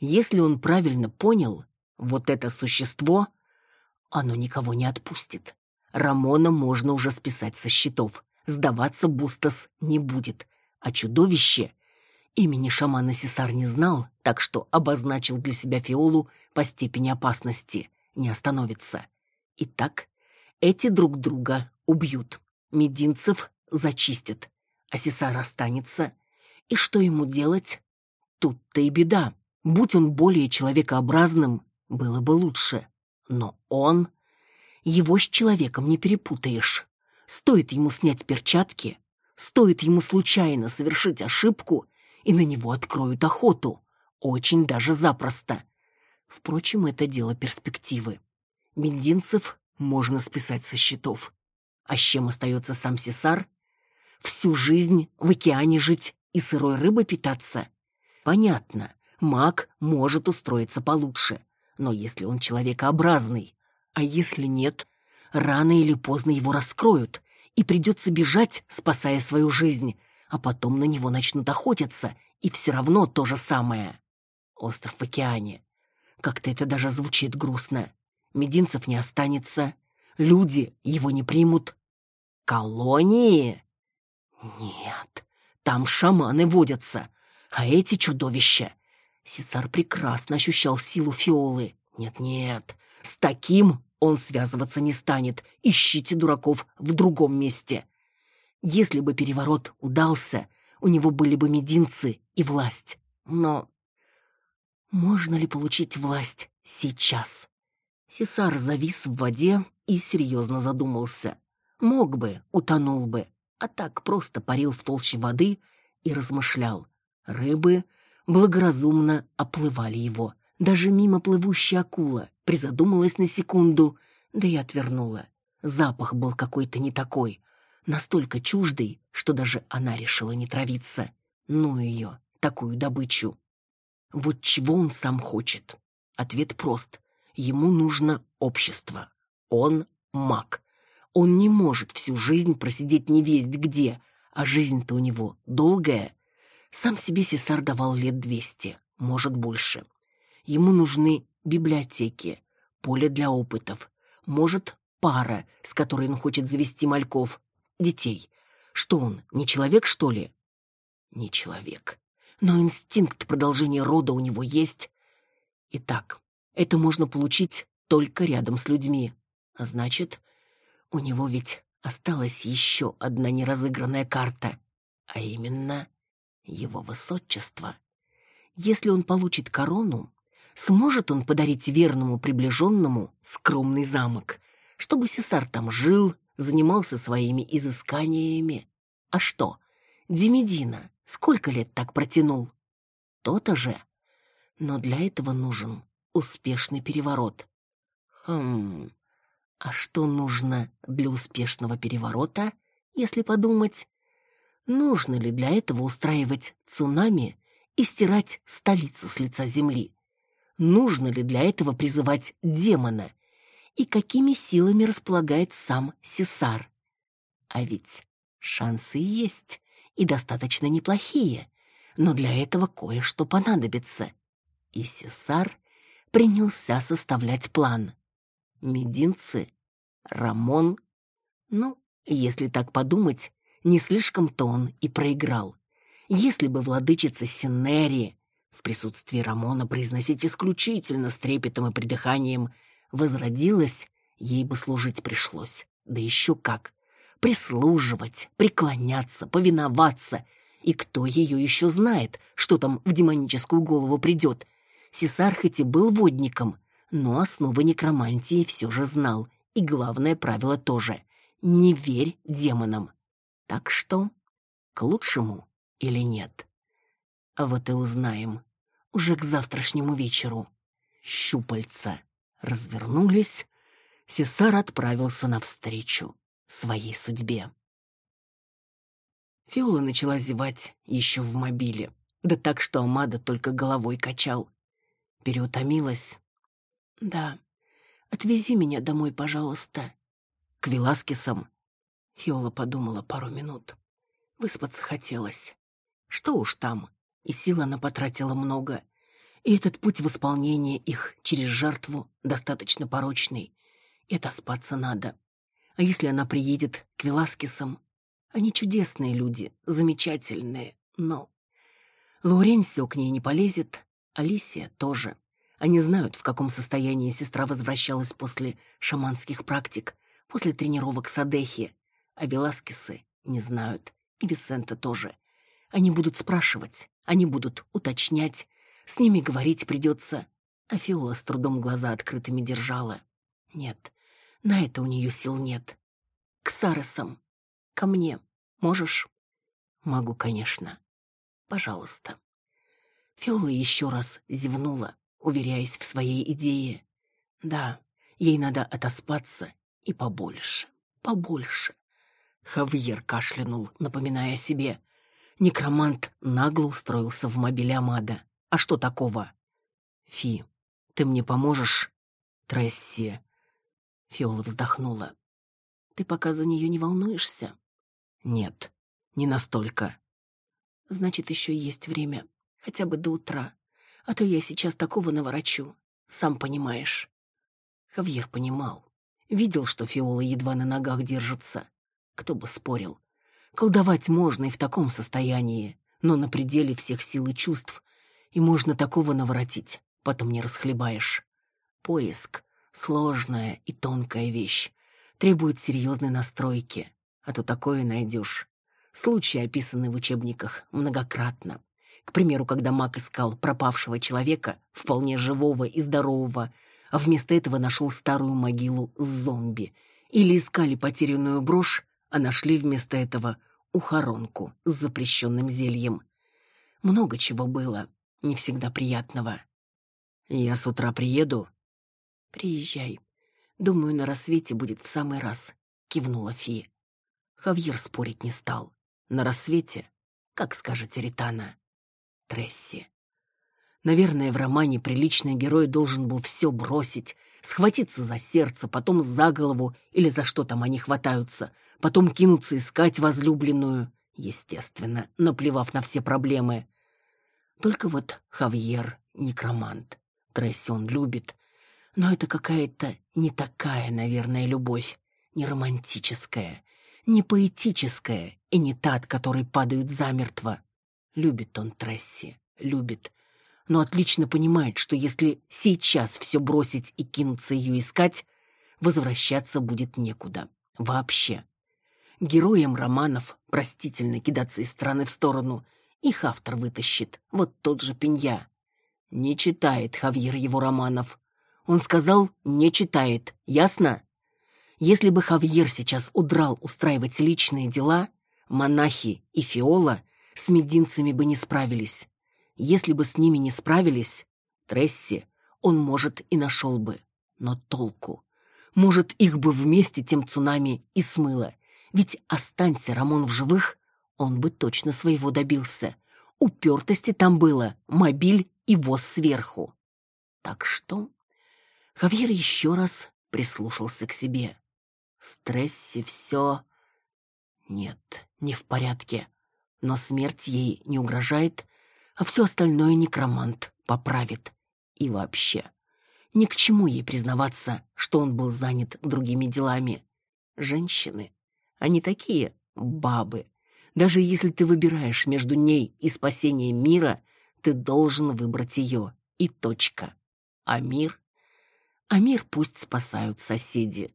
Если он правильно понял, вот это существо, оно никого не отпустит. Рамона можно уже списать со счетов. Сдаваться Бустас не будет. А чудовище... Имени шамана Сесар не знал, так что обозначил для себя Фиолу по степени опасности. Не остановится. Итак, эти друг друга убьют. Мединцев зачистят, а Сесар останется. И что ему делать? Тут-то и беда. Будь он более человекообразным, было бы лучше. Но он... Его с человеком не перепутаешь. Стоит ему снять перчатки, стоит ему случайно совершить ошибку, и на него откроют охоту. Очень даже запросто. Впрочем, это дело перспективы. Бендинцев можно списать со счетов. А с чем остается сам Сесар? Всю жизнь в океане жить и сырой рыбой питаться? Понятно, маг может устроиться получше. Но если он человекообразный, а если нет, рано или поздно его раскроют, и придется бежать, спасая свою жизнь, а потом на него начнут охотиться, и все равно то же самое. Остров в океане. Как-то это даже звучит грустно. Мединцев не останется, люди его не примут. Колонии? Нет, там шаманы водятся, а эти чудовища... Сесар прекрасно ощущал силу Фиолы. Нет-нет, с таким он связываться не станет. Ищите дураков в другом месте. Если бы переворот удался, у него были бы мединцы и власть. Но можно ли получить власть сейчас? Сесар завис в воде и серьезно задумался. Мог бы, утонул бы, а так просто парил в толще воды и размышлял. Рыбы благоразумно оплывали его. Даже мимо плывущая акула призадумалась на секунду, да и отвернула. Запах был какой-то не такой. настолько чуждой, что даже она решила не травиться. Ну ее, такую добычу. Вот чего он сам хочет? Ответ прост. Ему нужно общество. Он маг. Он не может всю жизнь просидеть невесть где, а жизнь-то у него долгая. Сам себе Сесар давал лет двести, может больше. Ему нужны библиотеки, поле для опытов, может, пара, с которой он хочет завести мальков, детей. Что он, не человек, что ли? Не человек. Но инстинкт продолжения рода у него есть. Итак, это можно получить только рядом с людьми. А значит, у него ведь осталась еще одна неразыгранная карта, а именно его высочество. Если он получит корону, сможет он подарить верному приближенному скромный замок, чтобы Сесар там жил, занимался своими изысканиями. А что, Демидина сколько лет так протянул? То-то же. Но для этого нужен успешный переворот. Хм, а что нужно для успешного переворота, если подумать? Нужно ли для этого устраивать цунами и стирать столицу с лица земли? Нужно ли для этого призывать демона? И какими силами располагает сам Сесар? А ведь шансы есть, и достаточно неплохие, но для этого кое-что понадобится. И Сесар принялся составлять план. Мединцы, Рамон. Ну, если так подумать, не слишком-то он и проиграл. Если бы владычица Синери в присутствии Рамона произносить исключительно с трепетом и придыханием возродилась, ей бы служить пришлось. Да еще как! Прислуживать, преклоняться, повиноваться. И кто ее еще знает, что там в демоническую голову придет? Сесар хоть и был водником, но основы некромантии все же знал. И главное правило тоже — не верь демонам. Так что, к лучшему или нет? А вот и узнаем уже к завтрашнему вечеру. Щупальца развернулись, Сесар отправился навстречу своей судьбе. Фиола начала зевать еще в мобиле, да так, что Амада только головой качал. Переутомилась, «Да. Отвези меня домой, пожалуйста». «К Веласкесам?» Фиола подумала пару минут. Выспаться хотелось. Что уж там, и сил она потратила много. И этот путь в их через жертву достаточно порочный. И отоспаться надо. А если она приедет к Веласкесам? Они чудесные люди, замечательные, но... Лауренсио к ней не полезет, Алисия тоже. Они знают, в каком состоянии сестра возвращалась после шаманских практик, после тренировок с Адехи. А Веласкесы не знают, и Висента тоже. Они будут спрашивать, они будут уточнять, с ними говорить придется. А Фиола с трудом глаза открытыми держала. Нет, на это у нее сил нет. К Саресам. Ко мне. Можешь? Могу, конечно. Пожалуйста. Фиола еще раз зевнула уверяясь в своей идее. Да, ей надо отоспаться и побольше, побольше. Хавьер кашлянул, напоминая о себе. Некромант нагло устроился в мобиле Амада. А что такого? Фи, ты мне поможешь? Тресси. Фиола вздохнула. Ты пока за нее не волнуешься? Нет, не настолько. Значит, еще есть время, хотя бы до утра а то я сейчас такого наворочу, сам понимаешь». Хавьер понимал. Видел, что Фиола едва на ногах держится. Кто бы спорил. Колдовать можно и в таком состоянии, но на пределе всех сил и чувств. И можно такого наворотить, потом не расхлебаешь. Поиск — сложная и тонкая вещь. Требует серьезной настройки, а то такое найдешь. Случаи описаны в учебниках многократно. К примеру, когда маг искал пропавшего человека, вполне живого и здорового, а вместо этого нашел старую могилу с зомби. Или искали потерянную брошь, а нашли вместо этого ухоронку с запрещенным зельем. Много чего было, не всегда приятного. «Я с утра приеду?» «Приезжай. Думаю, на рассвете будет в самый раз», — кивнула Фи. Хавьер спорить не стал. На рассвете, как скажете Ритана, Тресси. Наверное, в романе приличный герой должен был все бросить, схватиться за сердце, потом за голову или за что там они хватаются, потом кинуться искать возлюбленную, естественно, наплевав на все проблемы. Только вот Хавьер — некромант. Тресси он любит, но это какая-то не такая, наверное, любовь, не романтическая, не поэтическая и не та, от которой падают замертво. Любит он Тресси, любит, но отлично понимает, что если сейчас все бросить и кинуться ее искать, возвращаться будет некуда. Вообще. Героям романов простительно кидаться из стороны в сторону. Их автор вытащит, вот тот же Пенья. Не читает Хавьер его романов. Он сказал, не читает, ясно? Если бы Хавьер сейчас удрал устраивать личные дела, монахи и Фиола с мединцами бы не справились. Если бы с ними не справились, Тресси он, может, и нашел бы. Но толку? Может, их бы вместе тем цунами и смыло. Ведь останься Рамон в живых, он бы точно своего добился. Упертости там было, мобиль и воз сверху. Так что... Хавьер еще раз прислушался к себе. Стрессе все... Нет, не в порядке. Но смерть ей не угрожает, а все остальное некромант поправит. И вообще, ни к чему ей признаваться, что он был занят другими делами. Женщины, они такие бабы. Даже если ты выбираешь между ней и спасением мира, ты должен выбрать ее. И точка. А мир? А мир пусть спасают соседи.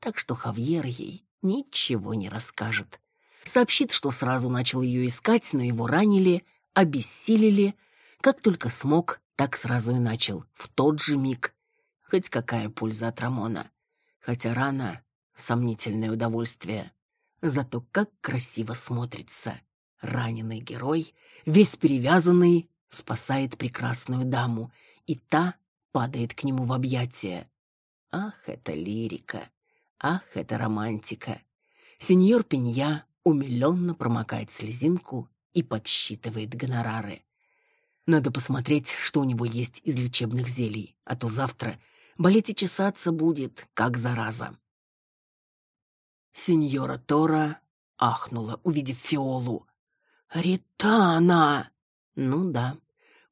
Так что Хавьер ей ничего не расскажет. Сообщит, что сразу начал ее искать, но его ранили, обессилили. Как только смог, так сразу и начал, в тот же миг. Хоть какая польза от Рамона. Хотя рана — сомнительное удовольствие. Зато как красиво смотрится. Раненый герой, весь перевязанный, спасает прекрасную даму, и та падает к нему в объятия. Ах, это лирика! Ах, это романтика! Сеньор Пенья умиленно промокает слезинку и подсчитывает гонорары. Надо посмотреть, что у него есть из лечебных зелий, а то завтра болеть и чесаться будет, как зараза. Сеньора Тора ахнула, увидев Фиолу. «Ритана!» Ну да.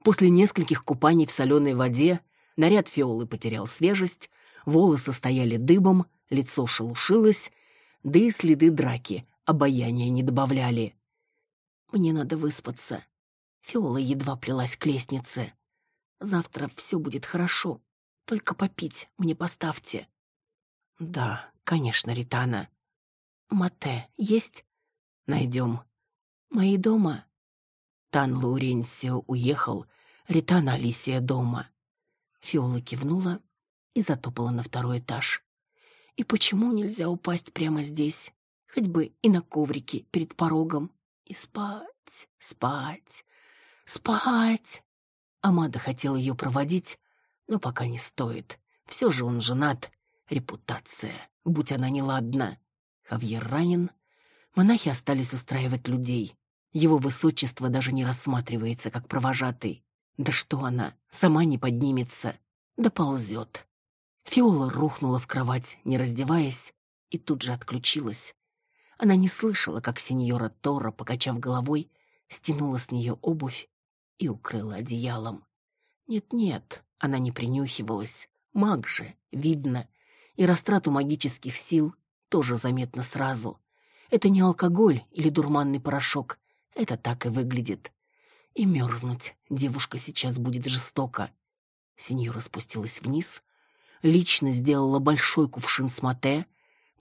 После нескольких купаний в соленой воде наряд Фиолы потерял свежесть, волосы стояли дыбом, лицо шелушилось, да и следы драки обаяния не добавляли. Мне надо выспаться. Фиола едва плелась к лестнице. Завтра все будет хорошо. Только попить мне поставьте. Да, конечно, Ритана. Мате есть? Найдем. Мои дома? Тан Лауренсио уехал, Ритана Алисия дома. Фиола кивнула и затопала на второй этаж. И почему нельзя упасть прямо здесь? Хоть бы и на коврике перед порогом и спать, спать, спать. Амада хотел ее проводить, но пока не стоит. Все же он женат. Репутация, будь она неладна. Хавьер ранен. Монахи остались устраивать людей. Его высочество даже не рассматривается как провожатый. Да что она, сама не поднимется, да ползет. Фиола рухнула в кровать, не раздеваясь, и тут же отключилась. Она не слышала, как сеньора Тора, покачав головой, стянула с нее обувь и укрыла одеялом. Нет-нет, она не принюхивалась. Маг же, видно. И растрату магических сил тоже заметно сразу. Это не алкоголь или дурманный порошок. Это так и выглядит. И мерзнуть девушка сейчас будет жестоко. Сеньора спустилась вниз, лично сделала большой кувшин с мате,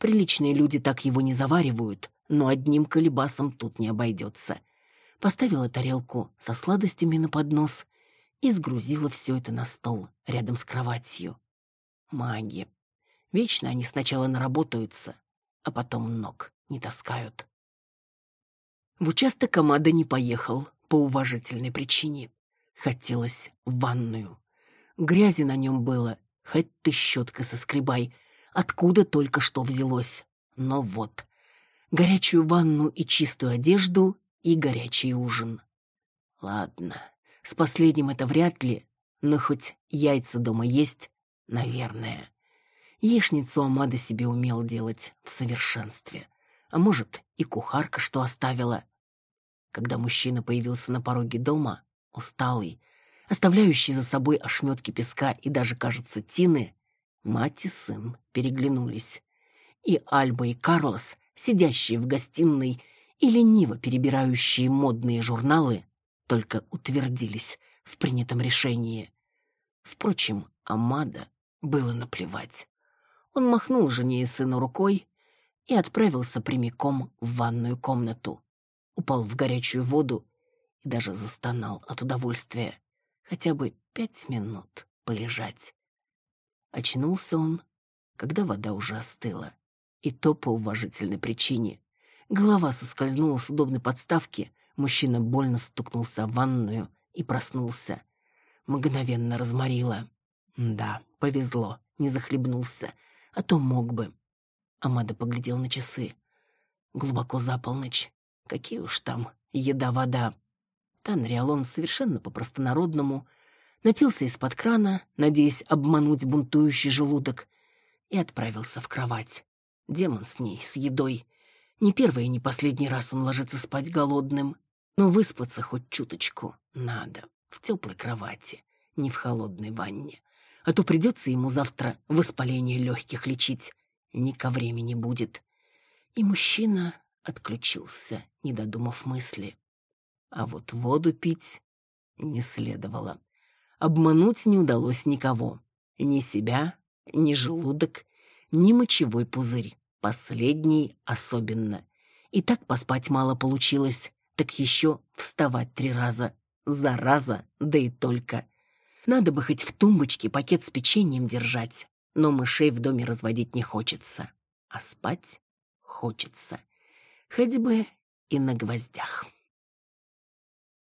Приличные люди так его не заваривают, но одним колебасом тут не обойдется. Поставила тарелку со сладостями на поднос и сгрузила все это на стол рядом с кроватью. Маги. Вечно они сначала наработаются, а потом ног не таскают. В участок Амада не поехал по уважительной причине. Хотелось в ванную. Грязи на нем было, хоть ты щеткой соскребай, откуда только что взялось. Но вот, горячую ванну и чистую одежду и горячий ужин. Ладно, с последним это вряд ли, но хоть яйца дома есть, наверное. Яичницу Амада себе умел делать в совершенстве. А может, и кухарка что оставила. Когда мужчина появился на пороге дома, усталый, оставляющий за собой ошметки песка и даже, кажется, тины, мать и сын переглянулись. И Альба и Карлос, сидящие в гостиной и лениво перебирающие модные журналы, только утвердились в принятом решении. Впрочем, Амада было наплевать. Он махнул жене и сыну рукой и отправился прямиком в ванную комнату. Упал в горячую воду и даже застонал от удовольствия. Хотя бы пять минут полежать. Очнулся он, когда вода уже остыла. И то по уважительной причине. Голова соскользнула с удобной подставки, мужчина больно стукнулся в ванную и проснулся. Мгновенно разморило. Да, повезло, не захлебнулся, а то мог бы. Амада поглядел на часы. Глубоко за полночь. Какие уж там еда-вода. Танриалон совершенно по-простонародному напился из-под крана, надеясь обмануть бунтующий желудок, и отправился в кровать. Демон с ней, с едой. Не первый и не последний раз он ложится спать голодным, но выспаться хоть чуточку надо, в теплой кровати, не в холодной ванне. А то придется ему завтра воспаление легких лечить, ни ко времени будет. И мужчина отключился, не додумав мысли. А вот воду пить не следовало. Обмануть не удалось никого. Ни себя, ни желудок, ни мочевой пузырь. Последний особенно. И так поспать мало получилось, так еще вставать три раза. Зараза, да и только. Надо бы хоть в тумбочке пакет с печеньем держать, но мышей в доме разводить не хочется. А спать хочется. Хоть бы и на гвоздях.